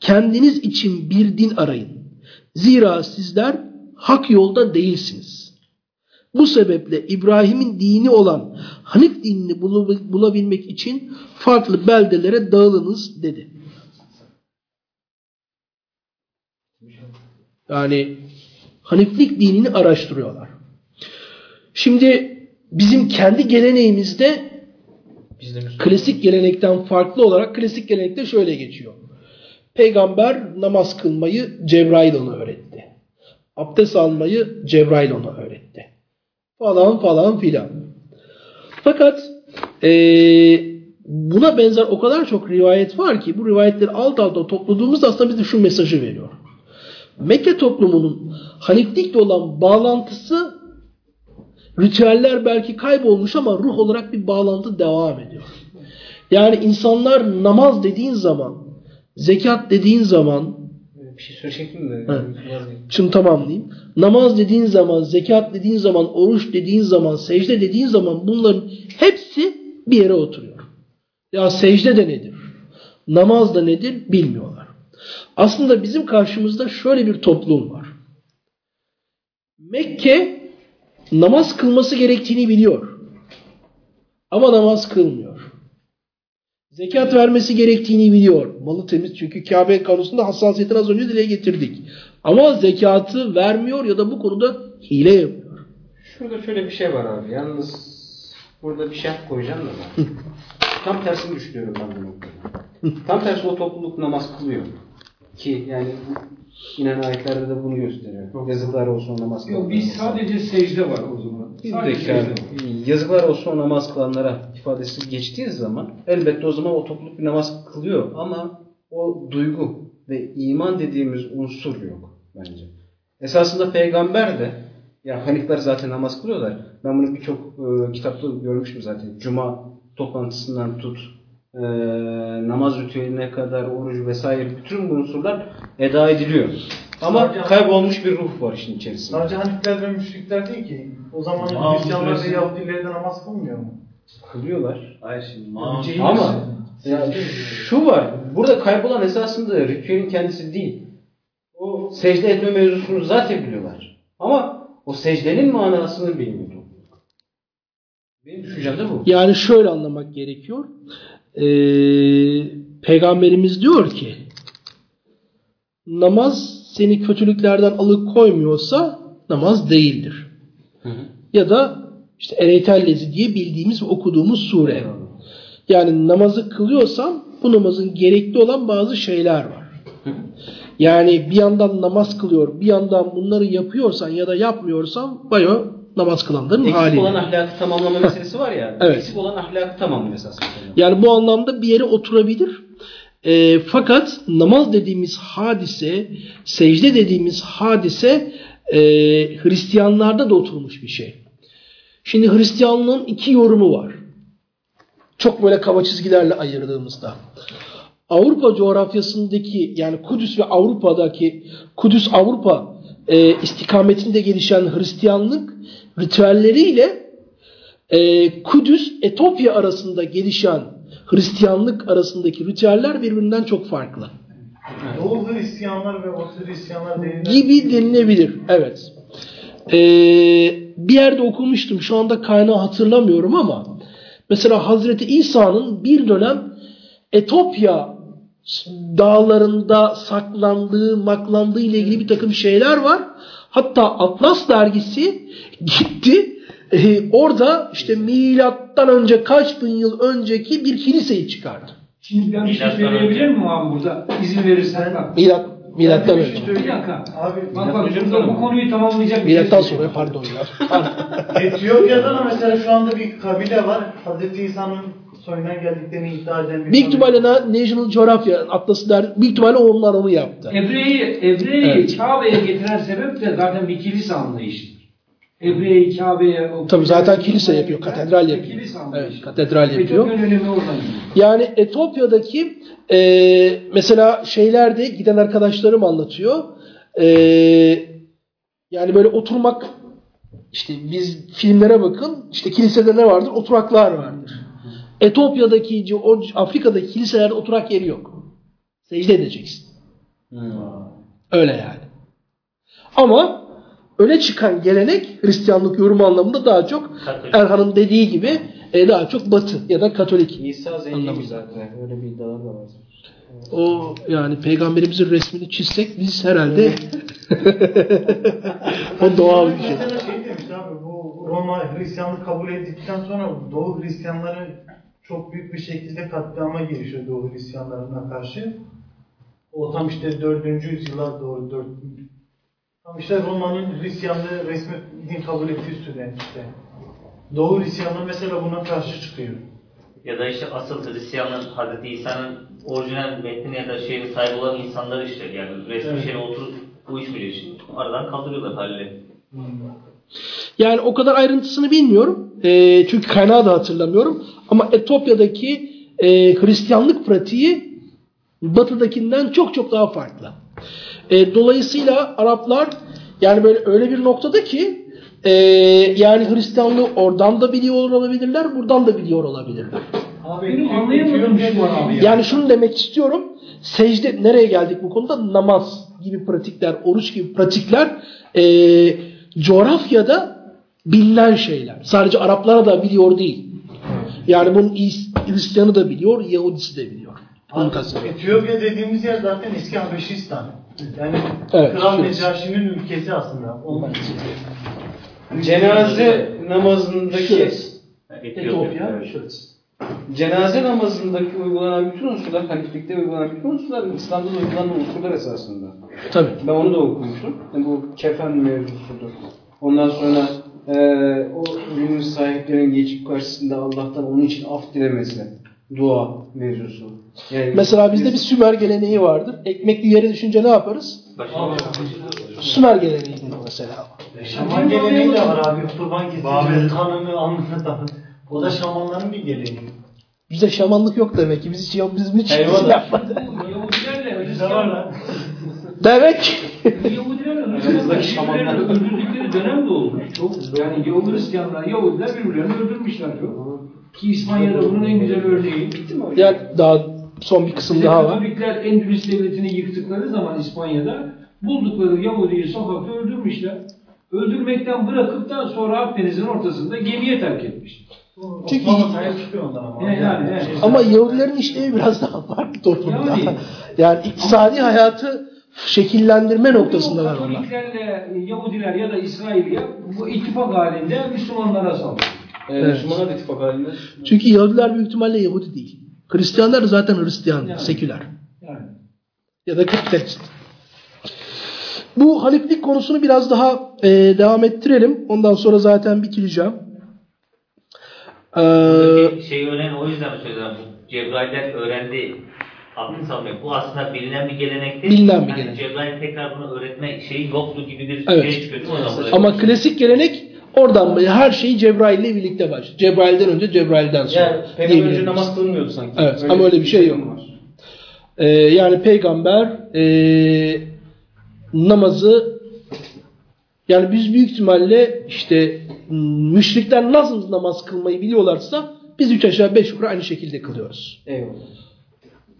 kendiniz için bir din arayın. Zira sizler hak yolda değilsiniz. Bu sebeple İbrahim'in dini olan Hanif dinini bulabilmek için farklı beldelere dağılınız dedi. Yani Haniflik dinini araştırıyorlar. Şimdi bizim kendi geleneğimizde klasik gelenekten farklı olarak klasik gelenekte şöyle geçiyor. Peygamber namaz kılmayı Cebrail ona öğretti. Abdest almayı Cebrail ona öğretti. Falan falan filan. Fakat eee, buna benzer o kadar çok rivayet var ki bu rivayetleri alt alta topladığımızda aslında bize şu mesajı veriyor. Mekke toplumunun Haniflikle olan bağlantısı ritüeller belki kaybolmuş ama ruh olarak bir bağlantı devam ediyor. Yani insanlar namaz dediğin zaman, zekat dediğin zaman, bir şey söyleyecektim de. Şimdi tamamlayayım. Namaz dediğin zaman, zekat dediğin zaman, oruç dediğin zaman, secde dediğin zaman bunların hepsi bir yere oturuyor. Ya secde de nedir? Namaz da nedir? Bilmiyorlar. Aslında bizim karşımızda şöyle bir toplum var. Mekke namaz kılması gerektiğini biliyor. Ama namaz kılmıyor. Zekat vermesi gerektiğini biliyor. Malı temiz çünkü Kabe konusunda hassasiyetini az önce dile getirdik. Ama zekatı vermiyor ya da bu konuda hile yapıyor. Şurada şöyle bir şey var abi. Yalnız burada bir şart koyacağım da ben. Tam tersini düşünüyorum ben bu noktada. Tam tersi o topluluk namaz kılıyor. Ki yani bu inen ayetlerde de bunu gösteriyor. Yazıklar olsun namaz Yok biz sadece secde var o zaman. Abi. var. Yazıklar olsun o namaz kılanlara ifadesi geçtiği zaman elbette o zaman o topluluk bir namaz kılıyor ama o duygu ve iman dediğimiz unsur yok bence. Esasında peygamber de ya Hanifler zaten namaz kılıyorlar. Ben bunu birçok e, kitapta görmüştüm zaten. Cuma toplantısından tut e, namaz ritüeline kadar orucu vesaire bütün bu unsurlar eda ediliyor. Ama Sadece- kaybolmuş bir ruh var işin içerisinde. Sadece Hanifiler ve müşrikler değil ki. O zaman Hristiyanlar ve süresi- Yahudiler de namaz kılmıyor mu? Kılıyorlar. Hayır şimdi Ama ya şu var. Burada kaybolan esasında ritüelin kendisi değil. O secde etme mevzusunu zaten biliyorlar. Ama o secdenin manasını bilmiyor. Benim düşüncem de bu. Yani şöyle anlamak gerekiyor. Ee, Peygamberimiz diyor ki namaz seni kötülüklerden alıkoymuyorsa namaz değildir. Hı hı. Ya da işte Ereytellezi diye bildiğimiz ve okuduğumuz sure. Yani namazı kılıyorsan bu namazın gerekli olan bazı şeyler var. Yani bir yandan namaz kılıyor, bir yandan bunları yapıyorsan ya da yapmıyorsan bayo namaz kılanların Eksik hali. olan ahlakı tamamlama meselesi var ya. Evet. Eksik olan ahlakı tamamlıyor esasında. Yani bu anlamda bir yere oturabilir. E, fakat namaz dediğimiz hadise, secde dediğimiz hadise e, Hristiyanlarda da oturmuş bir şey. Şimdi Hristiyanlığın iki yorumu var. Çok böyle kaba çizgilerle ayırdığımızda. Avrupa coğrafyasındaki yani Kudüs ve Avrupa'daki Kudüs Avrupa e, istikametinde gelişen Hristiyanlık ritüelleriyle e, Kudüs Etopya arasında gelişen Hristiyanlık arasındaki ritüeller birbirinden çok farklı. Doğu Hristiyanlar ve Batı Hristiyanlar denilen Gibi denilebilir. Evet. E, bir yerde okumuştum. Şu anda kaynağı hatırlamıyorum ama mesela Hazreti İsa'nın bir dönem Etopya dağlarında saklandığı, maklandığı ile ilgili bir takım şeyler var. Hatta Atlas dergisi gitti. e, orada işte milattan önce kaç bin yıl önceki bir kiliseyi çıkardı. Şimdi ben bir şey Milattan söyleyebilir miyim abi burada? İzin verirsen bak. Milat, milattan önce. şey Bir dakika. Abi Bak bak burada bu konuyu tamamlayacak bir Milattan şey sonra pardon ya. Etiyopya'da da mesela şu anda bir kabile var. Hazreti İsa'nın soyundan geldiklerini iddia eden bir Büyük ihtimalle Na- National Geographic Atlası der. Büyük ihtimalle onlar onu yaptı. Ebre'yi Ebre'yi Evet. Kabe'ye getiren sebep de zaten bir kilise anlayışıdır. Ebre'yi Kabe'ye Tabii zaten kilise yapıyor, katedral yapıyor. Kilise Evet, anlayışı. katedral yapıyor. Etiyopya'nın önemi oradan geliyor. Yani Etopya'daki e, mesela şeylerde giden arkadaşlarım anlatıyor. E, yani böyle oturmak işte biz filmlere bakın işte kilisede ne vardır? Oturaklar vardır. Etopya'daki Afrika'daki kiliselerde oturak yeri yok. Secde edeceksin. Öyle yani. Ama öne çıkan gelenek Hristiyanlık yorumu anlamında daha çok Katolik. Erhan'ın dediği gibi e, daha çok Batı ya da Katolik. İsa Anladım. zaten. Öyle bir iddialar da var. O yani peygamberimizin resmini çizsek biz herhalde o doğal bir şey. Şey demiş abi bu Roma Hristiyanlık kabul edildikten sonra Doğu Hristiyanları çok büyük bir şekilde katliama girişiyor Doğu Hristiyanlarına karşı. O tam işte 4. yüzyıla doğru 4. Tam işte Roma'nın Hristiyanlığı resmi din kabul ettiği süre işte. Doğu Hristiyanlığı mesela buna karşı çıkıyor. Ya da işte asıl Hristiyanın Hazreti İsa'nın orijinal metnine ya da şeyine sahip olan insanlar işte yani resmi Evet. şeyle oturup uyuşmuyor şimdi. Aradan kaldırıyorlar haliyle. Yani o kadar ayrıntısını bilmiyorum. E, çünkü kaynağı da hatırlamıyorum. Ama Etopya'daki e, Hristiyanlık pratiği Batı'dakinden çok çok daha farklı. E, dolayısıyla Araplar yani böyle öyle bir noktada ki e, yani Hristiyanlığı oradan da biliyor olabilirler, buradan da biliyor olabilirler. Abi benim anlayamadığım şu ya. Yani şunu demek istiyorum. Secde nereye geldik bu konuda? Namaz gibi pratikler, oruç gibi pratikler e, coğrafyada bilinen şeyler. Sadece Araplara da biliyor değil. Yani bunun İs- Hristiyanı da biliyor, Yahudisi de biliyor. Bunu. Etiyopya dediğimiz yer zaten eski Habeşistan. Yani Evet, Kral. Necaşi'nin ülkesi aslında. Ondan Cenaze namazındaki Şurası. Etiyopya. Şurası. cenaze namazındaki uygulanan bütün unsurlar, Haniflikte uygulanan bütün unsurlar İslam'da da uygulanan unsurlar esasında. Tabii. Ben onu da okumuştum. Yani bu kefen mevzusudur. Ondan sonra eee o ürünün sahiplerinin geçip karşısında Allah'tan onun için af dilemesi. Dua mevzusu. Yani Mesela bizde bir Sümer geleneği vardır. Ekmekli yere düşünce ne yaparız? Sümer geleneğidir mesela. Şaman geleneği de var abi. Kurban kesilir, kanını anlatan. O da şamanların bir geleneği. Bizde şamanlık yok demek ki. Biz hiç yok. Biz hiç Bizde var lan. Demek. Yahudilerle Hristiyanlar öldürdükleri dönem de olmuş. Çok yani Yahudi Hristiyanlar, Yahudiler birbirlerini öldürmüşler çok. Ki İspanya'da bunun en güzel örneği. Yani daha son bir kısım daha var. Katolikler Endülüs devletini yıktıkları zaman İspanya'da buldukları Yahudi'yi sokakta öldürmüşler. Öldürmekten bırakıp da sonra Akdeniz'in ortasında gemiye terk etmişler. Çünkü- ama. Yani, yani, evet. Ama Yahudilerin işlevi biraz daha farklı toplumda. Yani. Yani iktisadi hayatı şekillendirme noktasındalar Bu onlar. Katoliklerle Yahudiler ya da İsrail'e bu ittifak halinde Müslümanlara saldırıyor. Ee, Evet. Müslümanlar da ittifak halinde. Çünkü Yahudiler büyük ihtimalle Yahudi değil. Hristiyanlar zaten Hristiyan, Yani. seküler. Yani. Ya da kapitalist. Bu haliflik konusunu biraz daha e, devam ettirelim. Ondan sonra zaten bitireceğim. Ee, şey öğren o yüzden mi söylüyorum? Bu Cebrail'den öğrendi. Aklını salmıyor. Bu aslında bilinen bir gelenekti. Bilinen bir Hani gelenek. Cebrail tekrar bunu öğretme şeyi yoktu gibi bir Evet. şey çıkıyor ama klasik gelenek oradan her şey Cebrail ile birlikte başlıyor. Cebrail'den önce, Cebrail'den sonra. Yani peygamber önce namaz kılmıyordu sanki. Evet, ama öyle bir şey yok. var. Ee, yani peygamber ee, namazı yani biz büyük ihtimalle işte müşrikler nasıl namaz kılmayı biliyorlarsa biz üç aşağı beş yukarı aynı şekilde kılıyoruz. Eyvallah.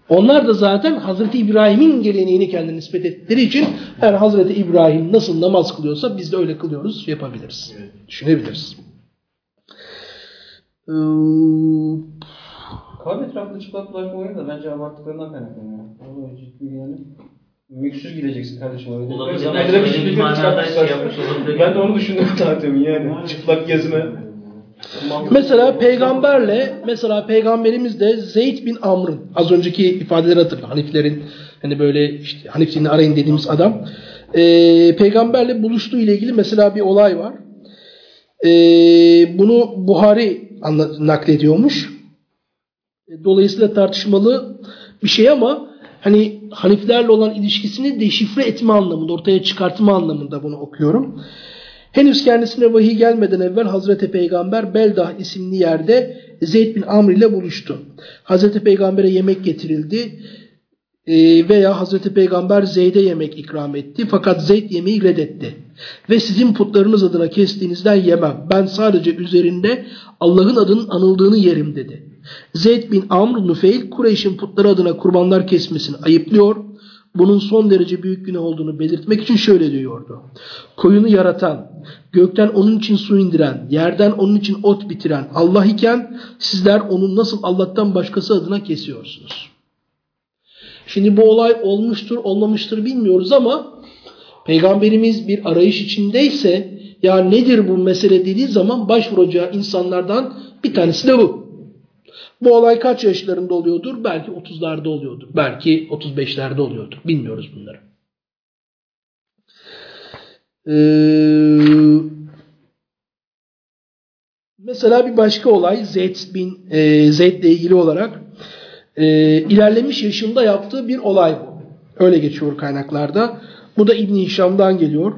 Onlar da zaten Hazreti İbrahim'in geleneğini kendine nispet ettikleri için eğer Hazreti İbrahim nasıl namaz kılıyorsa biz de öyle kılıyoruz, yapabiliriz. Düşünebiliriz. Ee, Kabe etrafında çıplak dolaşma olayı da bence abarttıklarından kaynaklanıyor. O da ciddi yani. Müksüz gideceksin kardeşim. Olabilir. Öyle çıplak şey yapmış olabilir. Ben de onu düşündüm zaten yani. Çıplak gezme. Mesela peygamberle mesela peygamberimiz de Zeyd bin Amr'ın az önceki ifadeleri hatırlıyor. Haniflerin hani böyle işte Hanif dinini arayın dediğimiz adam. Ee, peygamberle buluştuğu ile ilgili mesela bir olay var. Ee, bunu Buhari naklediyormuş. Dolayısıyla tartışmalı bir şey ama hani Haniflerle olan ilişkisini deşifre etme anlamında, ortaya çıkartma anlamında bunu okuyorum. Henüz kendisine vahiy gelmeden evvel Hazreti Peygamber Beldah isimli yerde Zeyd bin Amr ile buluştu. Hazreti Peygamber'e yemek getirildi e, veya Hazreti Peygamber Zeyd'e yemek ikram etti. Fakat Zeyd yemeği reddetti. Ve sizin putlarınız adına kestiğinizden yemem. Ben sadece üzerinde Allah'ın adının anıldığını yerim dedi. Zeyd bin Amr Nufeyl Kureyş'in putları adına kurbanlar kesmesini ayıplıyor. Bunun son derece büyük günah olduğunu belirtmek için şöyle diyordu. Koyunu yaratan, gökten onun için su indiren, yerden onun için ot bitiren Allah iken sizler onun nasıl Allah'tan başkası adına kesiyorsunuz. Şimdi bu olay olmuştur olmamıştır bilmiyoruz ama Peygamberimiz bir arayış içindeyse ya nedir bu mesele dediği zaman başvuracağı insanlardan bir tanesi de bu. Bu olay kaç yaşlarında oluyordur? Belki 30'larda oluyordur. Belki 35'lerde oluyordur. Bilmiyoruz bunları. Ee, mesela bir başka olay Zeyd bin e, Zeyd'le ilgili olarak e, ilerlemiş yaşında yaptığı bir olay bu. Öyle geçiyor kaynaklarda. Bu da İbn Hişam'dan geliyor.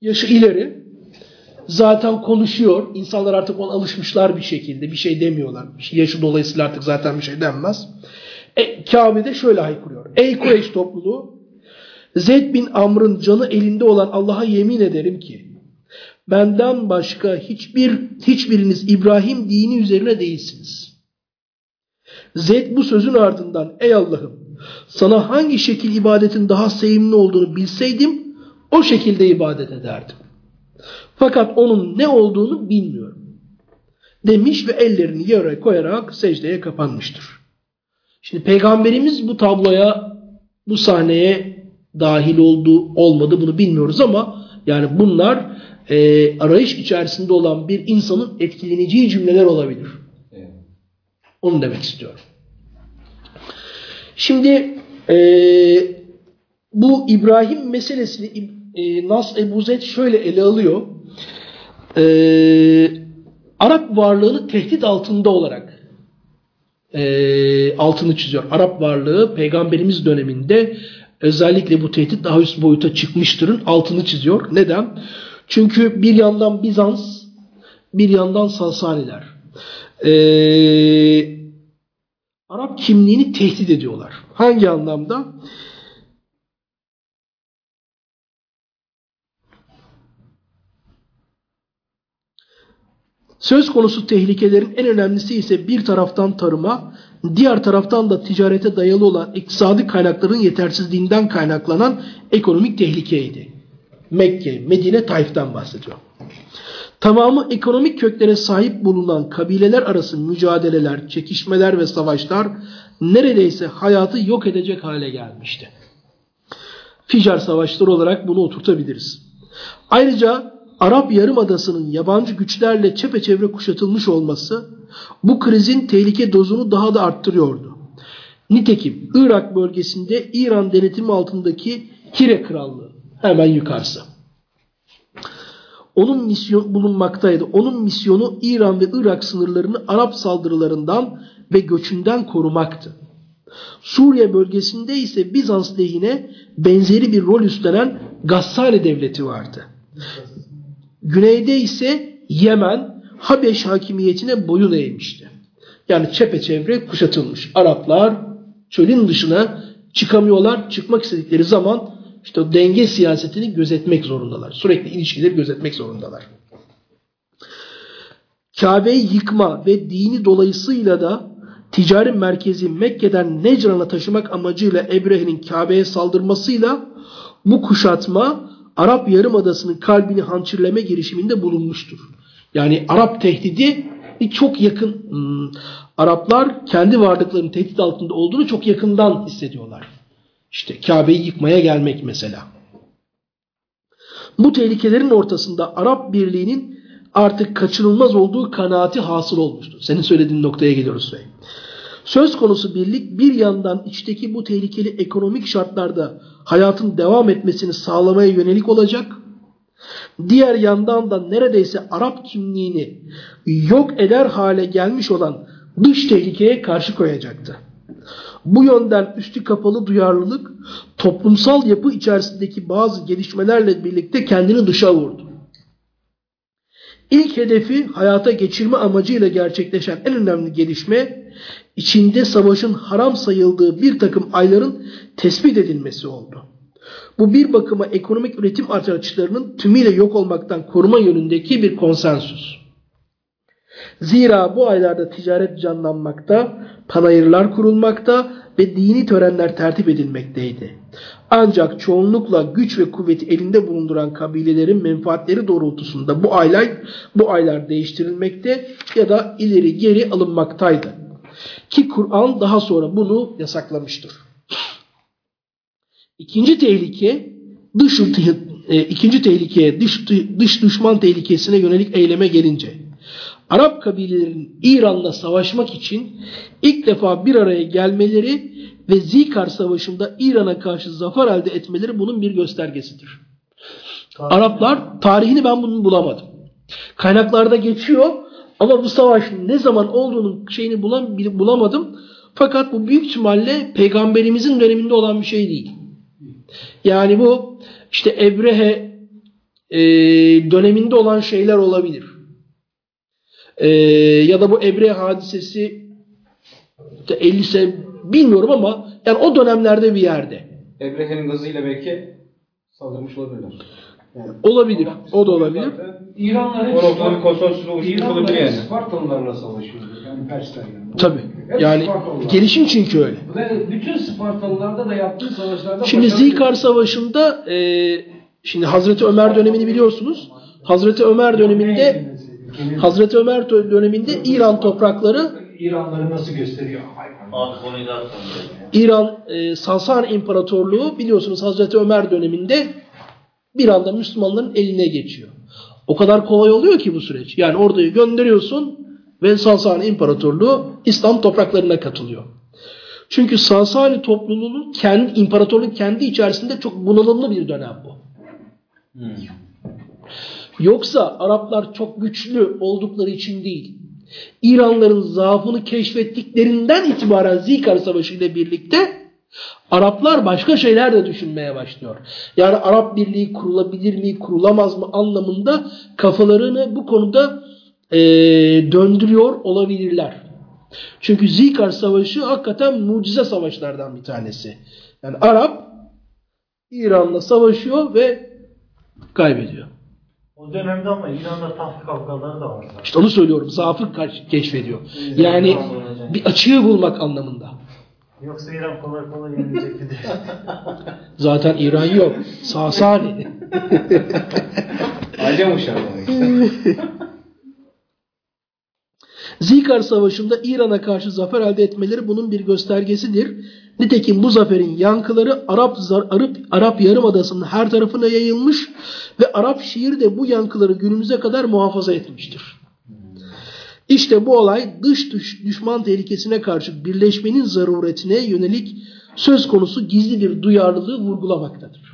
Yaşı ileri. Zaten konuşuyor. İnsanlar artık ona alışmışlar bir şekilde. Bir şey demiyorlar. Yaşı dolayısıyla artık zaten bir şey denmez. E, Kabe'de şöyle haykırıyor. Ey Kureyş topluluğu Zeyd bin Amr'ın canı elinde olan Allah'a yemin ederim ki benden başka hiçbir hiçbiriniz İbrahim dini üzerine değilsiniz. Zeyd bu sözün ardından ey Allah'ım sana hangi şekil ibadetin daha sevimli olduğunu bilseydim o şekilde ibadet ederdim. Fakat onun ne olduğunu bilmiyorum. Demiş ve ellerini yere koyarak secdeye kapanmıştır. Şimdi peygamberimiz bu tabloya, bu sahneye dahil oldu, olmadı bunu bilmiyoruz ama yani bunlar e, arayış içerisinde olan bir insanın etkileneceği cümleler olabilir. Onu demek istiyorum. Şimdi e, bu İbrahim meselesini e, Nas Ebu Zeyd şöyle ele alıyor. E, Arap varlığını tehdit altında olarak e, altını çiziyor. Arap varlığı peygamberimiz döneminde özellikle bu tehdit daha üst boyuta çıkmıştırın altını çiziyor. Neden? Çünkü bir yandan Bizans, bir yandan Sasaniler. Ee, Arap kimliğini tehdit ediyorlar. Hangi anlamda? Söz konusu tehlikelerin en önemlisi ise bir taraftan tarıma, diğer taraftan da ticarete dayalı olan iktisadi kaynakların yetersizliğinden kaynaklanan ekonomik tehlikeydi. Mekke, Medine, Taif'ten bahsediyor. Tamamı ekonomik köklere sahip bulunan kabileler arası mücadeleler, çekişmeler ve savaşlar neredeyse hayatı yok edecek hale gelmişti. Ficar savaşları olarak bunu oturtabiliriz. Ayrıca Arap Yarımadası'nın yabancı güçlerle çepeçevre kuşatılmış olması bu krizin tehlike dozunu daha da arttırıyordu. Nitekim Irak bölgesinde İran denetimi altındaki Hire Krallığı hemen yukarısı. Onun misyon bulunmaktaydı. Onun misyonu İran ve Irak sınırlarını Arap saldırılarından ve göçünden korumaktı. Suriye bölgesinde ise Bizans lehine benzeri bir rol üstlenen Gassani devleti vardı. Güneyde ise Yemen Habeş hakimiyetine boyun eğmişti. Yani çepeçevre kuşatılmış. Araplar çölün dışına çıkamıyorlar. Çıkmak istedikleri zaman işte o denge siyasetini gözetmek zorundalar. Sürekli ilişkileri gözetmek zorundalar. Kabe'yi yıkma ve dini dolayısıyla da ticari merkezi Mekke'den Necran'a taşımak amacıyla Ebrehe'nin Kabe'ye saldırmasıyla bu kuşatma Arap Yarımadası'nın kalbini hançerleme girişiminde bulunmuştur. Yani Arap tehdidi çok yakın hmm, Araplar kendi varlıklarının tehdit altında olduğunu çok yakından hissediyorlar. İşte Kabe'yi yıkmaya gelmek mesela. Bu tehlikelerin ortasında Arap Birliği'nin artık kaçınılmaz olduğu kanaati hasıl olmuştur. Senin söylediğin noktaya geliyoruz Süheyl. Söz konusu birlik bir yandan içteki bu tehlikeli ekonomik şartlarda hayatın devam etmesini sağlamaya yönelik olacak. Diğer yandan da neredeyse Arap kimliğini yok eder hale gelmiş olan dış tehlikeye karşı koyacaktı. Bu yönden üstü kapalı duyarlılık toplumsal yapı içerisindeki bazı gelişmelerle birlikte kendini dışa vurdu. İlk hedefi hayata geçirme amacıyla gerçekleşen en önemli gelişme içinde savaşın haram sayıldığı bir takım ayların tespit edilmesi oldu. Bu bir bakıma ekonomik üretim araçlarının tümüyle yok olmaktan koruma yönündeki bir konsensüs. Zira bu aylarda ticaret canlanmakta, panayırlar kurulmakta ve dini törenler tertip edilmekteydi. Ancak çoğunlukla güç ve kuvveti elinde bulunduran kabilelerin menfaatleri doğrultusunda bu aylar bu aylar değiştirilmekte ya da ileri geri alınmaktaydı. Ki Kur'an daha sonra bunu yasaklamıştır. İkinci tehlike dış e, ikinci tehlikeye dış, dış düşman tehlikesine yönelik eyleme gelince Arap kabilelerinin İran'la savaşmak için ilk defa bir araya gelmeleri ve Zikar Savaşı'nda İran'a karşı zafer elde etmeleri bunun bir göstergesidir. Tarih. Araplar tarihini ben bunun bulamadım. Kaynaklarda geçiyor ama bu savaş ne zaman olduğunun şeyini bulam, bulamadım. Fakat bu büyük ihtimalle peygamberimizin döneminde olan bir şey değil. Yani bu işte Ebrehe e, döneminde olan şeyler olabilir. E, ya da bu Ebrehe hadisesi 50 sene bilmiyorum ama yani o dönemlerde bir yerde. Ebrehe'nin gazıyla belki saldırmış olabilirler. Olabilir. O da olabilir. İranlar hep O noktada bir konsensüs oluşmuş olabilir yani. Spartalılarla savaşıyordu. Yani Persler yani. Tabii. Hep Yani Spartalılar. gelişim çünkü öyle. Ve bütün Spartalılarda da yaptığı savaşlarda Şimdi Zikar Savaşı'nda e, şimdi Hazreti Ömer dönemini biliyorsunuz. Hazreti Ömer döneminde Hazreti Ömer döneminde İran toprakları İranları nasıl gösteriyor? İran e, Sasan İmparatorluğu biliyorsunuz Hazreti Ömer döneminde bir anda Müslümanların eline geçiyor. O kadar kolay oluyor ki bu süreç. Yani orduyu gönderiyorsun ve Sasani İmparatorluğu İslam topraklarına katılıyor. Çünkü Sasani topluluğunun kendi imparatorluğun kendi içerisinde çok bunalımlı bir dönem bu. Yoksa Araplar çok güçlü oldukları için değil. İranların zaafını keşfettiklerinden itibaren Zikar Savaşı ile birlikte Araplar başka şeyler de düşünmeye başlıyor. Yani Arap Birliği kurulabilir mi, kurulamaz mı anlamında kafalarını bu konuda eee, döndürüyor olabilirler. Çünkü Zikar Savaşı hakikaten mucize savaşlardan bir tanesi. Yani Arap İran'la savaşıyor ve kaybediyor. O dönemde ama İran'da taht kavgaları da var. İşte onu söylüyorum. Zaafı keşfediyor. Yani bir açığı bulmak anlamında. Yoksa İran kolay kolay yenilecek bir değil. Zaten İran yok. Sasani. Acem uşağı işte. Zikar Savaşı'nda İran'a karşı zafer elde etmeleri bunun bir göstergesidir. Nitekim bu zaferin yankıları Arap, zar- Arap, Arap Yarımadası'nın her tarafına yayılmış ve Arap şiir de bu yankıları günümüze kadar muhafaza etmiştir. İşte bu olay dış düş, düşman tehlikesine karşı birleşmenin zaruretine yönelik söz konusu gizli bir duyarlılığı vurgulamaktadır.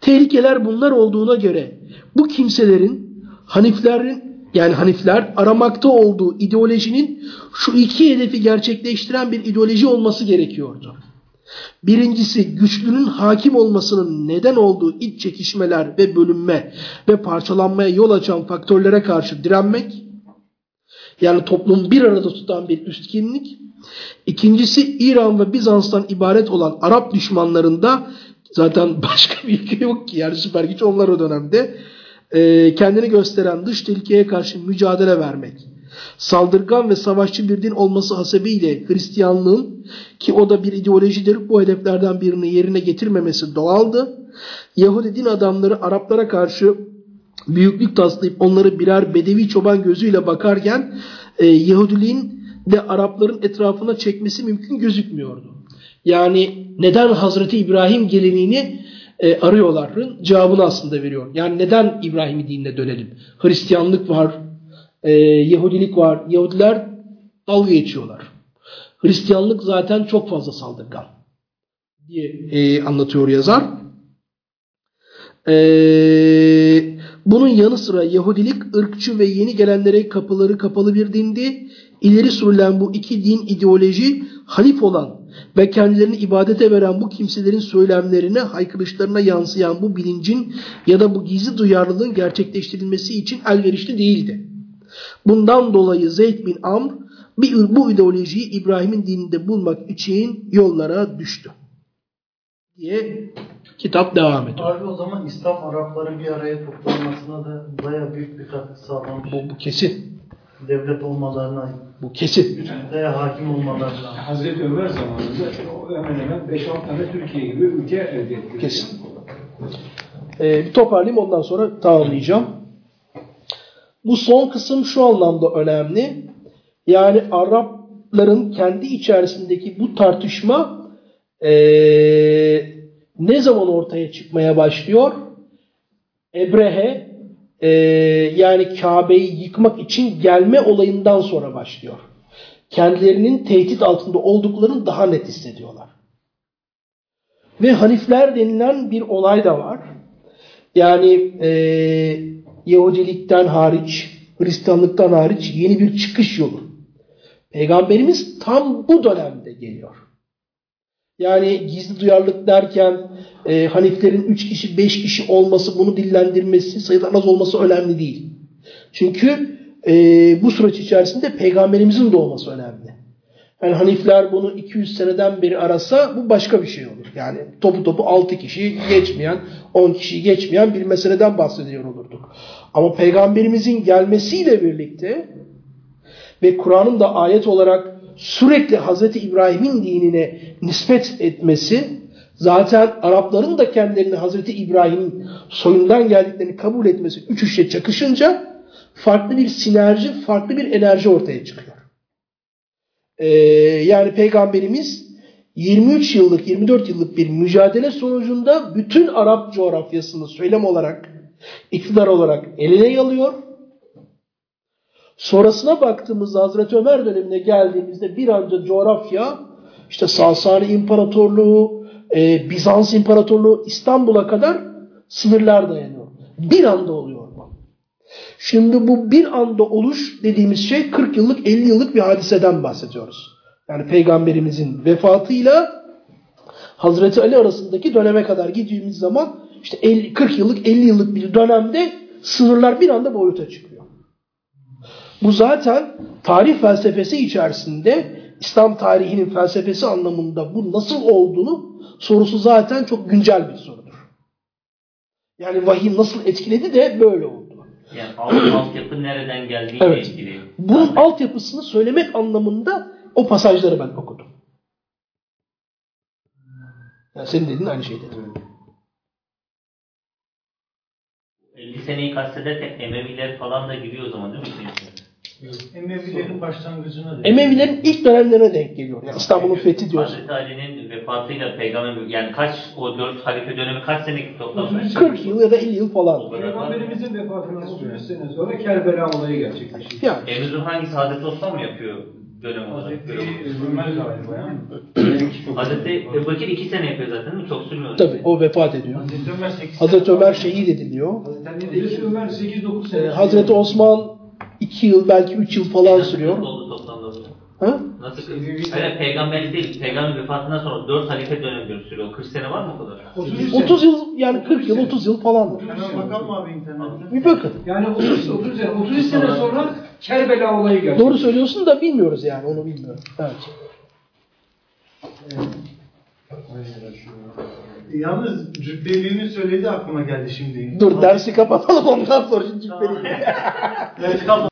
Tehlikeler bunlar olduğuna göre bu kimselerin Haniflerin yani Hanifler aramakta olduğu ideolojinin şu iki hedefi gerçekleştiren bir ideoloji olması gerekiyordu. Birincisi güçlünün hakim olmasının neden olduğu iç çekişmeler ve bölünme ve parçalanmaya yol açan faktörlere karşı direnmek. Yani toplumu bir arada tutan bir üst kimlik. İkincisi İran ve Bizans'tan ibaret olan Arap düşmanlarında zaten başka bir ülke yok ki yani süper güç onlar o dönemde e, kendini gösteren dış tehlikeye karşı mücadele vermek. Saldırgan ve savaşçı bir din olması hasebiyle Hristiyanlığın ki o da bir ideolojidir bu hedeflerden birini yerine getirmemesi doğaldı. Yahudi din adamları Araplara karşı büyüklük taslayıp onları birer bedevi çoban gözüyle bakarken e, Yahudiliğin de Arapların etrafına çekmesi mümkün gözükmüyordu. Yani neden Hazreti İbrahim geleneğini e, arıyorların cevabını aslında veriyor. Yani neden İbrahim'i dinine dönelim? Hristiyanlık var, e, Yahudilik var. Yahudiler dalga geçiyorlar. Hristiyanlık zaten çok fazla saldırgan diye e, anlatıyor yazar. E, bunun yanı sıra Yahudilik ırkçı ve yeni gelenlere kapıları kapalı bir dindi. İleri sürülen bu iki din ideoloji halif olan ve kendilerini ibadete veren bu kimselerin söylemlerine, haykırışlarına yansıyan bu bilincin ya da bu gizli duyarlılığın gerçekleştirilmesi için elverişli değildi. Bundan dolayı Zeyd bin Amr bir, bu ideolojiyi İbrahim'in dininde bulmak için yollara düştü. Diye kitap devam ediyor. Abi o zaman İslam Arapları bir araya toplanmasına da baya büyük bir katkı sağlamış. Bu, bu kesin. Devlet olmalarına, Bu kesin. veya hakim olmalarına. Hazreti Ömer zamanında o hemen hemen 5-6 tane Türkiye gibi ülke elde etti. Kesin. Ee, bir toparlayayım ondan sonra tamamlayacağım. Bu son kısım şu anlamda önemli. Yani Arapların kendi içerisindeki bu tartışma ee, ne zaman ortaya çıkmaya başlıyor? Ebrehe ee, yani Kabe'yi yıkmak için gelme olayından sonra başlıyor. Kendilerinin tehdit altında olduklarını daha net hissediyorlar. Ve Hanifler denilen bir olay da var. Yani e, Yahudilikten hariç, Hristiyanlıktan hariç yeni bir çıkış yolu. Peygamberimiz tam bu dönemde geliyor. Yani gizli duyarlılık derken e, Haniflerin 3 kişi 5 kişi olması bunu dillendirmesi sayıdan az olması önemli değil. Çünkü e, bu süreç içerisinde peygamberimizin doğması önemli. Yani Hanifler bunu 200 seneden beri arasa bu başka bir şey olur. Yani topu topu 6 kişi geçmeyen, 10 kişi geçmeyen bir meseleden bahsediyor olurduk. Ama peygamberimizin gelmesiyle birlikte ve Kur'an'ın da ayet olarak sürekli Hazreti İbrahim'in dinine nispet etmesi zaten Arapların da kendilerini Hazreti İbrahim'in soyundan geldiklerini kabul etmesi üç işe çakışınca farklı bir sinerji, farklı bir enerji ortaya çıkıyor. Ee, yani Peygamberimiz 23 yıllık, 24 yıllık bir mücadele sonucunda bütün Arap coğrafyasını söylem olarak, iktidar olarak eline alıyor. Sonrasına baktığımızda Hazreti Ömer dönemine geldiğimizde bir anca coğrafya işte Sasani İmparatorluğu, e, Bizans İmparatorluğu İstanbul'a kadar sınırlar dayanıyor. Bir anda oluyor bu. Şimdi bu bir anda oluş dediğimiz şey 40 yıllık 50 yıllık bir hadiseden bahsediyoruz. Yani peygamberimizin vefatıyla Hazreti Ali arasındaki döneme kadar gittiğimiz zaman işte 50, 40 yıllık 50 yıllık bir dönemde sınırlar bir anda boyuta çıkıyor. Bu zaten tarih felsefesi içerisinde İslam tarihinin felsefesi anlamında bu nasıl olduğunu sorusu zaten çok güncel bir sorudur. Yani vahiy nasıl etkiledi de böyle oldu. Yani alt, altyapı nereden geldiğiyle Evet. ilgili. Bunun Zaten altyapısını söylemek anlamında o pasajları ben okudum. Yani senin dediğin aynı şey dedim. 50 seneyi kastederken Emeviler falan da giriyor o zaman değil mi? Emevilerin başlangıcına da. Emevilerin ilk dönemlerine denk geliyor. Yani İstanbul'un fethi diyoruz. Hazreti Ali'nin vefatıyla peygamber yani kaç o dört halife dönemi kaç senelik toplam? 40 yıl ya da 50 yıl falan. Peygamberimizin vefatından 33 sene sonra Kerbela olayı gerçekleşiyor. Yani En uzun hangisi Hazreti Osman mı yapıyor dönem olarak? Ömer galiba yani. Hazreti Ebu iki sene yapıyor zaten değil mi? Çok sürmüyor. tabii o vefat ediyor. Hazreti Ömer 8 Hazreti Ömer şehit ediliyor. Hazreti Ömer 8-9 Ee, sene. Hazreti Osman 2 yıl belki 3 yıl falan Nasıl sürüyor. Ha? Nasıl? Hayır peygamber değil. Peygamber vefatından sonra 4 halife dönemi sürüyor. 40 sene var mı o kadar? 33 sene. 30 yıl yani 40 yıl 30 yıl falan. Hemen bakalım abi internette. Bir bakın. Yani 30, 30 sene, 33 sene sonra Kerbela olayı gerçekleşiyor. Doğru söylüyorsun da bilmiyoruz yani onu bilmiyorum. Evet. Yalnız cübbeliğini söyledi aklıma geldi şimdi. Dur dersi kapatalım ondan sonra şimdi cübbeli. Evet, kapat.